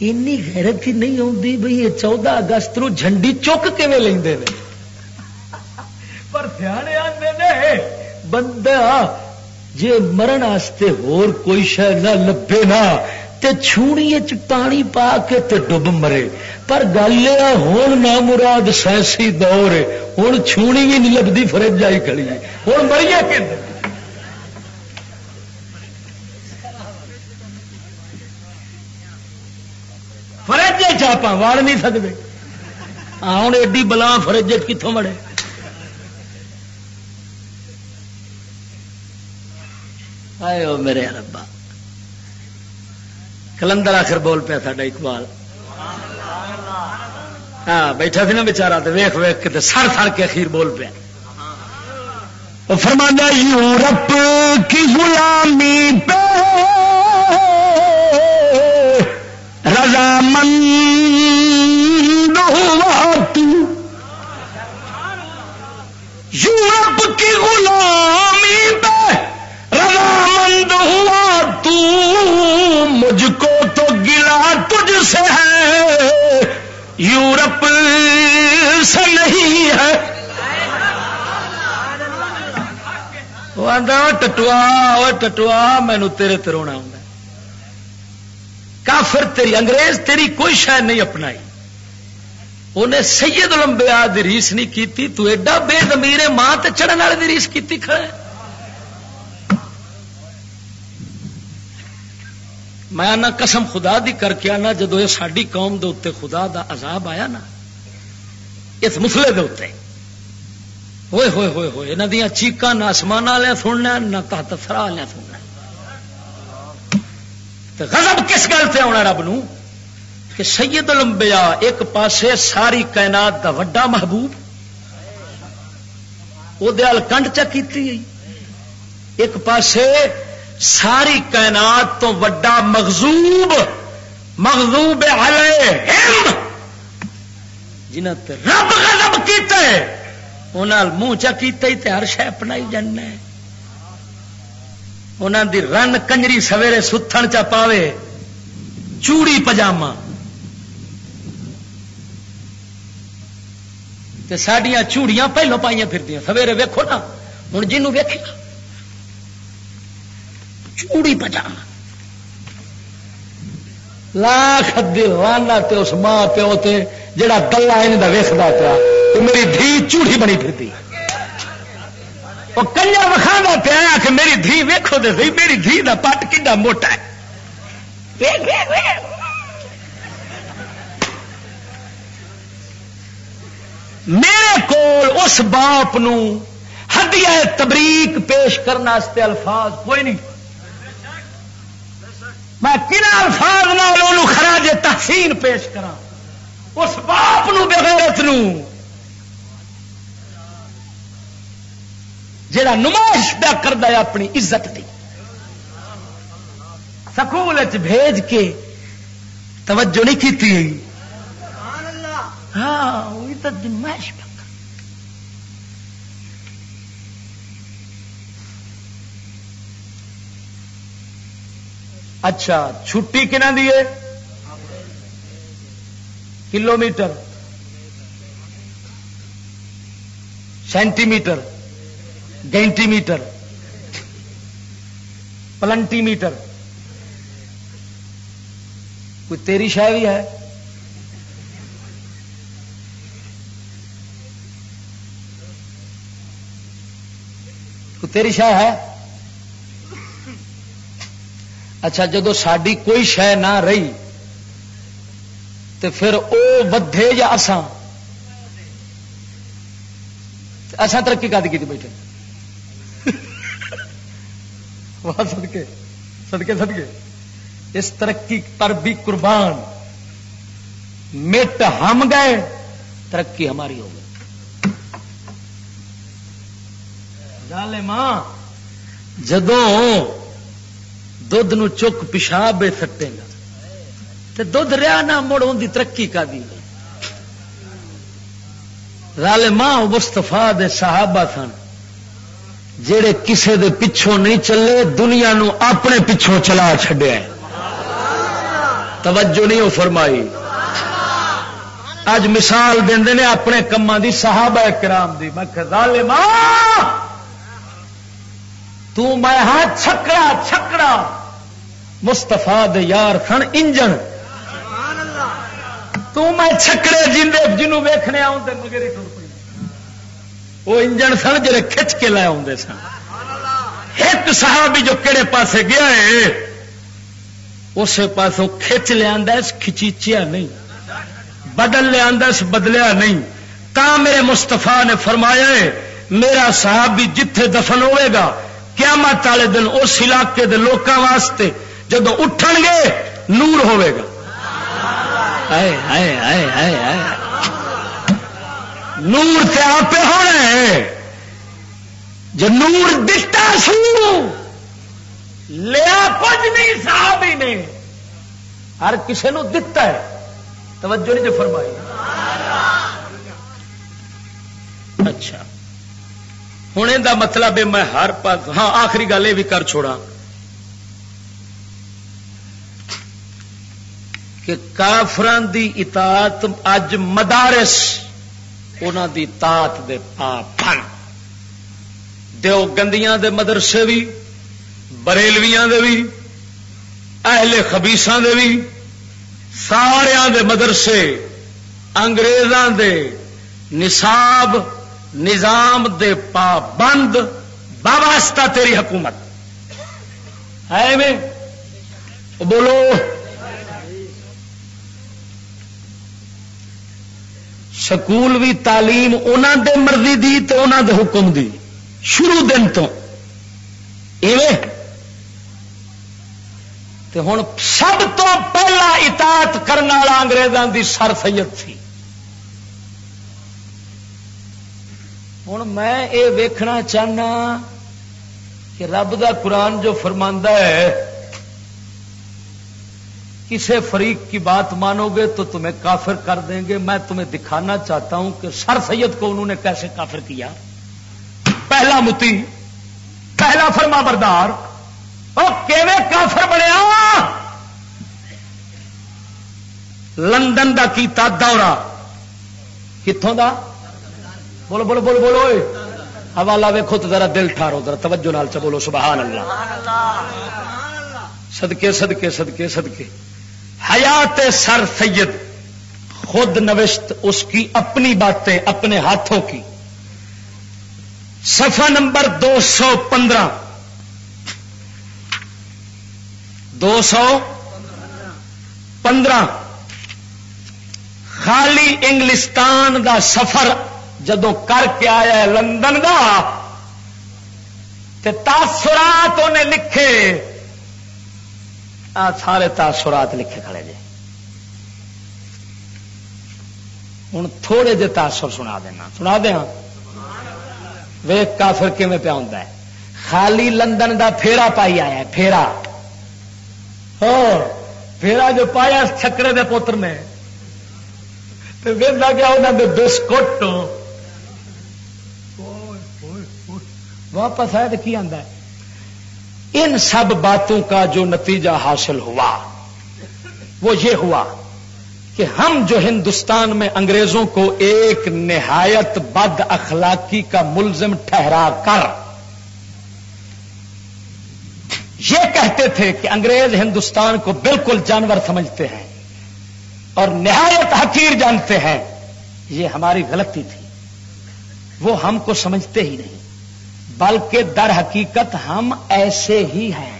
نی غیرت ہی نہیں آتی بھائی یہ چودہ اگست نو جھنڈی چک کے لے پر سیانے آتے بندہ جی مرن ہور کوئی شاید نہ لبے نہ تے چھوڑی پانی پا کے تے ڈب مرے۔ پر گل یہ ہوں نہ مراد سائنسی دور ہے۔ ہوں چھوڑی بھی نہیں لبھی فرج آئی کھڑی ہوں مری کہ فرج چاپا وال نہیں سکتے ہوں ایڈی بلا فرج کتوں مڑے؟ آئے میرے ربا۔ کلندر آخر بول پیا ساڈا اقبال۔ ہاں بیٹھا سی نا بچارا تو ویخ ویخ کے سڑ سڑ کے اخیر بول پیا۔ فرمانا یورپ کی غلامی پہ رضامند ہوا تو۔ یورپ کی غلامی پہ سے نہیں ہے۔ وہ آدھا ٹٹوا وہ ٹٹوا مینو تیرے ترونا ہوں کافر تیری، انگریز تیری کوئی شاید نہیں اپنائی۔ انہیں سید لمبیا ریس نہیں کی تو ایڈا بے زمیر ماں تے چڑھن والے ریس کی کھڑے میں آنا قسم خدا دی کر کے آنا جدو یہ ساری قوم دے اتنے خدا دا عذاب آیا نا، اس مسلے دے اتنے ہوئے ہوئے ہوئے ہوئے یہاں دیا چیقاں نہ آسمان والے سننا، نہ تحت سرا والے سننا۔ غضب کس گل سے آنا رب نو؟ کہ سید لمبیا ایک پاسے ساری کائنات دا وڈا محبوب وہ کنڈ چکی ایک پاسے ساری کائنات تو وڈا مغزوب مغزوب علیہم جنہ تے رب غضب کیتا ہے، انہاں منہ چا کیتا ہی تے ہر شے اپنائی جاننا ہے۔ انہاں دی رن کنجری سویرے ستھن چا پاوے، چوڑی پجامہ۔ تے ساڈیاں چوڑیاں پہلو پائیاں پھردیاں، سویرے ویکھو نا، ہن جنوں ویکھیا؟ چوڑی پجامہ لاکھ دیوانا تے اس ماں پیو تے جڑا گلا ویستا پیا، تو میری دھی چوڑی بنی پھرتی۔ وہ کنیا وکھا پیا کہ میری دھی ویکو دے سی، میری دھی دا پٹ کڈا موٹا ہے۔ میرے کو اس باپ نو ہدیہ تبریک پیش کرنے الفاظ کوئی نہیں۔ میں کن الفاظ نال خراج تحسین پیش کرا اس باپ نو بغیرت نو۔ جڑا نمائش پیا کرتا ہے اپنی عزت کی سکول بھیج کے توجہ نہیں کی ہاں وہی تو نمائش پہ اچھا چھٹی کنا دی کلو میٹر سینٹی میٹر گینٹی میٹر پلنٹی میٹر کوئی تیری شہ بھی ہے؟ کوئی تیری شہ ہے؟ اچھا جدو ساری کوئی شہ نہ رہی تو پھر او ودے یا اسان اسان ترقی کر کی بیٹھے؟ سدکے سدکے سدکے اس ترقی پر بھی قربان۔ مٹ ہم گئے، ترقی ہماری ہو گئی۔ ماں جدوں دھد چک پیشاب سٹے گا۔ تو دھد رہا نہ مڑ ان ترقی کا دی۔ رال ماں مستفا دے صحابہ سن، جڑے کسے دے پچھوں نہیں چلے، دنیا نو اپنے پچھوں چلا چڈیا توجہ نہیں وہ فرمائی۔ اج مثال دے اپنے کما دی صحابہ کرام دی۔ میں ماں! تو میں ہاں چھکڑا چھکڑا۔ مستفا یار سن انجن۔ تو میں چھکڑے جیندے جنوں ویکھنے آتے مگر ہی ٹر وہ انجن سن جڑے کھچ کے لے آتے سن۔ ایک صحابی جو کہڑے پاسے گیا ہے اس پاسوں کھچ لیا کھچیچیا نہیں۔ بدل لیا بدلیا نہیں۔ تا میرے مستفا نے فرمایا ہے، میرا صحابی جتھے دفن ہوئے گا قیامت والے دن اس علاقے دے لوکاں واسطے جب اٹھن گے، نور ہوے گا۔ آئے آئے آئے آئے آئے۔ نور سے آپ ہونا ہے۔ جو نور دتا سو، لیا کچھ نہیں، صاحب ہی نے ہر کسی نو دتا ہے۔ توجہ نہیں جو فرمائی۔ اچھا۔ ہوں یہ مطلب ہے میں ہر پاس ہاں آخری گل یہ بھی کر چھوڑا کہ کافران دی اطاعت اج مدارس انہوں دی اطاعت دے پاپن دیو گندیاں دے مدرسے بھی بریلویاں دے بھی اہل خبیساں دے بھی سارے دے مدرسے، انگریزاں دے نصاب نظام دے پابند باباستہ تیری حکومت۔ ہے میں بولو۔ سکول بھی تعلیم انہوں دے مرضی دی تو انہوں دے حکم دی۔ شروع دن تو۔ ہوں سب تو پہلا اطاعت کرنے والا انگریزوں دی سر سید تھی۔ ہوں میں یہ ویکھنا چاہنا کہ رب دا قرآن جو فرماندہ ہے کسی فریق کی بات مانو گے تو تمہیں کافر کر دیں گے میں تمہیں دکھانا چاہتا ہوں کہ سر سید کو انہوں نے کیسے کافر کیا پہلا متی پہلا فرما بردار اور کافر بنیا لندن دا کیتا دورہ کتوں دا بولو بولو بولو بولو حوالہ ویکو تو ذرا دل ٹھارو، ذرا توجہ نال چ بولو، سبحان اللہ۔ سدکے سدکے سدکے سدکے حیات سر سید، خود نوشت اس کی اپنی باتیں اپنے ہاتھوں کی۔ سفا نمبر دو سو پندرہ۔ دو سو پندرہ۔ خالی انگلستان دا سفر جدو کر کے آیا لندن کا تاثرات انہیں لکھے۔ آ، سارے تاثرات لکھے کھڑے جی ہوں تھوڑے جے تاثر سنا دینا۔ سنا دیا ویک کافر کیون پیا ہوں خالی لندن دا پھیرا پائی آیا پھیرا۔ ہاں، پھیرا جو پایا چکرے دے پوتر نے۔ گیا انہوں نے بسکٹ۔ واپس آئے تو کی آتا ہے؟ ان سب باتوں کا جو نتیجہ حاصل ہوا، وہ یہ ہوا کہ ہم جو ہندوستان میں انگریزوں کو ایک نہایت بد اخلاقی کا ملزم ٹھہرا کر، یہ کہتے تھے کہ انگریز ہندوستان کو بالکل جانور سمجھتے ہیں اور نہایت حقیر جانتے ہیں، یہ ہماری غلطی تھی، وہ ہم کو سمجھتے ہی نہیں۔ بلکہ در حقیقت ہم ایسے ہی ہیں۔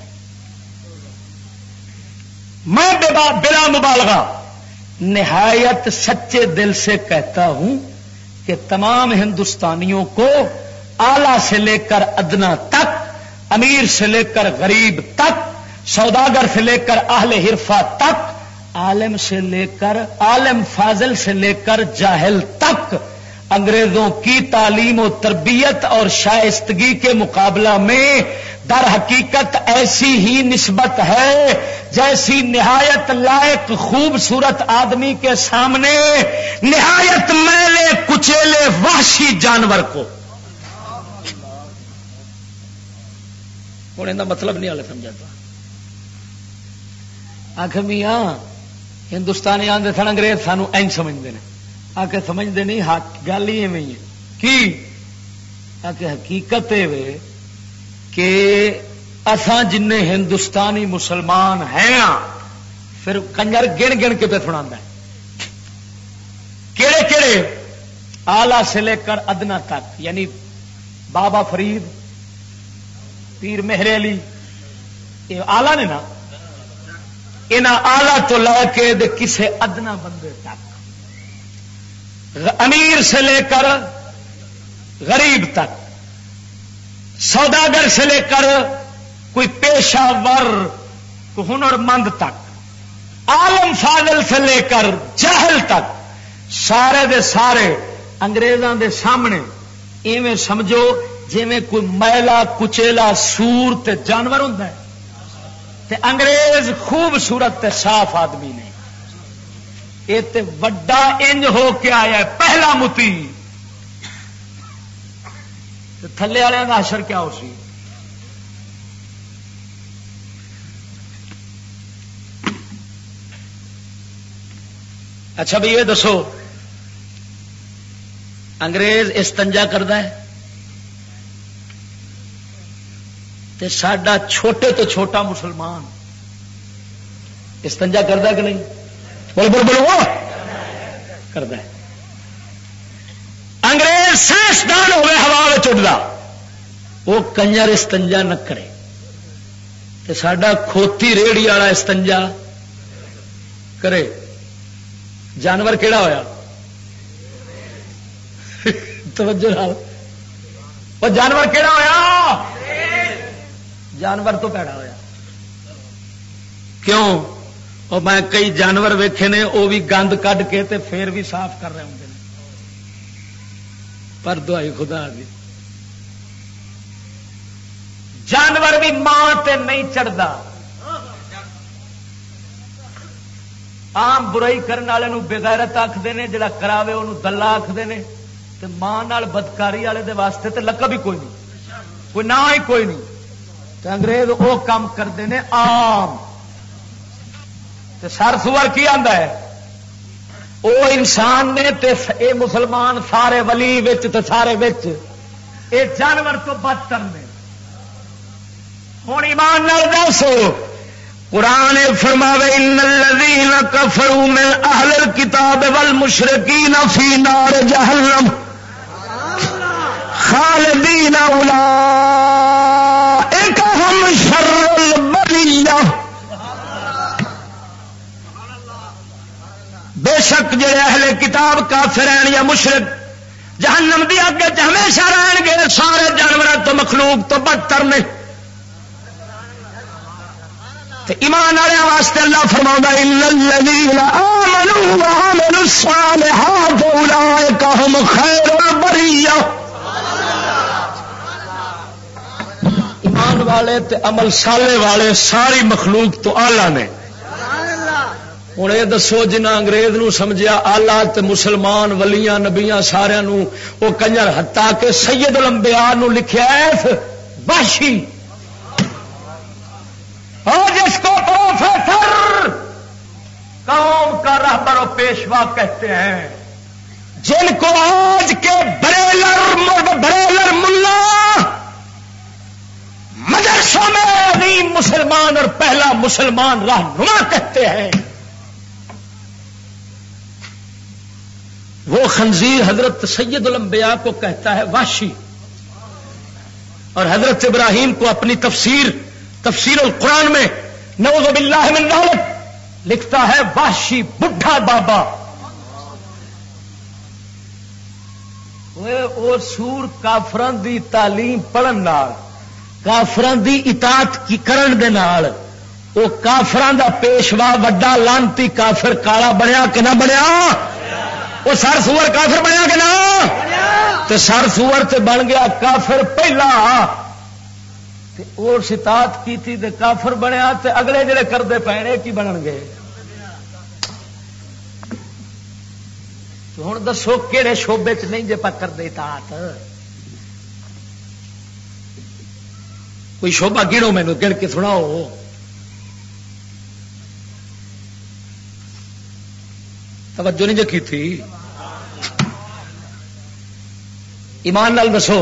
میں بلا مبالغہ نہایت سچے دل سے کہتا ہوں کہ تمام ہندوستانیوں کو آلہ سے لے کر ادنا تک، امیر سے لے کر غریب تک، سوداگر سے لے کر اہل حرفا تک، عالم سے لے کر، عالم فاضل سے لے کر جاہل تک انگریزوں کی تعلیم و تربیت اور شائستگی کے مقابلہ میں در حقیقت ایسی ہی نسبت ہے جیسی نہایت لائق خوبصورت آدمی کے سامنے، نہایت میلے کچیلے وحشی جانور کو۔ ہوں مطلب نہیں والے سمجھاتا۔ آخ میاں، ہندوستانی آدھے سن انگریز سانو این سمجھتے ہیں آ کے سمجھتے نہیں گل ہی ایویں کی؟ آ کے حقیقت کہ اسان جن ہندوستانی مسلمان ہیں، پھر کنجر گن گن کے پہ سنا کہڑے کہڑے آلہ سے لے کر ادنا تک یعنی بابا فرید، پیر مہر علی۔ یہ آلہ نے نا یہاں آلہ تو لے کے کسے ادنا بندے تک۔ امیر سے لے کر غریب تک۔ سوداگر سے لے کر کوئی پیشہ ور ہنر مند تک۔ عالم فاضل سے لے کر جہل تک۔ سارے دے سارے انگریزوں دے سامنے ایویں سمجھو جی میں کوئی میلا کچیلا سور تے جانور ہوں تے انگریز خوبصورت تے صاف آدمی نے۔ یہ وڈا انج ہو کے آیا پہلا متی۔ تھلے والوں کا اثر کیا ہو سی؟ اچھا بھائی، یہ دسو، انگریز استنجا کرتا ہے۔ تے ساڈا چھوٹے تو چھوٹا مسلمان استنجا کرتا کہ نہیں؟ بول بول بولو کرتا ہے۔ انگریز سائنسدان ہوئے ہوا چڑھتا وہ کنجر استنجا نہ کرے۔ تے ساڈا کھوتی ریڑی والا استنجا کرے۔ جانور کہڑا ہوا توجہ وہ جانور کہڑا ہوا جانور تو پیڑا ہوا کیوں؟ اور میں کئی جانور ویکھے نے وہ بھی گند کھ کے تے پھر بھی صاف کر رہے ہوں پر دعائی خدا دی۔ جانور بھی ماں تے نہیں چڑھتا آم برائی کرنے والے بغیرت آخر نے، جڑا کراوے انہوں دلہ آخر نے۔ تے ماں بدکاری والے دے واسطے تے لقب ہی کوئی نہیں۔ کوئی نہ ہی کوئی نہیں۔ تے انگریز وہ کام کرتے ہیں آم سر سور کی آتا ہے؟ وہ انسان نے تے اے مسلمان سارے ولی وچ تے سارے وچ۔ اے جانور تو بدتر نے ہوں ایمان نال دسو قرآن فرماوے، ان الذين كفروا من اهل الكتاب والمشركين في نار جهنم خالدين اولئك هم شر البريه بے شک جڑے اہل کتاب کافر ہیں یا مشرق جہنم دی اگے ہمیشہ رہن گے، سارے جانوروں تو مخلوق تو بدتر نے۔ ایمان والے واسطے اللہ فرما ایمان والے تے عمل سالے والے ساری مخلوق تو آلہ نے۔ ہوں یہ دسو جنہ انگریز نو آلہ تے مسلمان ولیاں نبیاں سارا وہ کنجر ہتا کے سید لمبیا لکھا باشی اور جس کو پروفیسر قوم کا رہبر و پیشوا کہتے ہیں جن کو آج کے بریلر بریلر ملا مدرسوں میں عظیم مسلمان اور پہلا مسلمان رہنما کہتے ہیں وہ خنزیر حضرت سید الانبیاء کو کہتا ہے واشی اور حضرت ابراہیم کو اپنی تفسیر تفسیر القرآن میں نوز باللہ من ذالک لکھتا ہے واشی بڈھا بابا وہ سور کافران دی تعلیم پڑھن کافران دی اطاعت کی کرن دے نال، وہ کافران دا پیشوا وڈا لانتی کافر کالا بنیا کہ نہ بنیا؟ وہ سر سور کافر بنیا کہ نہ؟ سر سور تے بن گیا کافر پہلا۔ اور ستات کی تھی تے کافر بنیا تے اگلے جڑے کرتے پے کی بنن گے؟ ہوں دسو کہڑے شوبے چ نہیں جے پکر دے تات کوئی شوبا گنو مینو گن کے سناؤ۔ توجہ نہیں جی تھی ایمان نال دسو۔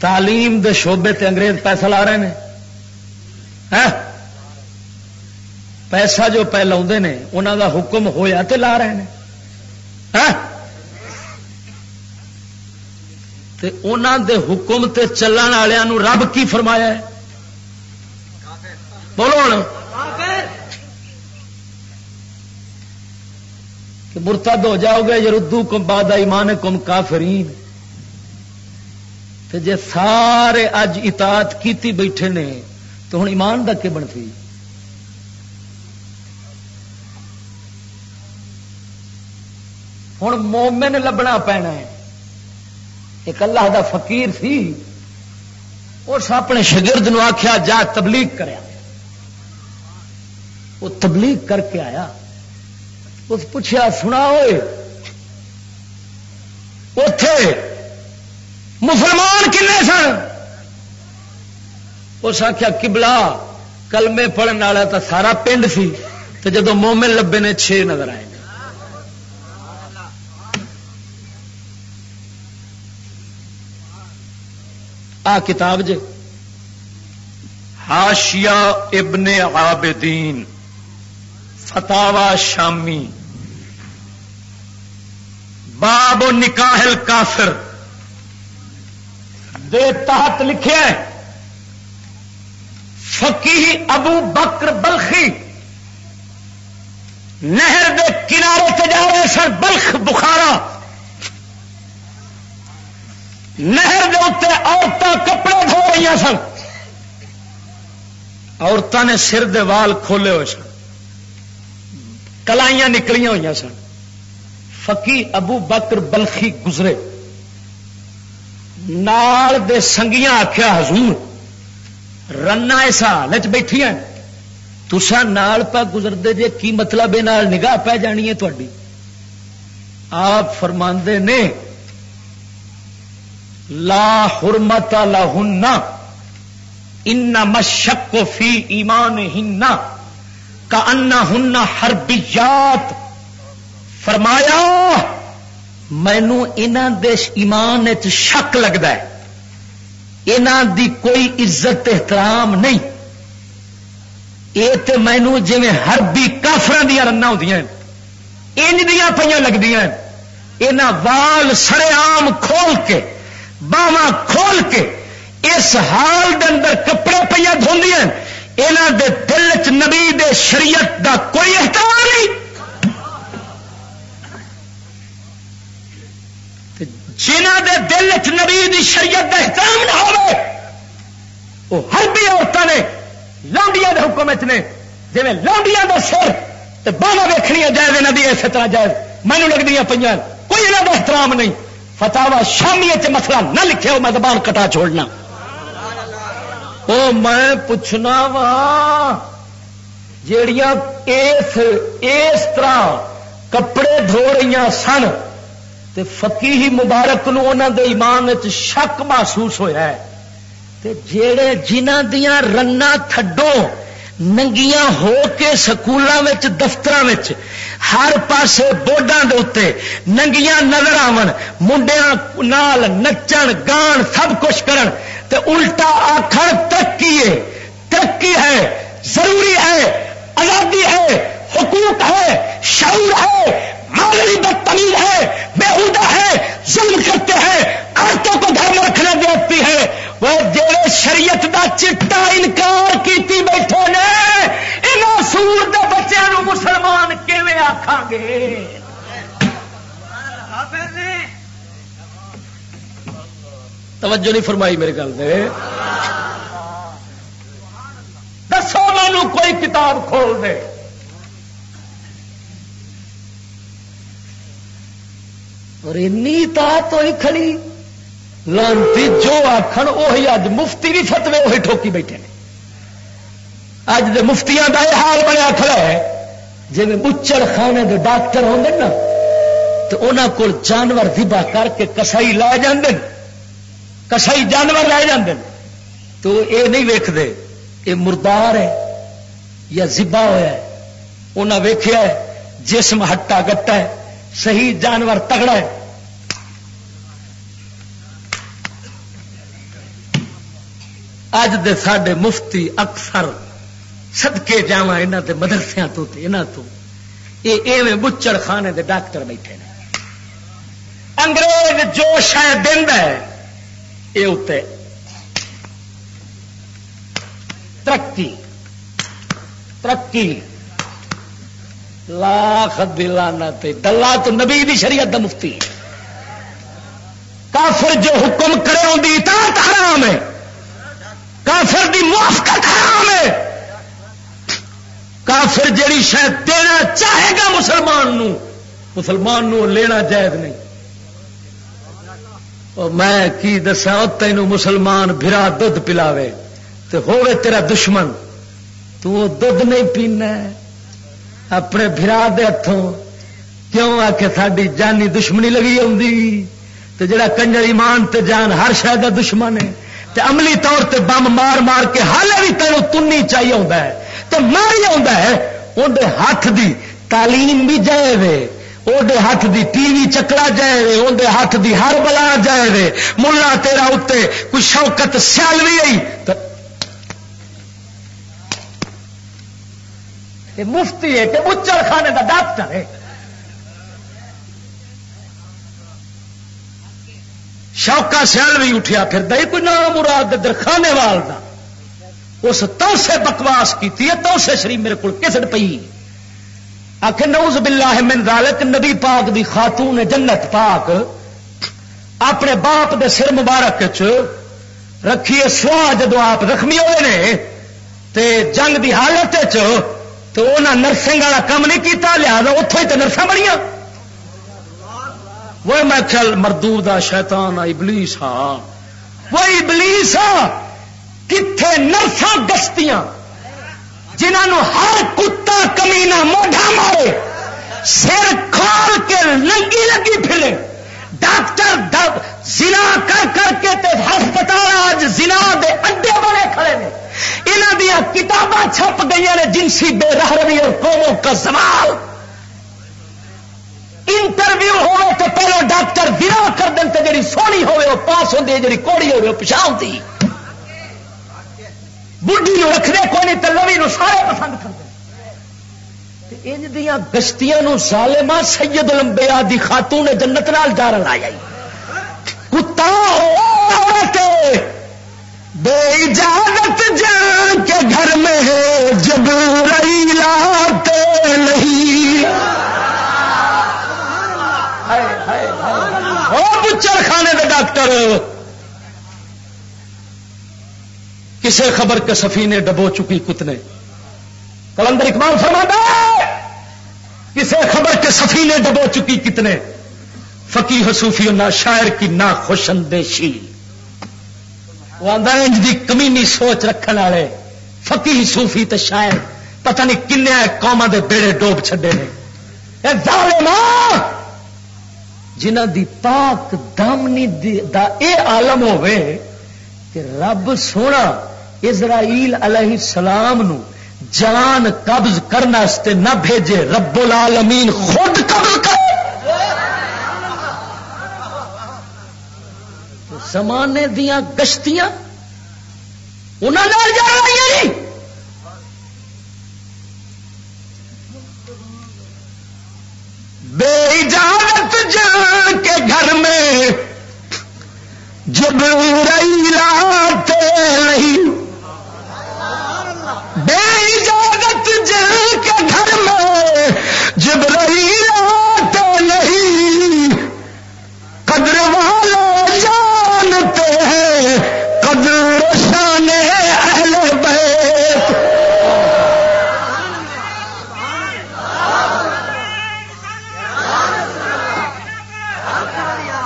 تعلیم دے شعبے تے انگریز پیسہ لا رہے ہیں پیسہ جو پہ لا انہوں دا حکم ہویا تے لا رہے ہیں تے انہوں دے حکم تے چلن والوں رب کی فرمایا ہے؟ بولو ہوں کہ مرتد ہو جاؤ گے یردو کم باد ایمان کم کافرین۔ جے سارے اج اطاعت کیتی بیٹھے نے، تو ہوں ایمان دا کے بنتی؟ ہوں مومن لبنا پینا ہے۔ ایک اللہ دا فقیر سی، اس اپنے شگرد نو آخیا جا تبلیغ کریا۔ وہ تبلیغ کر کے آیا۔ اس پوچھا سنا ہوئے اتے مسلمان کنے سن؟ اس آخیا کبلا کلمے پڑھنے والا تو سارا پنڈ سی تو جدو مومن لبے نے چھ نظر آئے۔ آ کتاب جے۔ ہاشیا ابن عابدین۔ فتاوا شامی باب و نکاح کافر دے تحت لکھے فقی ابو بکر بلخی نہر دے کنارے سے جا رہے سن، بلخ، بخارا۔ نہر دے اتنے عورتیں کپڑے دھو رہی سن۔ عورتوں نے سر دے وال کھولے ہوئے سن۔ کلائیاں نکلیاں ہوئی سن۔ فقی ابو بکر بلخی گزرے۔ نال دے سنگیاں آخیا حضور، رنا اس حالت بیٹھی ہیں۔ تسا نال پہ گزرتے جے کی مطلب یہ نگاہ پہ جانی ہے تھی آپ فرماندے نے، لا حرمت لہن ان مشک فی ایمان ہن کا انا ہن حربیات۔ فرمایا، مینو دیش ایمان شک لگتا ہے۔ انہوں دی کوئی عزت احترام نہیں۔ یہ تو مینو جی ہربی کافر دیا رنگ ہوتی انج دیا پہ لگتی یہاں وال سڑے آم کھول کے باوا کھول کے، اس حال دے اندر کپڑے پہ دھوندیاں یہاں دے دل چ نبی دے شریعت دا کوئی احترام نہیں۔ جنہ دے دل چ نبی دی شریعت دا احترام نہ ہو وہ ہر بھی عورتوں نے لانڈیا کے حکم نے جی لانڈیا کا سر تو باہر ویخنیا جائے نبی اسی طرح جائے مینو لگتی پہ کوئی یہاں کا احترام نہیں۔ فتوا شامی مسئلہ نہ لکھے ہو میں زبان کٹا چھوڑنا۔ او میں پوچھنا وا، جیڑیاں اس اس طرح کپڑے دھو رہی سن تے فقیہی مبارک نو انہاں دے ایمان وچ شک محسوس ہویا ہے، تے جیڑے جنہاں دیاں رنا تھڈو ننگیاں ہو کے سکولوں دفتر ہر پاسے بورڈوں کے اتنے ننگیاں نظر آن منڈیا نال نچن، گان، سب کچھ کرن۔ تے الٹا آخر ترقی ہے ترقی ہے، ضروری ہے، آزادی ہے، حقوق ہے، شعور ہے، مالوی بدتمیز ہے، بےحدہ ہے، ظلم کرتے ہیں، عورتوں کو گھر میں رکھنے دیتی ہے۔ وہ جڑے شریعت دا چٹا انکار کیتی بیٹھے نے ان سور دے بچوں مسلمان کیویں آخان گے؟ توجہ نہیں فرمائی میرے گل دے۔ دسو مینو کوئی کتاب کھول دے۔ اور اینی تو ہی کھڑی۔ لانتی جو آخر وہی اج مفتی بھی فتوے وہی ٹھوکی بیٹھے ہیں اج دے مفتیاں کا یہ حال بنیا کھڑا ہے۔ جی بچڑ خانے دے ڈاکٹر ہوں نا، تو انہوں کو جانور دبا کر کے کسائی لے جاندے۔ کسائی جانور لے جاندے تو یہ نہیں ویکتے یہ مردار ہے یا زبا ہوا ہے۔ انہیں ویخیا جسم ہٹا گٹا ہے، صحیح جانور تگڑا ہے۔ اج دے ساڈے مفتی اکثر سدکے جا یہاں کے مدرسیا تو یہاں تو۔ یہ ایویں بچڑ خانے دے ڈاکٹر بیٹھے ہیں انگریز جو شاید دن ہے یہ اتنے ترقی ترقی لاکھ دلانا دلہ تو نبی دی شریعت دا مفتی. کافر جو حکم کرے ان کی اطاعت حرام ہے. کافر دی موافقت حرام ہے. کافر جیڑی شاید دینا چاہے گا مسلمان نو مسلمان نو لینا جائز نہیں. میں کی دسا تینوں مسلمان بھرا دھد پلاوے تو ہوے تیرا دشمن۔ تو دھد نہیں پینا اپنے برا دے ہاتھوں کیوں آ کے ساری جانی دشمنی لگی آ جڑا کنجر ایمان تے جان ہر شاید دشمن ہے، تے عملی طور تے بم مار مار کے ہال بھی تینوں تنی چاہیے ہوتا ہے۔ تو ماری ہے اندر ہاتھ دی تعلیم بھی جائے وے اندر ہاتھ دی ٹی وی چکلا جائے وے اندر ہاتھ دی ہر بلا جائے ملا تیرا اتنے کوئی شوکت سیال بھی آئی مفتی ہے کہ اچر خانے کا ڈاکٹر ہے۔ شوکا سیال بھی اٹھیا پھر دئی کوئی نام مراد درخانے وال اس تو سے بکواس کی تو سے شریف میرے کو کسٹ پی آخر نوز باللہ من ذالک، نبی پاک دی خاتون جنت پاک۔ اپنے باپ دے سر مبارک چ رکھیے سوا جدو آپ زخمی ہوئے نے، تے جنگ دی حالت چ تو انہیں نرسنگ والا کام نہیں کیتا، لہذا اتوں ہی تو نرساں بڑیاں وہ میں چل مردو دا شیطان آ، ابلیس ہاں وہ ابلیس ہاں کتنے نرساں گشتیاں جنہوں ہر کتا کمینا موڈا مارے، سر کھول کے لنگی لگی پھرے۔ ڈاکٹر دب زنا کر کر کے تے ہسپتال آج زنا دے اڈے بڑے کھڑے نے۔ انہوں دیا کتاباں چھپ گئی نے، جنسی بے رہروی اور قوموں کا سوال انٹرویو ہو تو پہلو ڈاکٹر گرا کر دیں تو جی سونی ہوئے وہ پاس ہوتی ہے جی کوڑی ہوئے وہ پچھا ہوتی بڑھی رکھنے، کوئی نہیں تو لوی سارے پسند کرتے۔ ان دیا گشتیاں سالما سید لمبیا دی خاتون نے جنت نال جار لایا کتا بے اجازت جان کے گھر میں ہے، جب رئی لاتے نہیں۔ بچر خانے کے ڈاکٹر۔ کسے خبر کے سفینے ڈبو چکی کتنے؟ کلندر اقبال فرما کسے خبر کے سفینے ڈبو چکی کتنے؟ فقی حسوفی نہ شاعر کی نہ خوش اندیشی۔ وہ دی کمینی سوچ رکھنے والے۔ فقی صوفی تے شاعر، پتہ نہیں کنیا قوما دے بیڑے ڈوب چھڈے نے۔ جنہ دی پاک دامنی دا اے عالم ہوئے کہ رب سونا اسرائیل علیہ السلام نو جان قبض کرنے نہ بھیجے رب العالمین خود قبض کر۔ زمانے دیا گشتیاں انہوں نے جی۔ بے اجازت جان کے گھر میں جب رئی رات نہیں۔ جل کے گھر میں جب رہی رات نہیں۔ قدر والے جانتے ہیں، قدر شان اہل بیت۔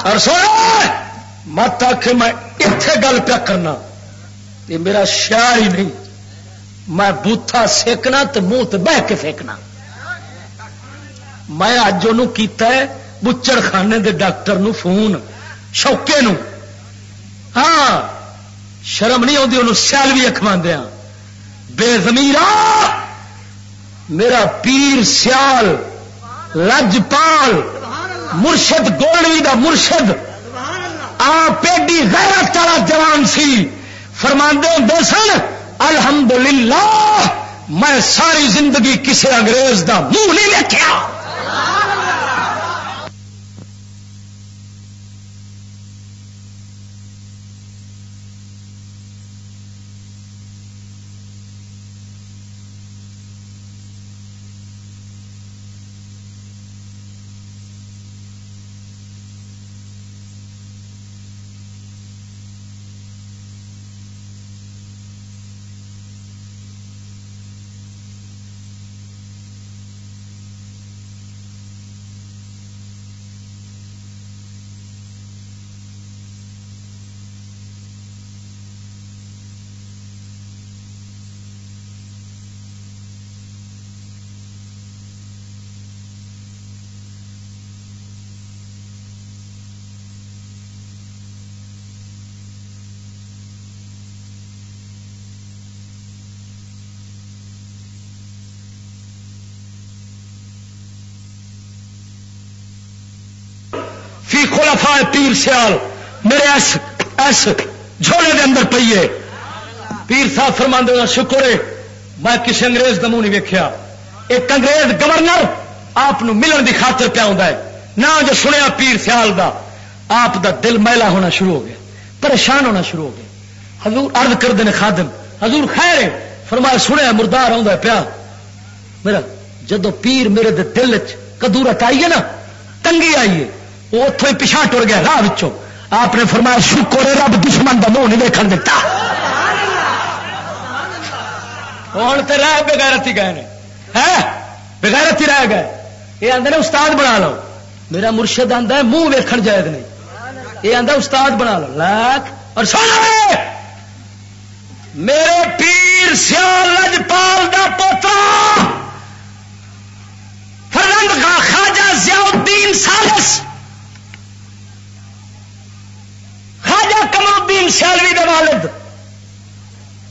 اور سونا مت آخ میں اتنے گل پیا کرنا، یہ میرا شعر ہی نہیں۔ میں بوتھا سیکنا تو منہ تو بہ کے پھینکنا میں اج ان بچڑ خانے دے ڈاکٹر نو فون، شوکے نو ہاں شرم نہیں آتی انہوں سیل بھی اکھوا دیا ہاں۔ بے زمیر میرا پیر سیال، لجپال، مرشد گولوی دا مرشد۔ آ پیڈی غیرت والا جوان سی۔ فرماندے ہوں سن الحمدللہ میں ساری زندگی کسی انگریز دا منہ نہیں دیکھا فی خلفا پیر سیال، میرے ایس ایس جھوڑے دے اندر پیے پیر صاحب فرما شکر ہے، میں کسی انگریز کا منہ نہیں ویکیا ایک انگریز گورنر آپ ملن دی خاطر پیا ہے۔ نہ جو سنیا پیر سیال دا، آپ دا دل میلا ہونا شروع ہو گیا، پریشان ہونا شروع ہو گیا۔ حضور عرض کرتے ہیں خادم، حضور خیر ہے۔ فرمایا، سنیا مردار آ پیا۔ میرا جدو پیر میرے دل چ کدورت آئی ہے نا، تنگی آئی ہے۔ وہ اتوں ہی پچھا ٹر گیا، راہ آپ نے فرمایا، شکر رب دشمن کا منہ نہیں دیکھ دیتا۔ ہوں تو رہ بغیرتی گئے ہے بغیرتی رہ گئے۔ یہ آدھے نے، استاد بنا لو۔ میرا مرشد آتا ہے، منہ ویکھن جائز نہیں۔ یہ آتا استاد بنا لو۔ لاکھ۔ اور سن میرے پیر سیال لجپال دا پوترا فرنگ کا خواجہ ضیاء الدین سالس۔ خواجہ کمر الدین سیالوی دے والد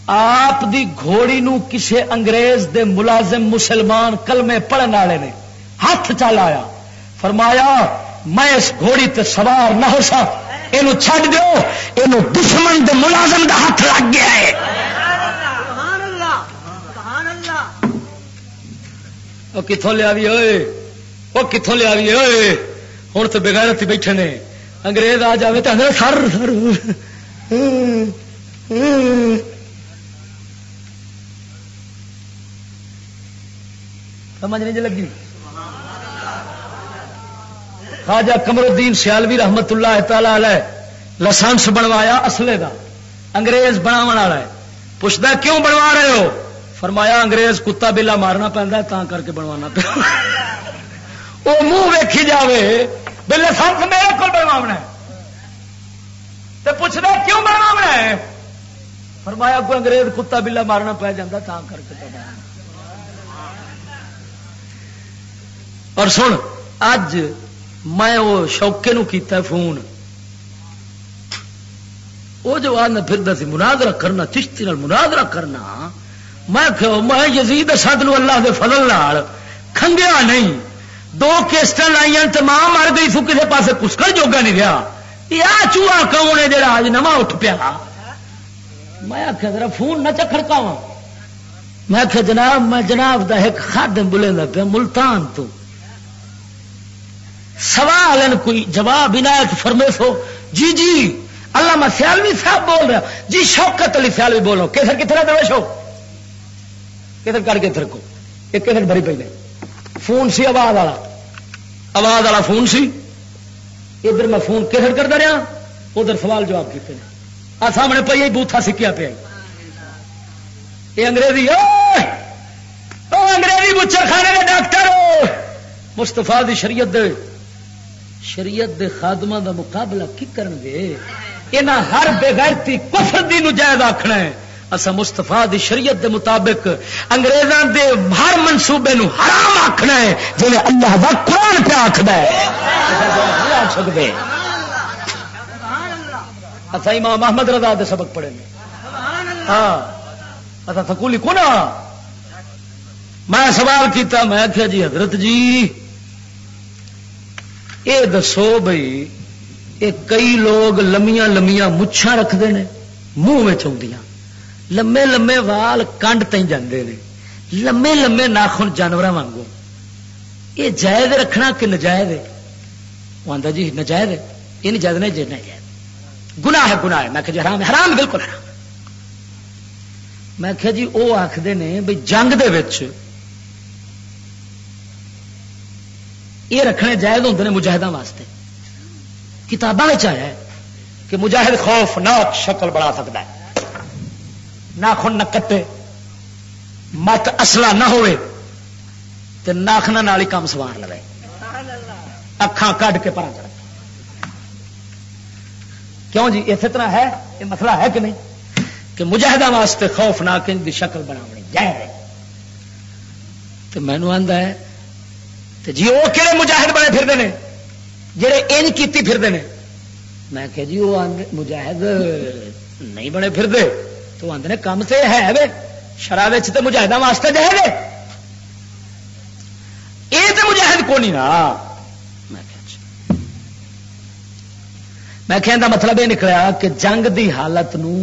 آپ دی گھوڑی نو کسے انگریز دے ملازم مسلمان کلمے پڑھن والے نے ہاتھ چل آیا فرمایا میں اس گھوڑی تے سوار نہ ہو سا یہ چھڈ دو یہ دشمن دے ملازم دا ہاتھ لگ گیا ہے کتوں لیا ہوئے وہ کتوں لیا ہوئے ہوں تو بغیر بیٹھے نے انگریز آ جائے تو سر سر۔ سمجھ نہیں جی لگی؟ خواجہ کمر الدین سیالوی رحمت اللہ تعالی لائسنس بنوایا اصلے کا انگریز بناو والا ہے۔ پوچھتا کیوں بنوا رہے ہو؟ فرمایا انگریز کتا بلا مارنا پہنتا تا کر کے بنوانا پہ وہ منہ ویکھی جائے بلے سنس میرے کو بنوا پوچھنا کیوں بنوا ہے؟ فرمایا کوئی انگریز کتا بلا مارنا پی جا تا کر کے اور سن، اج میں وہ شوکے نو کیتا فون۔ وہ جو آدھا پھر سی مناظرہ کرنا، چشتی مناظرہ کرنا، میں کہ میں یزید سد اللہ دے فضل نال، کھنگیا نہیں۔ دو کیسٹ لائی تو ماں مر گئی سو کسی پاس کسکر جوگا نہیں رہا یہ چوہا کون ہے جڑا آج نواں اٹھ پیا؟ میں آخیا ذرا فون نہ چکھڑکا میں آخیا جناب، میں جناب دا ایک خادم بلے دا پیا، ملتان تو۔ سوال ان کوئی جواب عنایت فرمے سو۔ جی جی اللہ میں سیالوی صاحب بول رہا۔ جی شوکت علی سیالوی بولو کیسر کتنا درویش ہو؟ کدھر کر کے کو۔ ایک کدھر بری پہ نہیں فون سی آواز والا آواز والا فون سی؟ ادھر میں فون کدھر کرتا رہا ادھر سوال جواب کیتے ہیں۔ آ سامنے پہ بوتھا سکیا پیا یہ انگریزی انگریزی بچر خانے کے ڈاکٹر! مستفا دی شریعت دے شریعت دے خادمہ دا مقابلہ کی کرن گے یہاں ہر بےغیرتی کفر دی نجائز آخنا ہے۔ اصا مستفا دی شریعت دے مطابق انگریزاں دے ہر منصوبے نو حرام آخنا ہے جی اللہ دا قرآن پہ آخر اچھا امام محمد رضا دے سبق پڑھے ہاں۔ اچھا سکولی کو نا میں سوال کیتا میں آخیا جی حضرت جی یہ دسو بھائی یہ کئی لوگ لمیاں لمیاں مچھا رکھتے ہیں منہ میں چاہیے لمے لمے وال کنڈ تین جاندے نے لمے لمے ناخن جانور وانگو یہ جائز رکھنا کہ نجائز ہے وہ آتا جی نجائز ہے یہ نہیں جائز نہیں جی نجائز گناہ ہے گناہ ہے میں کہ جی حرام ہے حرام بالکل حرام میں کہ جی وہ آخر نے بھائی جنگ دے وچ یہ رکھنے جائز ہوتے ہیں مجاہدوں واسطے کتابوں آیا ہے کہ مجاہد خوف ناک شکل بڑھا سکتا ہے ناخن نہ کٹے۔ مت اصلا نہ ہوئے تو ناخنا نال ہی کام سوار لے اکھان کڈ کے پرا چڑھ کیوں جی؟ اسی طرح ہے؟ یہ مسئلہ ہے کہ نہیں؟ کہ مجاہدہ واسطے خوف نہ کہ دی شکل بنا جائے تو مینو آتا ہے تو جی وہ کہڑے مجاہد بنے پھرتے ہیں جہے ان کیتی پھرتے ہیں میں کہ جی وہ مجاہد نہیں بنے پھرتے تو آدھے کام سے ہے وے شراب تو مجاہدہ واسطے جائے گے یہ تو مجاہد کو نہیں نا؟ میں اچھا۔ کہنے مطلب یہ نکلا کہ جنگ دی حالت نو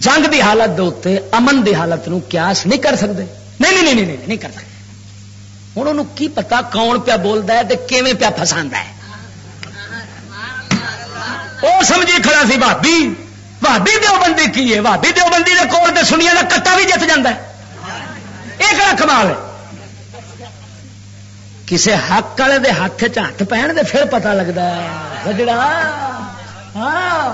جنگ دی حالت دے اتنے امن دی حالت نو قیاس نہیں کر سکتے نہیں نہیں نہیں نہیں, نہیں کر سکتے ہوں انہوں کی پتا کون پیا بولتا ہے کیویں پیا فسا ہے؟ وہ سمجھی کھڑا سی بھابی بھابی دیوبندی کی ہے؟ بھابی دیوبندی کے کول تو سنیا کا کٹا بھی جت جا یہ کہڑا کمال ہے؟ کسی حق والے دے ہاتھ چ پہن دے پھر پتا لگتا ہے۔ بجڑا ہاں۔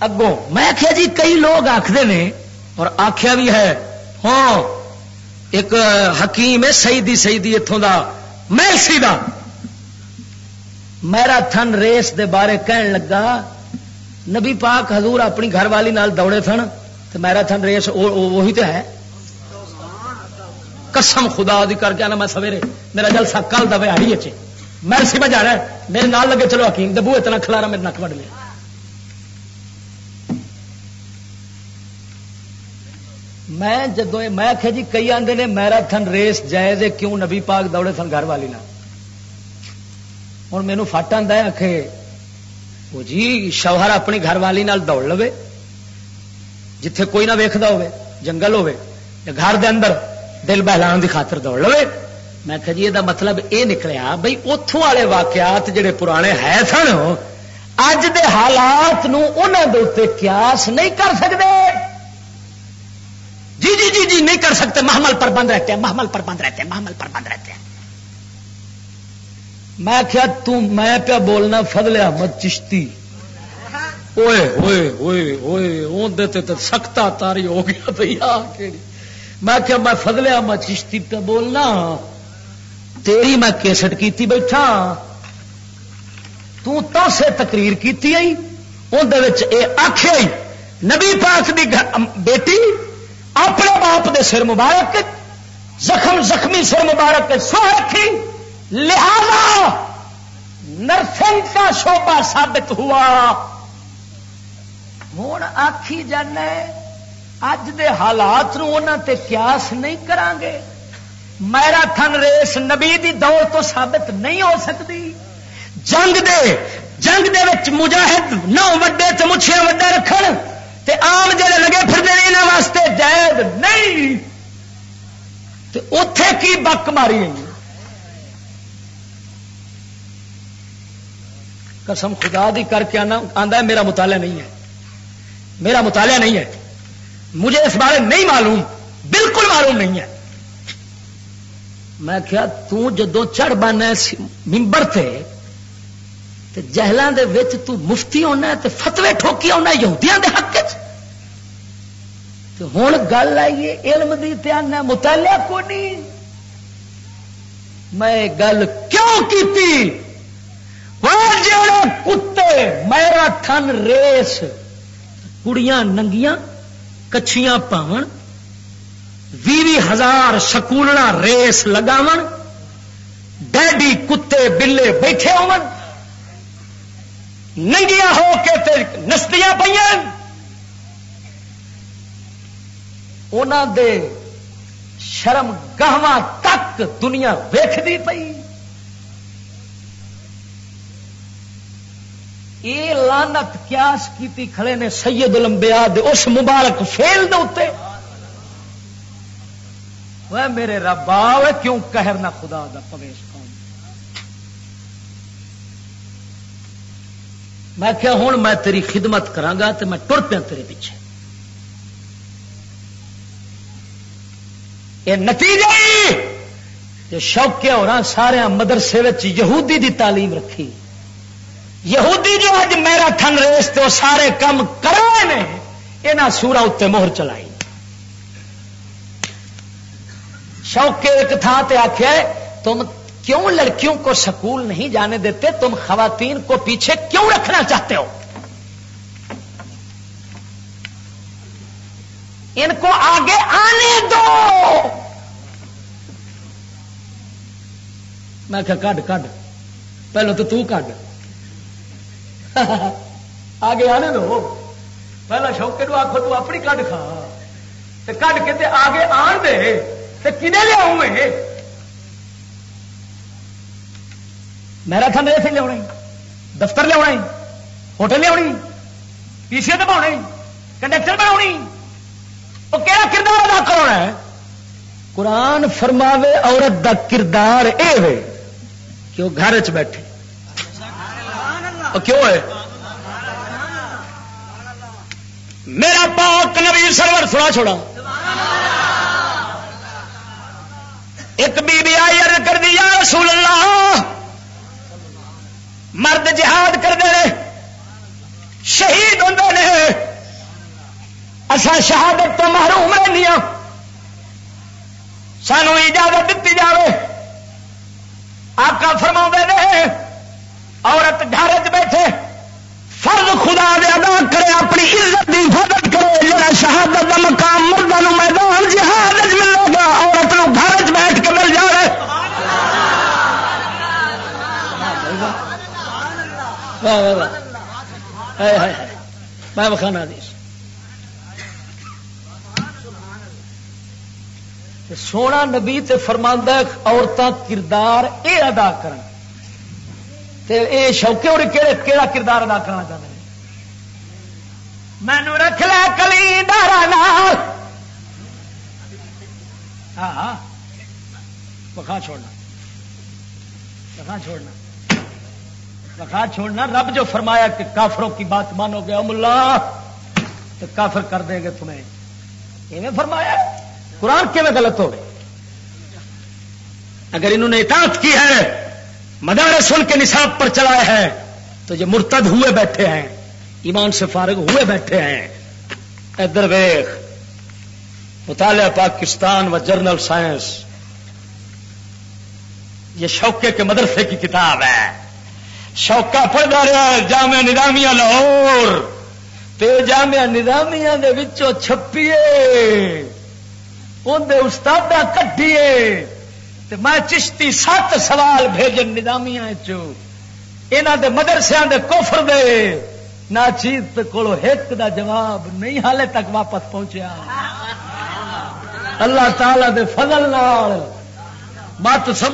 اگوں میں آخیا جی کئی لوگ آخر نے اور آخیا بھی ہے ہاں ایک حکیم ہے، سیدی سیدی اتوں کا میلسی دا۔ میرا تھن ریس دے بارے کہن لگا نبی پاک حضور اپنی گھر والی نال دوڑے تھن تو میرا تھن ریس وہی تو ہے۔ قسم خدا دی کر کے آنا میں سویرے، میرا جلسہ کل دبے آئی اچے میں سی بجا رہا ہے، میرے نال لگے چلو حکیم، دبو اتنا کھلارا میرے نک وڈ لیا۔ میں جدو میں آخیا جی کئی آدھے نے میرا تھن ریس جائز کیوں نبی پاک دوڑے تھن گھر والی ہوں مینو فٹ آتا ہے آخ وہ جی شوہر اپنی گھر والی نال دوڑ لو جتھے کوئی نہ ویکد ہو جنگل ہوے یا گھر دے اندر دل بہلان دی خاطر دوڑ لو میں کہ جی یہ مطلب یہ نکلیا بھائی اتوں والے واقعات جڑے پرانے ہے سن اج دے حالات نو انہوں دے قیاس نہیں کر سکتے جی جی جی جی نہیں کر سکتے محمل پر بند رہتے ہیں محمل پر بند رہتے ہیں محمل پر بند رہتے ہیں میں کیا تم میں پیا بولنا، فضل احمد چشتی۔ اوئے ہوئے ہوئے ہوئے اون تو سختا تاری ہو گیا بھائی میں کیا میں فضل احمد چشتی پہ بولنا۔ تیری میں کیسٹ کیتی بیٹھا۔ تو تو سے تقریر کیتی آئی۔ اندر آخیا نبی پاک دی بیٹی، اپنے باپ دے سر مبارک، زخم زخمی سر مبارک سو رکھی۔ لہذا نرسنگ کا شوبہ ثابت ہوا۔ ہوں آخی جانا اج دے حالات تے قیاس نہیں کران گے میرا تھن ریس نبی دی دور تو ثابت نہیں ہو سکتی۔ جنگ دے جنگ دے وچ مجاہد نو وڈے تو مچھیا وڈے رکھن تے آم جڑے لگے پھر یہاں واسطے جائز نہیں۔ تے اتے کی بک ماری قسم خدا دی کر کے آنا آندا ہے، میرا مطالعہ نہیں ہے۔ میرا مطالعہ نہیں ہے۔ مجھے اس بارے نہیں معلوم، بالکل معلوم نہیں ہے۔ میں کیا تدو چڑھ بنا ممبر تھے تے جہلان دے جہلوں کے مفتی ہونا تے فتوے ٹھوکی آنا یہودیاں دے حق ہوں گل آئیے علم دی دھیان مطالعہ کو نہیں میں گل کیوں کی کتے میرا تھن ریس کڑیاں ننگیاں کچھیاں پاون بھی ہزار سکولنا ریس لگاو ڈیڈی کتے بلے بیٹھے ہو ننگیاں ہو کے نستیاں پہ دے شرم گہواں تک دنیا ویختی پئی یہ لانت کیاس کی کھڑے نے سید لمبیا اس مبارک فیل دے وہ میرے رب آ کیوں کہر نہ خدا دا پویش قوم میں کیا ہوں، میں تیری خدمت کرا تو میں ٹر پیا تیرے پیچھے۔ یہ نتیجے شوقے ہو رہا، سارے مدرسے یہودی دی تعلیم رکھی۔ یہودی جو اج میرا تھن ریس تو سارے کام کرے یہاں سورا اتنے مہر چلائی۔ شوق کے ایک تھان تے آخیا تم کیوں لڑکیوں کو سکول نہیں جانے دیتے، تم خواتین کو پیچھے کیوں رکھنا چاہتے ہو؟ ان کو آگے آنے دو۔ میں کہا، کڈ کڈ۔ پہلو تو تو کڈ۔ آگے آنے دو پہلا شوکے نو آخو تو اپنی کڈ کھا کڈ کے آگے آن دے کنے لیا میرا تھن ایسے لیا دفتر لیا ہوٹل لیا پی سی دبا کنڈکٹر بنا وہ کہڑا کردار ادا کرنا ہے قرآن فرماوے عورت دا کردار اے ہوئے کہ وہ گھر چ بیٹھے کیوں ہے؟ میرا پاک نبی سرور، سنا چھوڑا۔ ایک بی بی آئی ارد کر دی یا رسول اللہ، مرد جہاد کرتے ہیں شہید ہوں نے۔ اصا شہادت تو محروم رہی ہاں۔ سانو اجازت دیتی جائے آقا فرما نے عورت گھر چ بیٹھے، فرض خدا دے ادا کرے، اپنی عزت کی حفاظت کرے جا شہادت کا مقام مردوں میدان جہاد ملے گا، عورت نو گھر بیٹھ کے مل جائے میں بخانا دی سونا نبی تے فرماندہ عورتیں کردار اے ادا کرن۔ اے شوقے اور کہڑا کردار ادا کرنا چاہتے ہیں؟ مینو رکھ لا کلی دارا ہاں, ہاں۔ بخا چھوڑنا۔ بخا چھوڑنا۔ بخا چھوڑنا۔ رب جو فرمایا کہ کافروں کی بات مانو گے ملا، تو کافر کر دیں گے تمہیں۔ ایویں فرمایا قرآن کی غلط ہو گئے؟ اگر انہوں نے اطاعت کی ہے مدار سن کے نصاب پر چلایا ہے تو یہ مرتد ہوئے بیٹھے ہیں، ایمان سے فارغ ہوئے بیٹھے ہیں۔ ادھر ویخ مطالعہ پاکستان و جرنل سائنس، یہ شوقے کے مدرسے کی کتاب ہے۔ شوقہ پڑھتا رہا جامع نظامیہ لاہور۔ تو جامع نظامیہ دے وچوں چھپیے اندر استاد کٹیے میں چشتی سات سوال بھیجن نظامیاں یہاں دے مدرسیا دے کوفر دے۔ نہ چیت کو ایک دا جواب نہیں حالے تک واپس پہنچیا۔ اللہ تعالی دے فضل نال۔ مت سب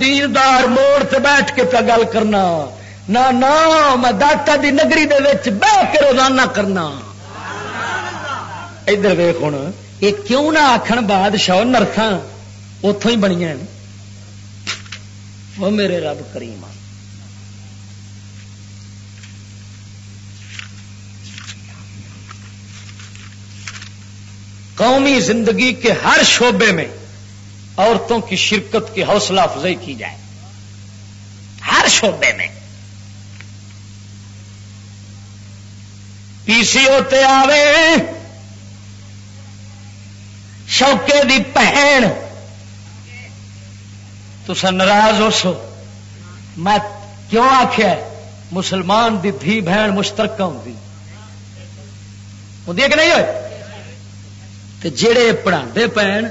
دیندار موڑ سے بیٹھ کے پہ گل کرنا۔ نہ نہ میں داتا دی نگری دے وچ بہ کے روزانہ کرنا۔ ادھر ویخ ہوں یہ کیوں نہ آخر بادشاہ نرساں؟ اتوں ہی بنیا وہ میرے رب کریم قومی زندگی کے ہر شعبے میں عورتوں کی شرکت کی حوصلہ افزائی کی جائے۔ ہر شعبے میں۔ پی سی ہوتے آوے۔ شوکے دی بہن تو ناراض ہو سو۔ میں کیوں آخیا مسلمان دی دھی بہن مشترکہ ہوں ہوں کہ نہیں ہوئے؟ جڑے پڑھا پہن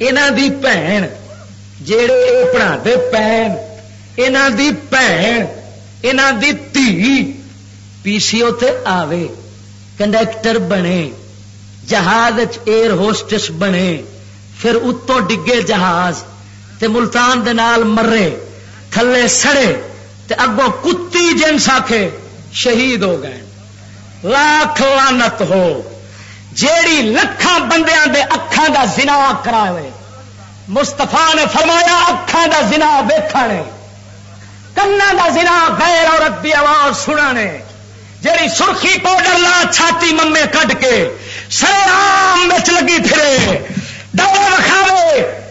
یہاں دی بھن جڑے پڑھا پہن یہاں دی بھن یہاں دی دھی پی سی او تے آوے، کنڈکٹر بنے، جہاز ایئر ہوسٹس بنے، پھر اتوں ڈگے جہاز تے ملتان دے نال مرے، تھلے سڑے تے اگوں کتی جنس آخے شہید ہو گئے۔ لاکھ لانت ہو۔ جیڑی لکھان بندیاں دے اکھان دا زنا کرائے مستفا نے فرمایا اکھان دا زنا ویکھنے کنا دا زنا غیر عورت دی آواز سننے جیڑی سرخی پاؤڈر لا چھاتی ممے کٹ کے سر آم لگی پھرے۔ ڈبا وکھاوے۔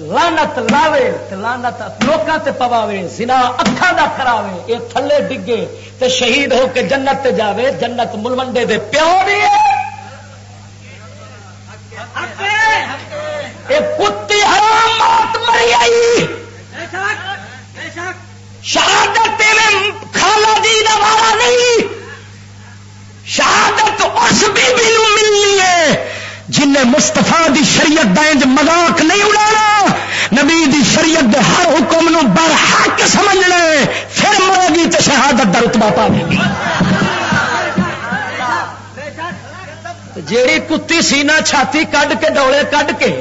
لانت لاوے لانت لوکاں تے پواوے، زنا اکھاں دا کراوے، اے تھلے ڈگے تے شہید ہو کے جنت تے جاوے، جنت ملوڈے دے پیو دی اے اے کتی حرام موت مری آئی۔ شہادت خالہ جی کا وارا نہیں۔ شہادت اس بی بی نو ملنی ہے۔ جن مستفا دی شریعت دائنج مذاق نہیں اڑانا، نبی دی شریعت دے ہر حکم نو بر حق سمجھنے، پھر مرے گی تو شہادت کا رتبا پا گی۔ جیڑی کتی سینا چھاتی کڈ کے ڈولے کڈ کے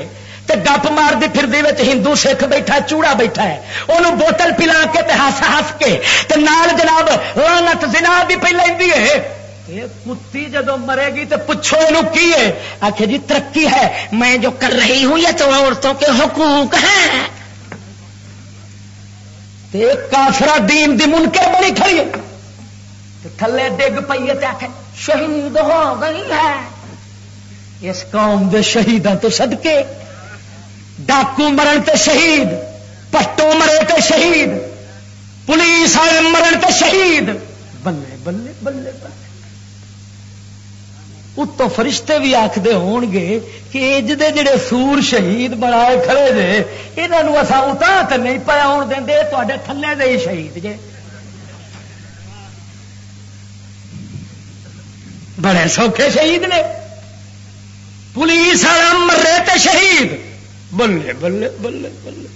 تے گپ مار دی پھر دی ہندو سکھ بیٹھا چوڑا بیٹھا ہے انہوں بوتل پلا کے تے ہس ہس کے تے نال جناب لانت زنا بھی پہ لینی ہے۔ کتی جدو مرے گی تو پوچھو کی ہے؟ آخر جی ترقی ہے، میں جو کر رہی ہوں یہ تو عورتوں کے حقوق ہیں۔ کافرا دین دی منکر بڑی کھڑی تھلے ڈگ پیے آخر شہید ہو گئی ہے۔ اس قوم دے شہیداں تو صدقے۔ ڈاکو مرن تے شہید، پٹو مرے تے شہید، پولیس والے مرن تے شہید۔ بلے بلے بلے بلے۔ اتو فرشتے بھی آخر ہون گے کہ جدے جڑے سور شہید بنائے کھڑے دے یہ اصا اتا تو نہیں پایا آن دیں تے تھلے دے ہی شہید جے بڑے سوکھے شہید نے پولیس والا مرے تے شہید بلے بلے بلے بلے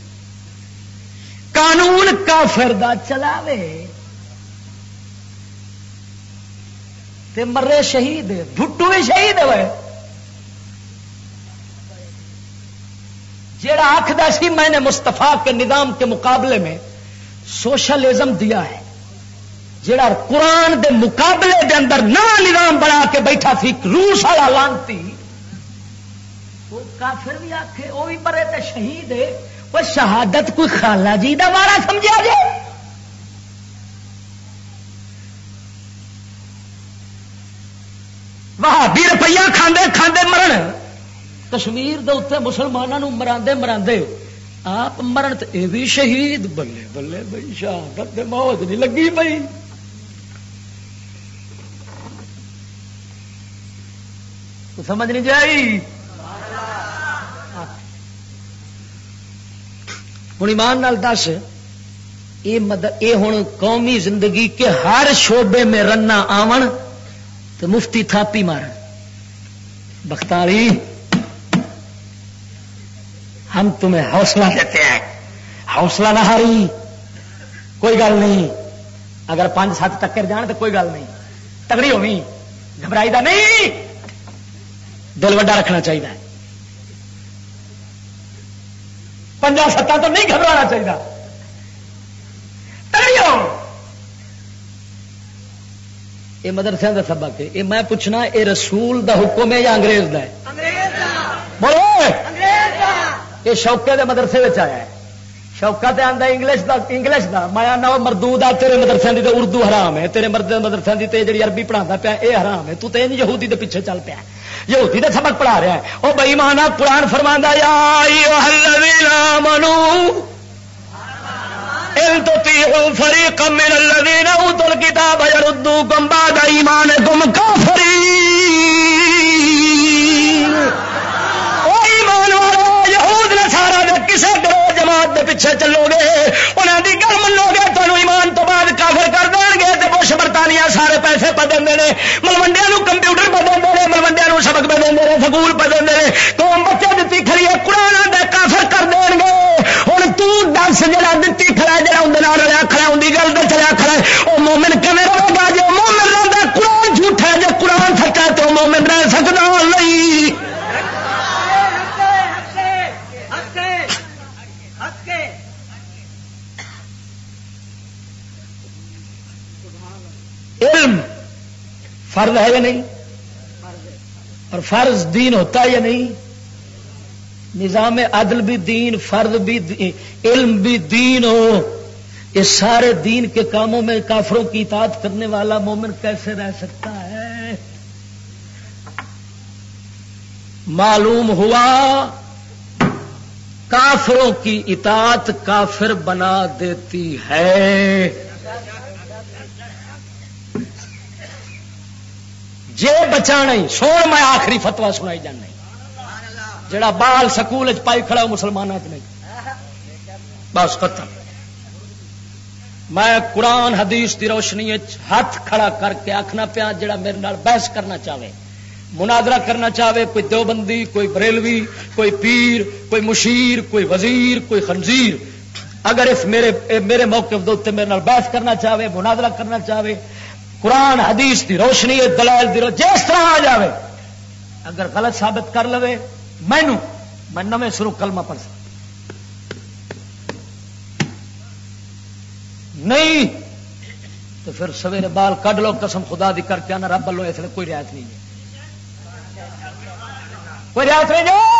قانون کافر دا چلاوے تے مرے شہید، بھٹو بھی شہید ہوئے۔ جڑا آخر سی میں نے مستفا کے نظام کے مقابلے میں سوشلزم دیا ہے جڑا قرآن دے مقابلے دے اندر نیا نظام بنا کے بیٹھا سی روس والا لانتی۔ وہ کافر بھی آخے وہ بھی مرے تو شہید ہے۔ وہ شہادت کوئی خالہ جی کا مارا سمجھا جائے وہ بھی روپیہ کھاندے کھاندے مرن۔ کشمیر دے اتنے مسلمانوں مرا مرا آپ مرن تو یہ بھی شہید۔ بلے بلے بھائی، شہادت موت نہیں لگی بھائی سمجھ نہیں جائی؟ ہاں۔ ہوں ایمان نال دس یہ ہوں قومی زندگی کے ہر شعبے میں رنا آون۔ تو مفتی تھاپی مار بختاری، ہم تمہیں حوصلہ دیتے ہیں۔ حوصلہ نہ ہاری۔ کوئی گل نہیں۔ اگر پانچ سات ٹکر جان تو کوئی گل نہیں۔ تگڑی ہونی گھبرائی دا نہیں۔ دل وڈا رکھنا چاہیے پنجا ستاں تو نہیں گھبرانا چاہیے تگڑی ہو یہ مدرسے کا سبق ہے۔ یہ میں پوچھنا یہ رسول دا حکم ہے یا انگریز دا ہے؟ بولو! یہ شوکے دے مدرسے آیا ہے۔ شوکا تے آتا انگلش دا انگلش دا۔ مایا نو مردو دا تیرے مدرسے دی تے اردو حرام ہے۔ تیرے مرد مدرسے دی تے جڑی عربی پڑھا پیا اے حرام ہے۔ تو تے یہودی دے پیچھے چل پیا۔ یہودی دے سبق پڑھا رہا ہے۔ وہ بئی مانا قرآن فرما یا منو فریق من الذين اوتوا الكتاب يردوكم بعد او ایمان والو، یہود نصارا دے کسے گروہ جماعت دے پیچھے چلو گے انہاں دی گل منو گے تانوں ایمان تو بعد کافر کر دین گے تے بش برطانیہ سارے پیسے پا دیندے نے نو کمپیوٹر پا دیندے نے نو سبق پا دیندے نے سکول پا دیندے نے۔ قوم بچے دتی کھڑی ہے قران دے کافر کر دین گے ہن دس جڑا دتی کھڑا جڑا اندر رلیا کھڑا اندی گل تے چلیا کھڑا او مومن کیویں رہے گا جو مومن رہندا قران جھوٹا ہے جو قران سچا تو مومن رہ سکدا نہیں۔ علم فرض ہے یا نہیں؟ اور فرض دین ہوتا ہے یا نہیں؟ نظام عدل بھی دین فرض بھی دین علم بھی دین ہو۔ یہ سارے دین کے کاموں میں کافروں کی اطاعت کرنے والا مومن کیسے رہ سکتا ہے؟ معلوم ہوا، کافروں کی اطاعت کافر بنا دیتی ہے۔ جے بچا نہیں، سوڑ میں آخری فتوا سنائی جانا جڑا بال سکول پائی کھڑا مسلمانوں چ نہیں۔ بس ختم۔ میں قرآن حدیث کی روشنی ہاتھ کھڑا کر کے آخنا پیا، جڑا میرے نال بحث کرنا چاہے، مناظرہ کرنا چاہے، کوئی دیوبندی، کوئی بریلوی، کوئی پیر، کوئی مشیر، کوئی وزیر، کوئی خنزیر۔ اگر اس میرے میرے موقف دے میرے نال بحث کرنا چاہے، مناظرہ کرنا چاہے، قرآن حدیث کی روشنی، دلائل دی جس طرح آ جائے اگر غلط ثابت کر لو مینو، میں نو سرو کلمہ پڑھ سکتا نہیں، تو پھر سویرے بال کڈ لو، قسم خدا دی کر کے آنا رب لو اس لیے کوئی رعایت نہیں ہے۔ کوئی رعایت نہیں ہے؟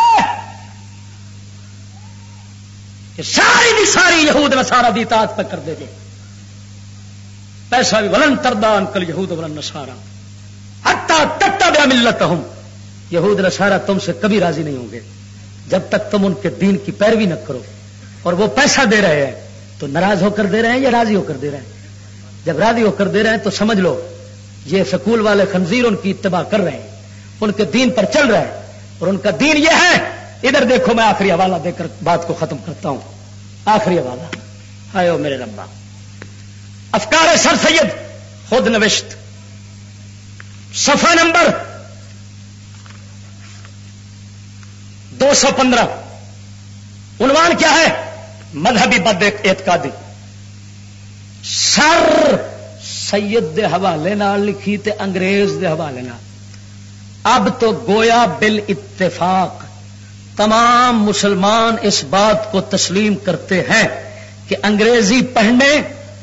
ساری دی ساری یہود نسارا دی اطاعت پہ کر دے گے۔ پیسہ بھی ولن تردان کل یہود ولن نسارا ہٹا تٹا بیا ملت ہوں یہود نسارا تم سے کبھی راضی نہیں ہوں گے۔ جب تک تم ان کے دین کی پیروی نہ کرو اور وہ پیسہ دے رہے ہیں، تو ناراض ہو کر دے رہے ہیں یا راضی ہو کر دے رہے ہیں؟ جب راضی ہو کر دے رہے ہیں تو سمجھ لو، یہ سکول والے خنزیر ان کی اتباع کر رہے ہیں، ان کے دین پر چل رہے ہیں۔ اور ان کا دین یہ ہے، ادھر دیکھو میں آخری حوالہ دے کر بات کو ختم کرتا ہوں۔ آخری حوالہ۔ آئے میرے ربا افکار سر سید، خود نوشت۔ صفحہ نمبر دو سو پندرہ۔ عنوان کیا ہے؟ مذہبی بد اعتقادی۔ سر سید دے حوالے نال لکھی تے انگریز دے حوالے نال۔ اب تو گویا بل اتفاق تمام مسلمان اس بات کو تسلیم کرتے ہیں کہ انگریزی پڑھنے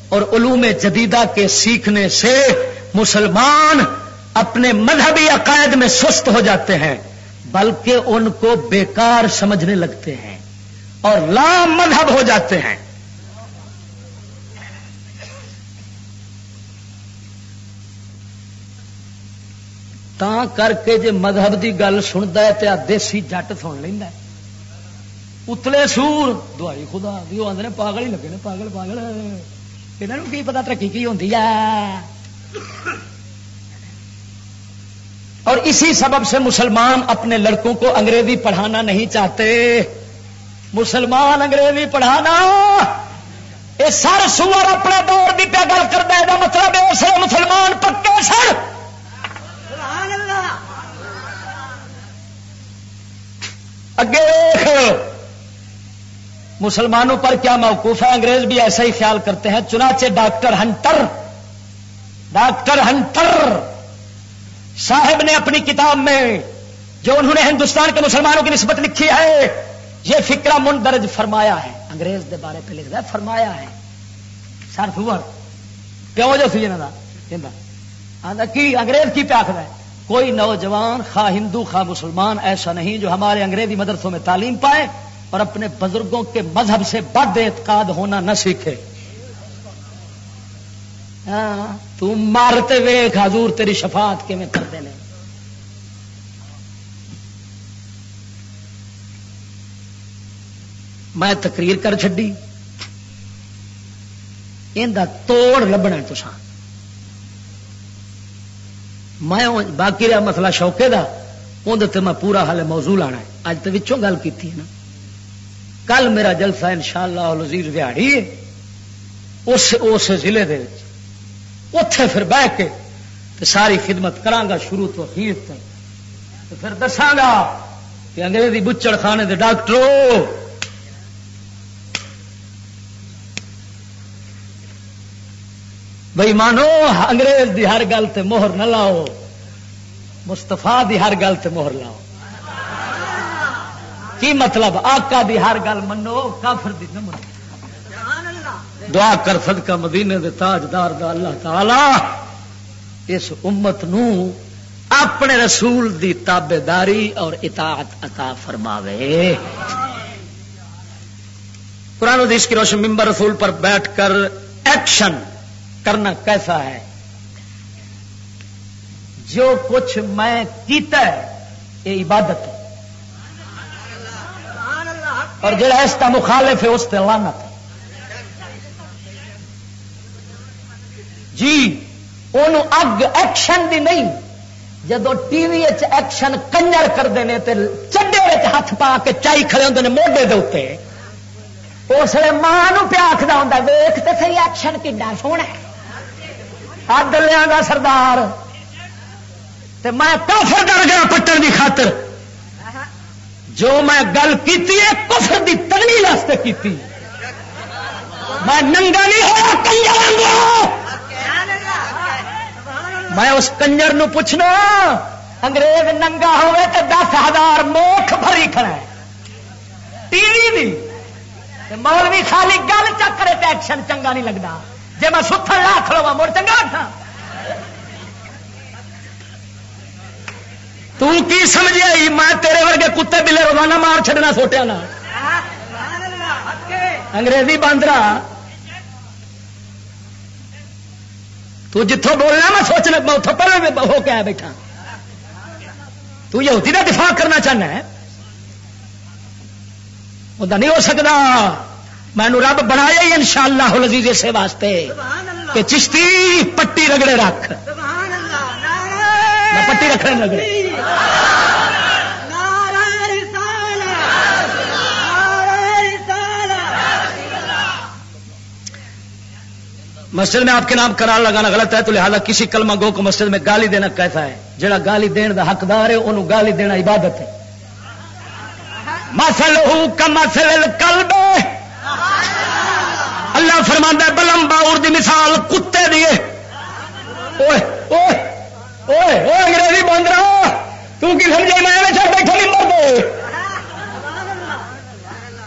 اور علوم جدیدہ کے سیکھنے سے مسلمان اپنے مذہبی عقائد میں سست ہو جاتے ہیں۔ بلکہ ان کو بیکار سمجھنے لگتے ہیں اور لام مذہب ہو جاتے ہیں۔ تا کر کے جے مذہب دی گل سنتا ہے تو دیسی جٹ سن لینا اتلے سور، دوائی خدا دی وہ آدھے پاگل ہی لگے پاگل پاگل۔ یہاں کی پتا ترقی کی ہوتی ہے؟ اور اسی سبب سے مسلمان اپنے لڑکوں کو انگریزی پڑھانا نہیں چاہتے۔ مسلمان انگریزی پڑھانا۔ یہ سر سور اپنے دور کی پیا گل کرتا ہے مطلب اس مسلمان پکے سر۔ اگے مسلمانوں پر کیا موقوف ہے؟ انگریز بھی ایسا ہی خیال کرتے ہیں، چنانچہ ڈاکٹر ہنٹر۔ Doctor Hunter. صاحب نے اپنی کتاب میں جو انہوں نے ہندوستان کے مسلمانوں کی نسبت لکھی ہے یہ فکرہ مندرج فرمایا ہے۔ انگریز دے بارے پہ لکھ ہے فرمایا ہے۔ سر فور کیوں جو سی کی انگریز کی پیاکھ ہے؟ کوئی نوجوان خواہ ہندو خواہ مسلمان ایسا نہیں جو ہمارے انگریزی مدرسوں میں تعلیم پائے اور اپنے بزرگوں کے مذہب سے بد اعتقاد ہونا نہ سیکھے۔ ہاں، تم ویخ حضور تیری شفاعت کے میں کرتے ہیں میں تقریر کر چڈی ان توڑ لبنا تو میں باقی رہا مسئلہ شوقے کا اندر میں پورا حال موضوع لانا ہے۔ اج تو گل کی نا۔ کل میرا جلسہ ان شاء اللہ لذیذ وہاڑی اس اس ضلع دے اتے پھر بہ کے ساری خدمت کرانگا شروع تو اخیر تک۔ پھر دساگا کہ انگریزی بچڑ خانے دے ڈاکٹروں بھائی مانو، انگریز دی ہر گل تے مہر نہ لاؤ۔ مستفا دی ہر گل تے مہر لاؤ۔ کی مطلب؟ آقا دی ہر گل منو، کافر دی نہ منو۔ دعا کر صدقہ مدینے دے تاجدار دا اللہ تعالی، اس امت نو اپنے رسول دی تابے داری اور اطاعت عطا فرماوے۔ قرآن حدیث کی روشن ممبر رسول پر بیٹھ کر ایکشن کرنا کیسا ہے؟ جو کچھ میں کیتا ہے، یہ عبادت ہے۔ اور جڑا اس کا مخالف ہے، اس پہ لانت جی ان اگ ایکشن دی نہیں۔ جدو ٹی وی ایکشن کنجر کرتے ہیں تو چڈے ہاتھ پا کے چائی کھڑے ہوتے ہیں موڈے دے اس لیے ماں پیا آخر ہوں ویختے سی ایکشن کڈا سونا ہے۔ دلیا کا سردار۔ میں کافر ڈر گیا پٹن کی خاطر۔ جو میں گل کی کفر کی تگڑی واسطے کی میں ننگا نہیں ہوا کنجر میں اس کنجر نو پوچھنا، انگریز ننگا ہوئے تو دس ہزار موکھ بھری کھڑا ہے ٹی وی بھی مولوی خالی گل چکرے ایکشن چنگا نہیں لگتا جی میں ستھر لاکھ لوا مڑ چنگا تھا تو کی سمجھے میں تیرے ورگے کتے بلے روزانہ مار چڈنا سوٹیا نا انگریزی باندرا تو جتوں بولنا میں سوچنا میں اتوں پر ہو کے آیا بیٹھا۔ تو یہودی کا دفاع کرنا چاہنا ہے۔ وہ نہیں ہو سکتا۔ میں رب بنایا ہی ان شاء اللہ لذیذ اسے واسطے کہ چشتی پٹی رگڑے رکھ۔ میں پٹی رکھنے لگے مسجد میں آپ کے نام کران لگانا غلط ہے، تو لہذا کسی کلمہ گو کو مسجد میں گالی دینا کیسا ہے؟ جڑا گالی دین دا حقدار ہے انہوں گالی دینا عبادت ہے۔ مسل مسل کلب اللہ فرما بلم باور دی مثال کتے دیے انگریزی بند رہا تھی سمجھے میں بیٹھا نہیں مرد انگریزی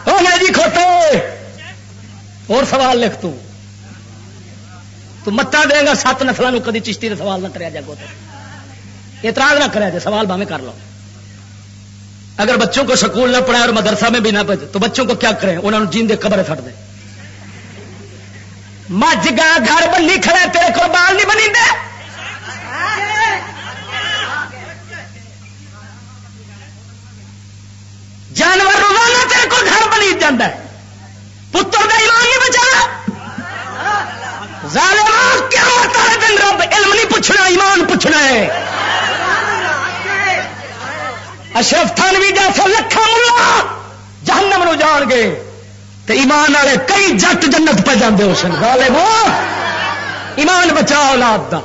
ہاں، جی کھوتے۔ اور سوال لکھ تو۔ تو متا دے گا سات نسلوں کدی چشتی کا سوال نہ کریا جائے گو اعتراض نہ کریا جائے سوال باہیں کر لو۔ اگر بچوں کو سکول نہ پڑھائے اور مدرسہ میں بھی نہ پڑھے، تو بچوں کو کیا کریں؟ انہوں نے جین دے قبر دیں۔ مجھ گا گھر بنی کھڑے، تیرے کو بال نہیں بنی دے۔ جانور روزانہ تیرے کو گھر بنی جانا ہے۔ پتر کا ایمان نہیں بچا۔ کیا دن رب علم نہیں پوچھنا، ایمان پوچھنا ہے۔ اشرف تھان بھی جیسا لکھا ملا، جہنم نو جان گے۔ تو ایمان والے کئی جٹ جنت پہ جانے ہو سن۔ والے وہ ایمان بچا اولاد دا۔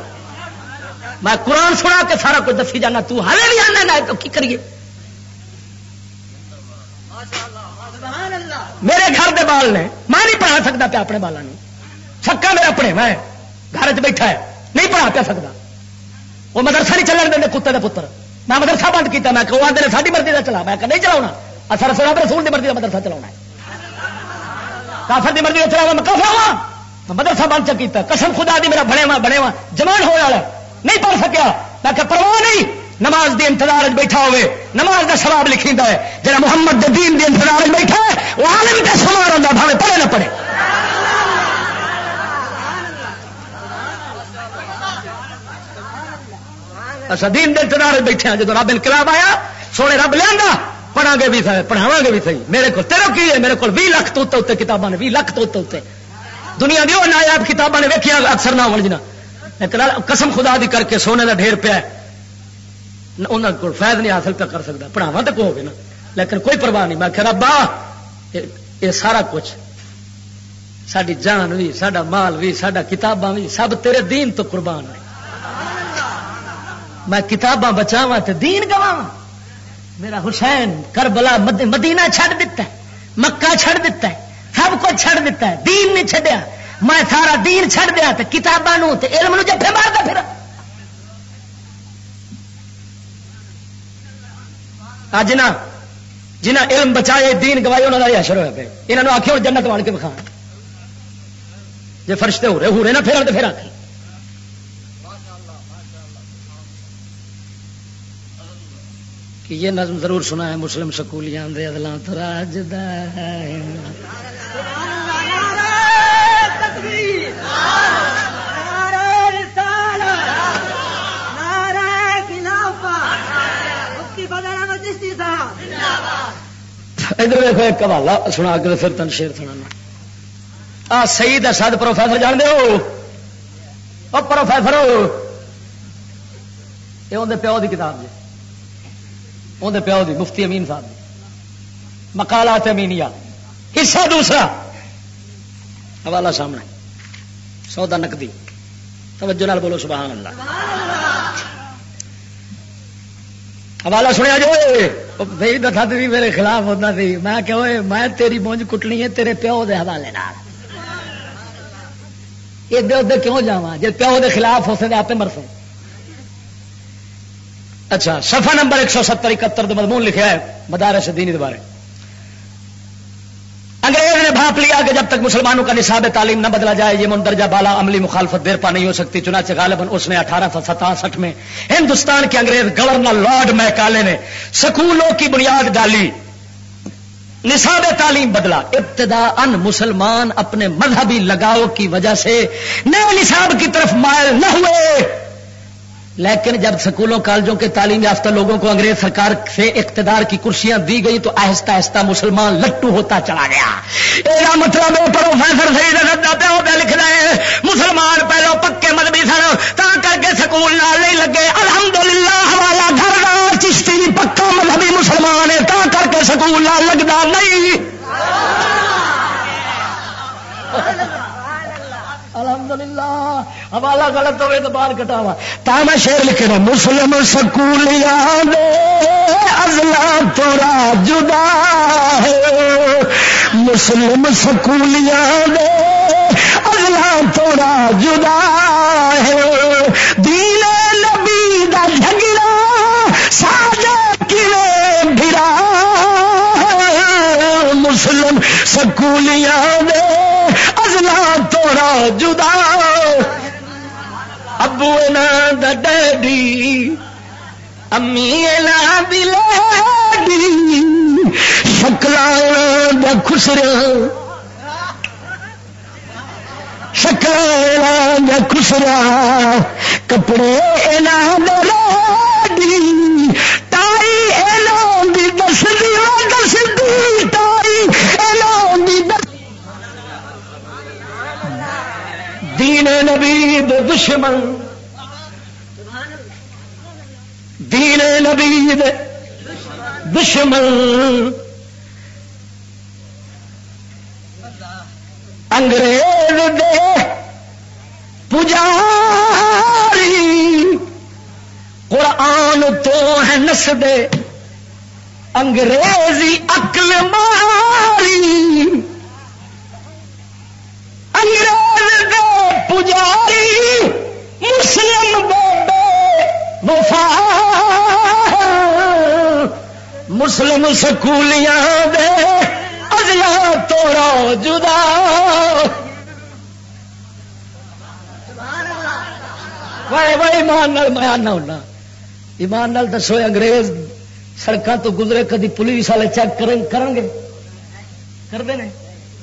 میں قرآن سنا کے سارا کچھ دسی جانا، تو ہلے بھی آنا، نہ تو کی کریے؟ میرے گھر دے بال نے، میں نہیں پڑھا سکتا پیا اپنے بالوں سکا میرا اپنے، میں گھر چ بیٹھا ہے، نہیں پڑھا پیا سکتا وہ مدرسہ نہیں چلن دیں کتے کا پتر۔ میں مدرسہ بند کیا میں کہ آدھے ساری مرضی کا چلا۔ میں نہیں چلا اثر رسول رسول کی مرضی کا مدرسہ چلا کافر کی مرضی کا چلا میں کافر ہاں۔ مدرسہ بند چکیتا قسم خدا دی، میرا بنے وا بنے وا جمان ہو والا نہیں پڑھ سکیا۔ میں کہ پرواہ نہیں۔ نماز دی انتظار بیٹھا ہوئے۔ نماز کا سواب لکھی ہے۔ جہاں محمد دین دی انتظار بیٹھا ہے، وہ عالم کا سوار ہوتا بھاوے پڑھے نہ پڑھے۔ اچھا دین دے انتظار بیٹھے ہیں۔ جب رب انقلاب آیا، سونے رب لیا پڑھا گے بھی صحیح پڑھاوا گے بھی صحیح۔ میرے کو تیرو کی ہے؟ میرے کو بھی لکھ تو اتنے کتاباں نے، بھی لکھ تو اتنے دنیا دی وہ نایاب کتاباں نے ویکیا اکثر نہ ہو جنا قسم خدا دی کر کے سونے کا ڈھیر پیا انہوں کو فائد نہیں حاصل کر سکتا پڑھاوا تو کہو گے نا لیکن کوئی پرواہ نہیں۔ میں کہ ربا، یہ سارا کچھ ساری جان بھی سڈا مال بھی سڈا کتاباں بھی سب تیرے دین تو قربان ہے۔ میں کتاباں بچاوا تو دین گوا میرا حسین کربلا مدینہ چھڑ دیتا ہے، مکہ چھڑ دیتا ہے، سب کچھ چھڑ دیتا ہے، دین نہیں چھڈیا۔ میں سارا دین چھڑ دیا تو کتاباں علم نو جفے مارتا پھر۔ اج نا جنہ علم بچائے، دین گوائی انہوں کا اشر ہوا پہ یہاں آخو جنت بن کے بکھا جی فرشتے ہو رہے ہو رہے نا پھر پھر آخ کہ یہ نظم ضرور سنا ہے مسلم سکولیاں دے ادلا تراج ادھر دیکھو، ایک حوالہ سنا کے پھر تن شیر سنا سعید اسد پروفیسر جان دو پروفیسر ہو یہ اندر پیو کی کتاب جی۔ اندر پیو دی مفتی امین صاحب مکالات امینیا حصہ دوسرا۔ حوالہ سامنے۔ سودا نقدی۔ توجہ نال بولو، سبحان اللہ۔ حوالہ سنیا جی، جو بھائی دفا بھی میرے خلاف ہوتا سی میں کہ میں تیری مونج کٹنی ہے تیرے پیو دے حوالے ادھر ادھر کیوں جا جی پیو دے خلاف ہو سکے آپ مرسے اچھا سفا نمبر ایک سو ستر، اکہتر مضمون لکھا ہے، مدارس دینی دوبارے انگریز نے بھا سانپ لیا کہ جب تک مسلمانوں کا نصاب تعلیم نہ بدلا جائے، یہ مندرجہ بالا عملی مخالفت دیر پا نہیں ہو سکتی، چنانچہ غالباً اس نے اٹھارہ سو ستاسٹھ میں ہندوستان کے انگریز گورنر لارڈ میکالے نے سکولوں کی بنیاد ڈالی۔ نصاب تعلیم بدلا۔ ابتدا ان مسلمان اپنے مذہبی لگاؤ کی وجہ سے نئے نصاب کی طرف مائل نہ ہوئے۔ لیکن جب سکولوں کالجوں کے تعلیم یافتہ لوگوں کو انگریز سرکار سے اقتدار کی کرسیاں دی گئی تو آہستہ آہستہ مسلمان لٹو ہوتا چلا گیا۔ مطلب پروفیسر صحیح لکھ رہے ہیں مسلمان پہلو پکے مذہبی سن تا کر کے سکول نال نہیں لگے۔ الحمدللہ حوالہ گھر چشتی پکا مذہبی مسلمان ہے، تا کر کے سکول نال لگتا نہیں۔ الحمدللہ حوالہ غلط ہوئے تو باہر کٹاوا۔ تا میں شیر لکھے نا مسلم سکولیاں ازلا تورا جدا ہے۔ مسلم سکولیاں ازلا تورا جدا ہے۔ دین نبی دا جھگڑا، ساجا کیویں بھرا مسلم سکولیاں دے توڑا جدا۔ ابو نا ڈیڈی، امی نا دلڈی شکل خسر شکل خسرا کپڑے لاڈی تائی دی دس دی دس دی تائی دین نبی دشمن. دین نبی دشمن. انگریز دے پجاری قرآن تو ہے نس دے انگریزی عقل ماری. انگریز دے پجاری مسلم وفا۔ مسلم سکولیاں دے ازلا توڑا جدا ایمان نال میں آنا ہونا۔ ایمان نال دسو انگریز سڑکوں تو گزرے کدی پولیس والے چیک کریں گے کرتے ہیں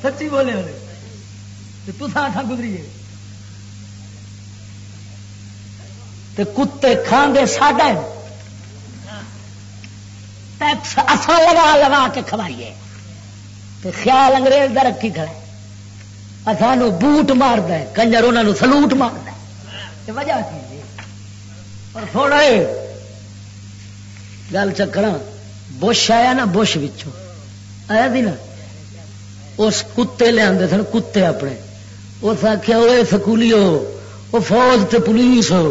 سچی بولے والے تو تھا گزریے۔ تے کتے کھانے ساڈا ٹیکس اصا لگا لگا کے کھوائیے۔ تے خیال انگریز کا رکھی کھڑے سانو بوٹ مارد کنجر انہوں سلوٹ مارد وجہ کی اور تھوڑا گل چکر بش آیا نا بش آیا دی نا؟ اس کتے لیا سن، کتے اپنے۔ اس آخیا وہ سکولی ہو وہ فوج تے پولیس ہو۔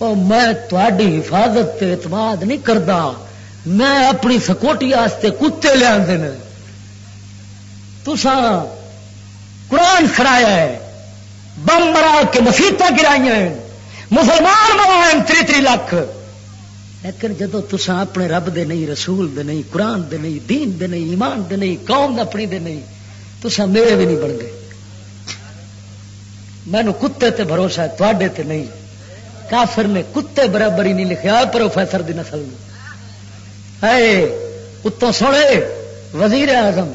میں تھوڑی حفاظت تے اعتماد نہیں کرتا میں اپنی سکوٹی واسطے کتے لیا تسا قرآن کھڑایا ہے، بم مرا کے مسیطا گرائی مسلمان مرائے تری تری لاکھ۔ لیکن جدو تسا اپنے رب دے نہیں، رسول دے نہیں، قرآن دے نہیں، دین دے نہیں، ایمان دے نہیں، قوم اپنی دے نہیں تسا میرے بھی نہیں بن گئے۔ مینو کتے تے بھروسہ ہے تے نہیں۔ کافر نے کتے برابر ہی نہیں لکھا پروفیسر دی نسل ہے اتوں سونے وزیر اعظم،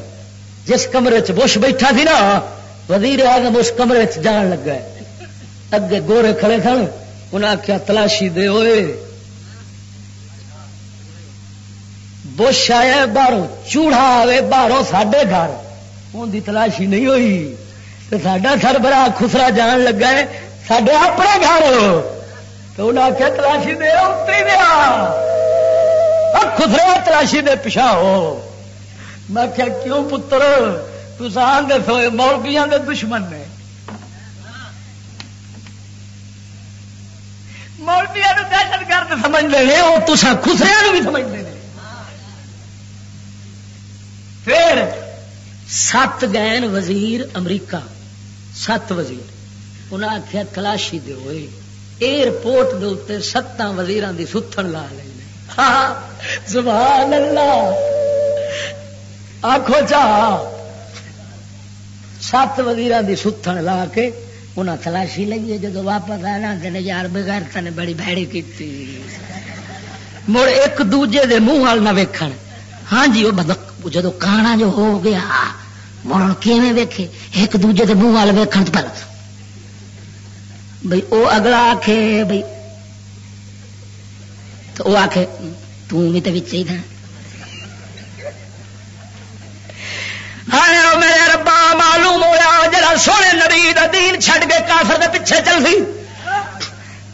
جس کمرے چ بش بیٹھا سی نا، وزیر اعظم اس کمرے چ جان لگا اگے گورے کھڑے سن انہیں آخیا تلاشی دے ہوئے۔ بش آیا باہروں چوڑا آئے باہروں ساڈے گھر۔ ان کی تلاشی نہیں ہوئی۔ تو ساڈا سربراہ خسرا جان لگا ہے سڈے اپنے گھر۔ تو انہیں آخیا تلاشی دے اتری دیا خسرا تلاشی دے پچھا ہو۔ میں کیا کیوں پتر؟ تسان دے سوئے مولبیاں دے دشمن نے۔ مولبیا دہشت گرد سمجھتے ہیں وہ تسا خسریا بھی سمجھتے ہیں پھر سات گئے وزیر امریکہ، سات وزیر۔ انہیں آخیا کلاشی دے ہوئے۔ ایئرپورٹ دے اتنے ستان وزیران دی ستن لا لے ہاں سبحان اللہ آخو چاہ سات وزیر کی ستن لا کے انہیں تلاشی لگی جدو واپس آنا تین یار بغیر تین بڑی بھڑی کی مڑ ایک دوجے دے منہ وال نہ ویکھن۔ ہاں جی وہ جدو کانا جو ہو گیا، مڑ کیویں ویکھے؟ ایک دوجے دے منہ وال ویکھن پہلے بھائی وہ اگلا آخ بھائی تو وہ آخ تھی تو ہی تھا۔ میرے ربا، معلوم ہوا جا سونے نبی دا دین چھڈ کے کافر دے پیچھے چل سی۔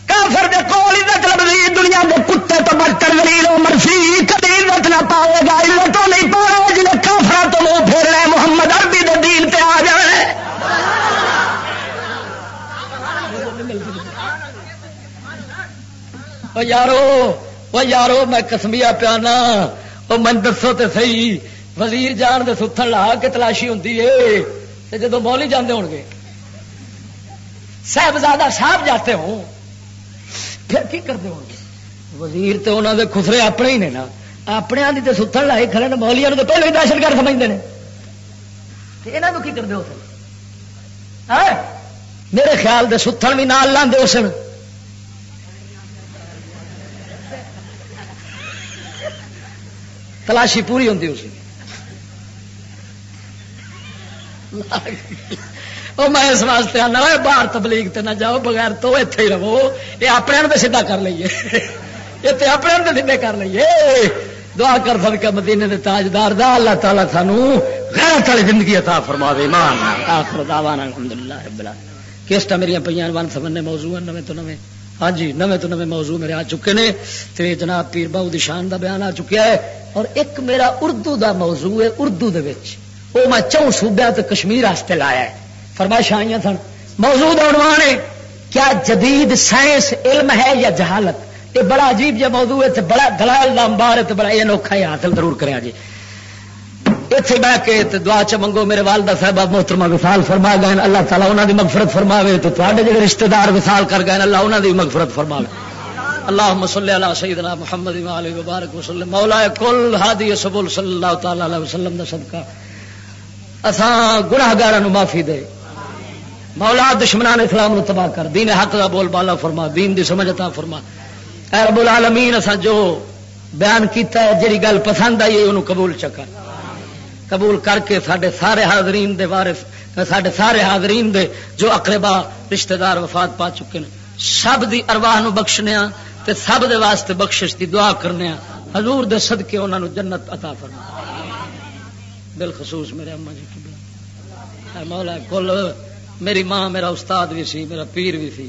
کافر دے کول عزت لبی دنیا دے کتے تو بڑھ کر غریب عمر سی کبھی عزت نہ پاؤے گا عزت نہیں پاؤ جی کافر تو منہ پھیر رہے محمد عربی دے دین پہ آ جائے یارو وہ یارو میں کسمیا پیانا وہ من دسو تو صحیح وزیر جان دے ستھن لا کے تلاشی ہوں جدو مولی جانے ہو گے صاحبزادہ صاحب جاتے ہوں پھر کی کرتے ہو وزیر تو انہوں دے خسرے اپنے ہی نے نا اپنے آدھی تو ستھن لائے کھڑے نے مولیاں تو پہلے ہی دہشت گرد سمجھتے ہیں یہاں کی کرتے ہو میرے خیال دے ستھن بھی نال لاندے اس تلاشی پوری ہوتی اس میں اس واسطے آنا باہر تبلیغ تے نہ جاؤ، بغیر تو اتنے ہی رہو۔ یہ اپنے تو سیدھا کر لیے یہ تو اپنے تو سیدھے کر لیے دعا کر سکا مدینے دے تاجدار دا، اللہ تعالیٰ سانو غیرت والی زندگی عطا فرما دے ایمان آخر دعوانا الحمدللہ رب العالمین۔ کیسٹا میری پہ ون سمنے موضوع نویں تو نویں ہاں جی نویں تو نویں موضوع میرے آ چکے نے، تے جناب پیر بہو دی شان دا بیان آ چکیا ہے، اور ایک میرا اردو دا موضوع ہے، اردو دے وچ۔ وہ میں چون صوبیا تو کشمیر واسطے لایا ہے۔ فرمائش آئی سن۔ موجود عنوان ہے، کیا جدید سائنس علم ہے یا جہالت؟ یہ بڑا عجیب جہ موضوع ہے بڑا دلال لامبار ہے بڑا یہ انوکھا ہے حاصل ضرور کریں جی اتنے بہ کے دعا چ منگو، میرے والدہ صاحب محترمہ وسال فرما گئے، اللہ تعالیٰ انہوں کی مغفرت فرماوے تو تے جڑے رشتہ دار وسال کر گئے، اللہ انہوں کی مغفرت فرماوے۔ اللہ مسلی اللہ سیدنا محمد مبارک وسلم، مولا کل ہادی سبول صلی اللہ تعالی علیہ وسلم کا صدقہ۔ اسان گناگار معافی دے۔ مولا دشمنان اسلام نو تباہ کر، دین حق کا بول بالا فرما، دین دی سمجھتا فرما۔ اے رب العالمین اسان جو بیان کیتا ہے، جڑی گل پسند آئی انہوں قبول چکر قبول کر کے سارے سارے حاضرین دے وارث سارے سارے حاضرین دے جو اقربا رشتہ دار وفات پا چکے ہیں سب دی ارواح نو بخشنے تے سب دے واسطے بخشش دی دعا کرنے حضور دے صدقے انہاں نو جنت عطا فرما بالخصوص میرے اما جی کی مولا، کل میری ماں، میرا استاد بھی سی، میرا پیر بھی سی۔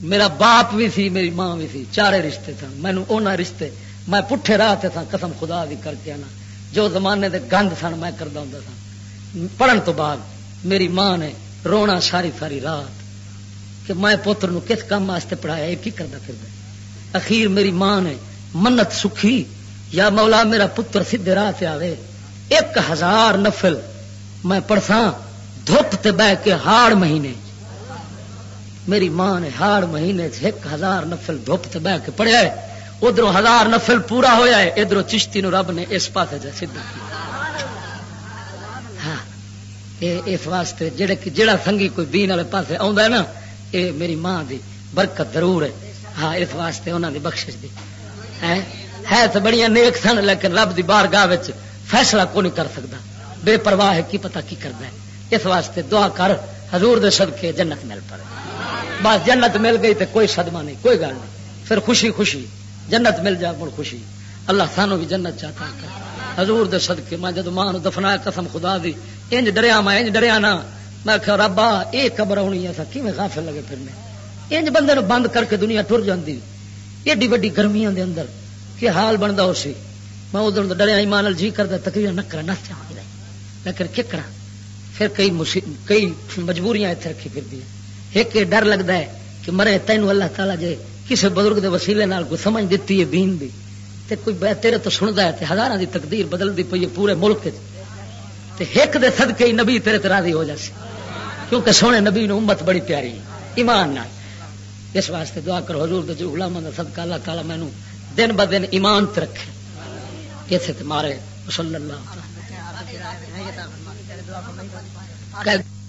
میرا باپ بھی سی، میری ماں بھی سی، چارے رشتے تھے۔ مینو اونا رشتے میں پٹھے راہ تھا قسم خدا بھی کر کے آنا۔ جو زمانے دے گند سن میں کرتا ہوں سا پڑھن تو بعد میری ماں نے رونا ساری ساری رات کہ میں پوتر نو کس کام واسطے پڑھایا؟ یہ کی کرتا پھر اخیر میری ماں نے منت سکھی، یا مولا میرا پتر سیدے راہ سے آوے۔ ایک ہزار نفل میں پڑھسا دھوپ تے بہ کے ہاڑ مہینے۔ میری ماں نے ہاڑ مہینے ایک ہزار نفل دھوپ تے بہ کے پڑھیا ہے۔ ادھر ہزار نفل پورا ہویا ہے ادھر چشتی نو رب نے اس پاس سیدھا ہاں اس واسطے جڑے جڑا سنگی کوئی دین والے پاس آ نا یہ میری ماں دی برکت ضرور ہے۔ ہاں اس واسطے انہوں دی بخش دی۔ ہے تو بڑی نیک سن، لیکن رب دی بار گاہ فیصلہ کو نہیں کر سکتا بے پرواہ ہے، کی پتا کی کرنا ہے۔ اس واسطے دعا کر، حضور دے صدقے جنت مل پڑے۔ بس جنت مل گئی تو کوئی صدمہ نہیں، کوئی گل نہیں۔ پھر خوشی خوشی۔ جنت مل جائے مڑ خوشی۔ اللہ سانو بھی جنت چاہتا کر حضور دے صدقے، میں جب ماں دفنا قسم خدا دی، انج ڈریا میں، انج ڈریا نا میں کہ ربا یہ قبر ہونی ہے کی غافل لگے پھرنے؟ انج بندے نو بند کر کے دنیا ٹر جاندی۔ ایڈی وڈی گرمیاں دے اندر کہ حال بنتا ہو سی۔ میں ادھر ڈریا، ایمان جی کرتا تقریر نہ کرا نہ چاہتا لیکن کیا کرا پھر کئی کئی مجبوریاں اتنے رکھی پھر دیا ایک ڈر لگتا ہے کہ مرے، تینوں اللہ تعالیٰ جے کسی بزرگ دے وسیلے نال کوئی سمجھ دیتی ہے دین دی، تے کوئی تیرے تو سنتا ہے تے ہزاروں دی تقدیر بدل دی پی ہے پورے ملک تے۔ ایک دے صدقے نبی تیرے تے راضی ہو جاسی کیونکہ سونے نبی نو امت بڑی پیاری ایمان نال۔ اس واسطے دعا کر حضور دے جو غلاموں دا صدقہ اللہ تعالیٰ مینوں دن ب دن ایمان تے رکھے۔ کیسے مارے؟ صلی اللہ کہ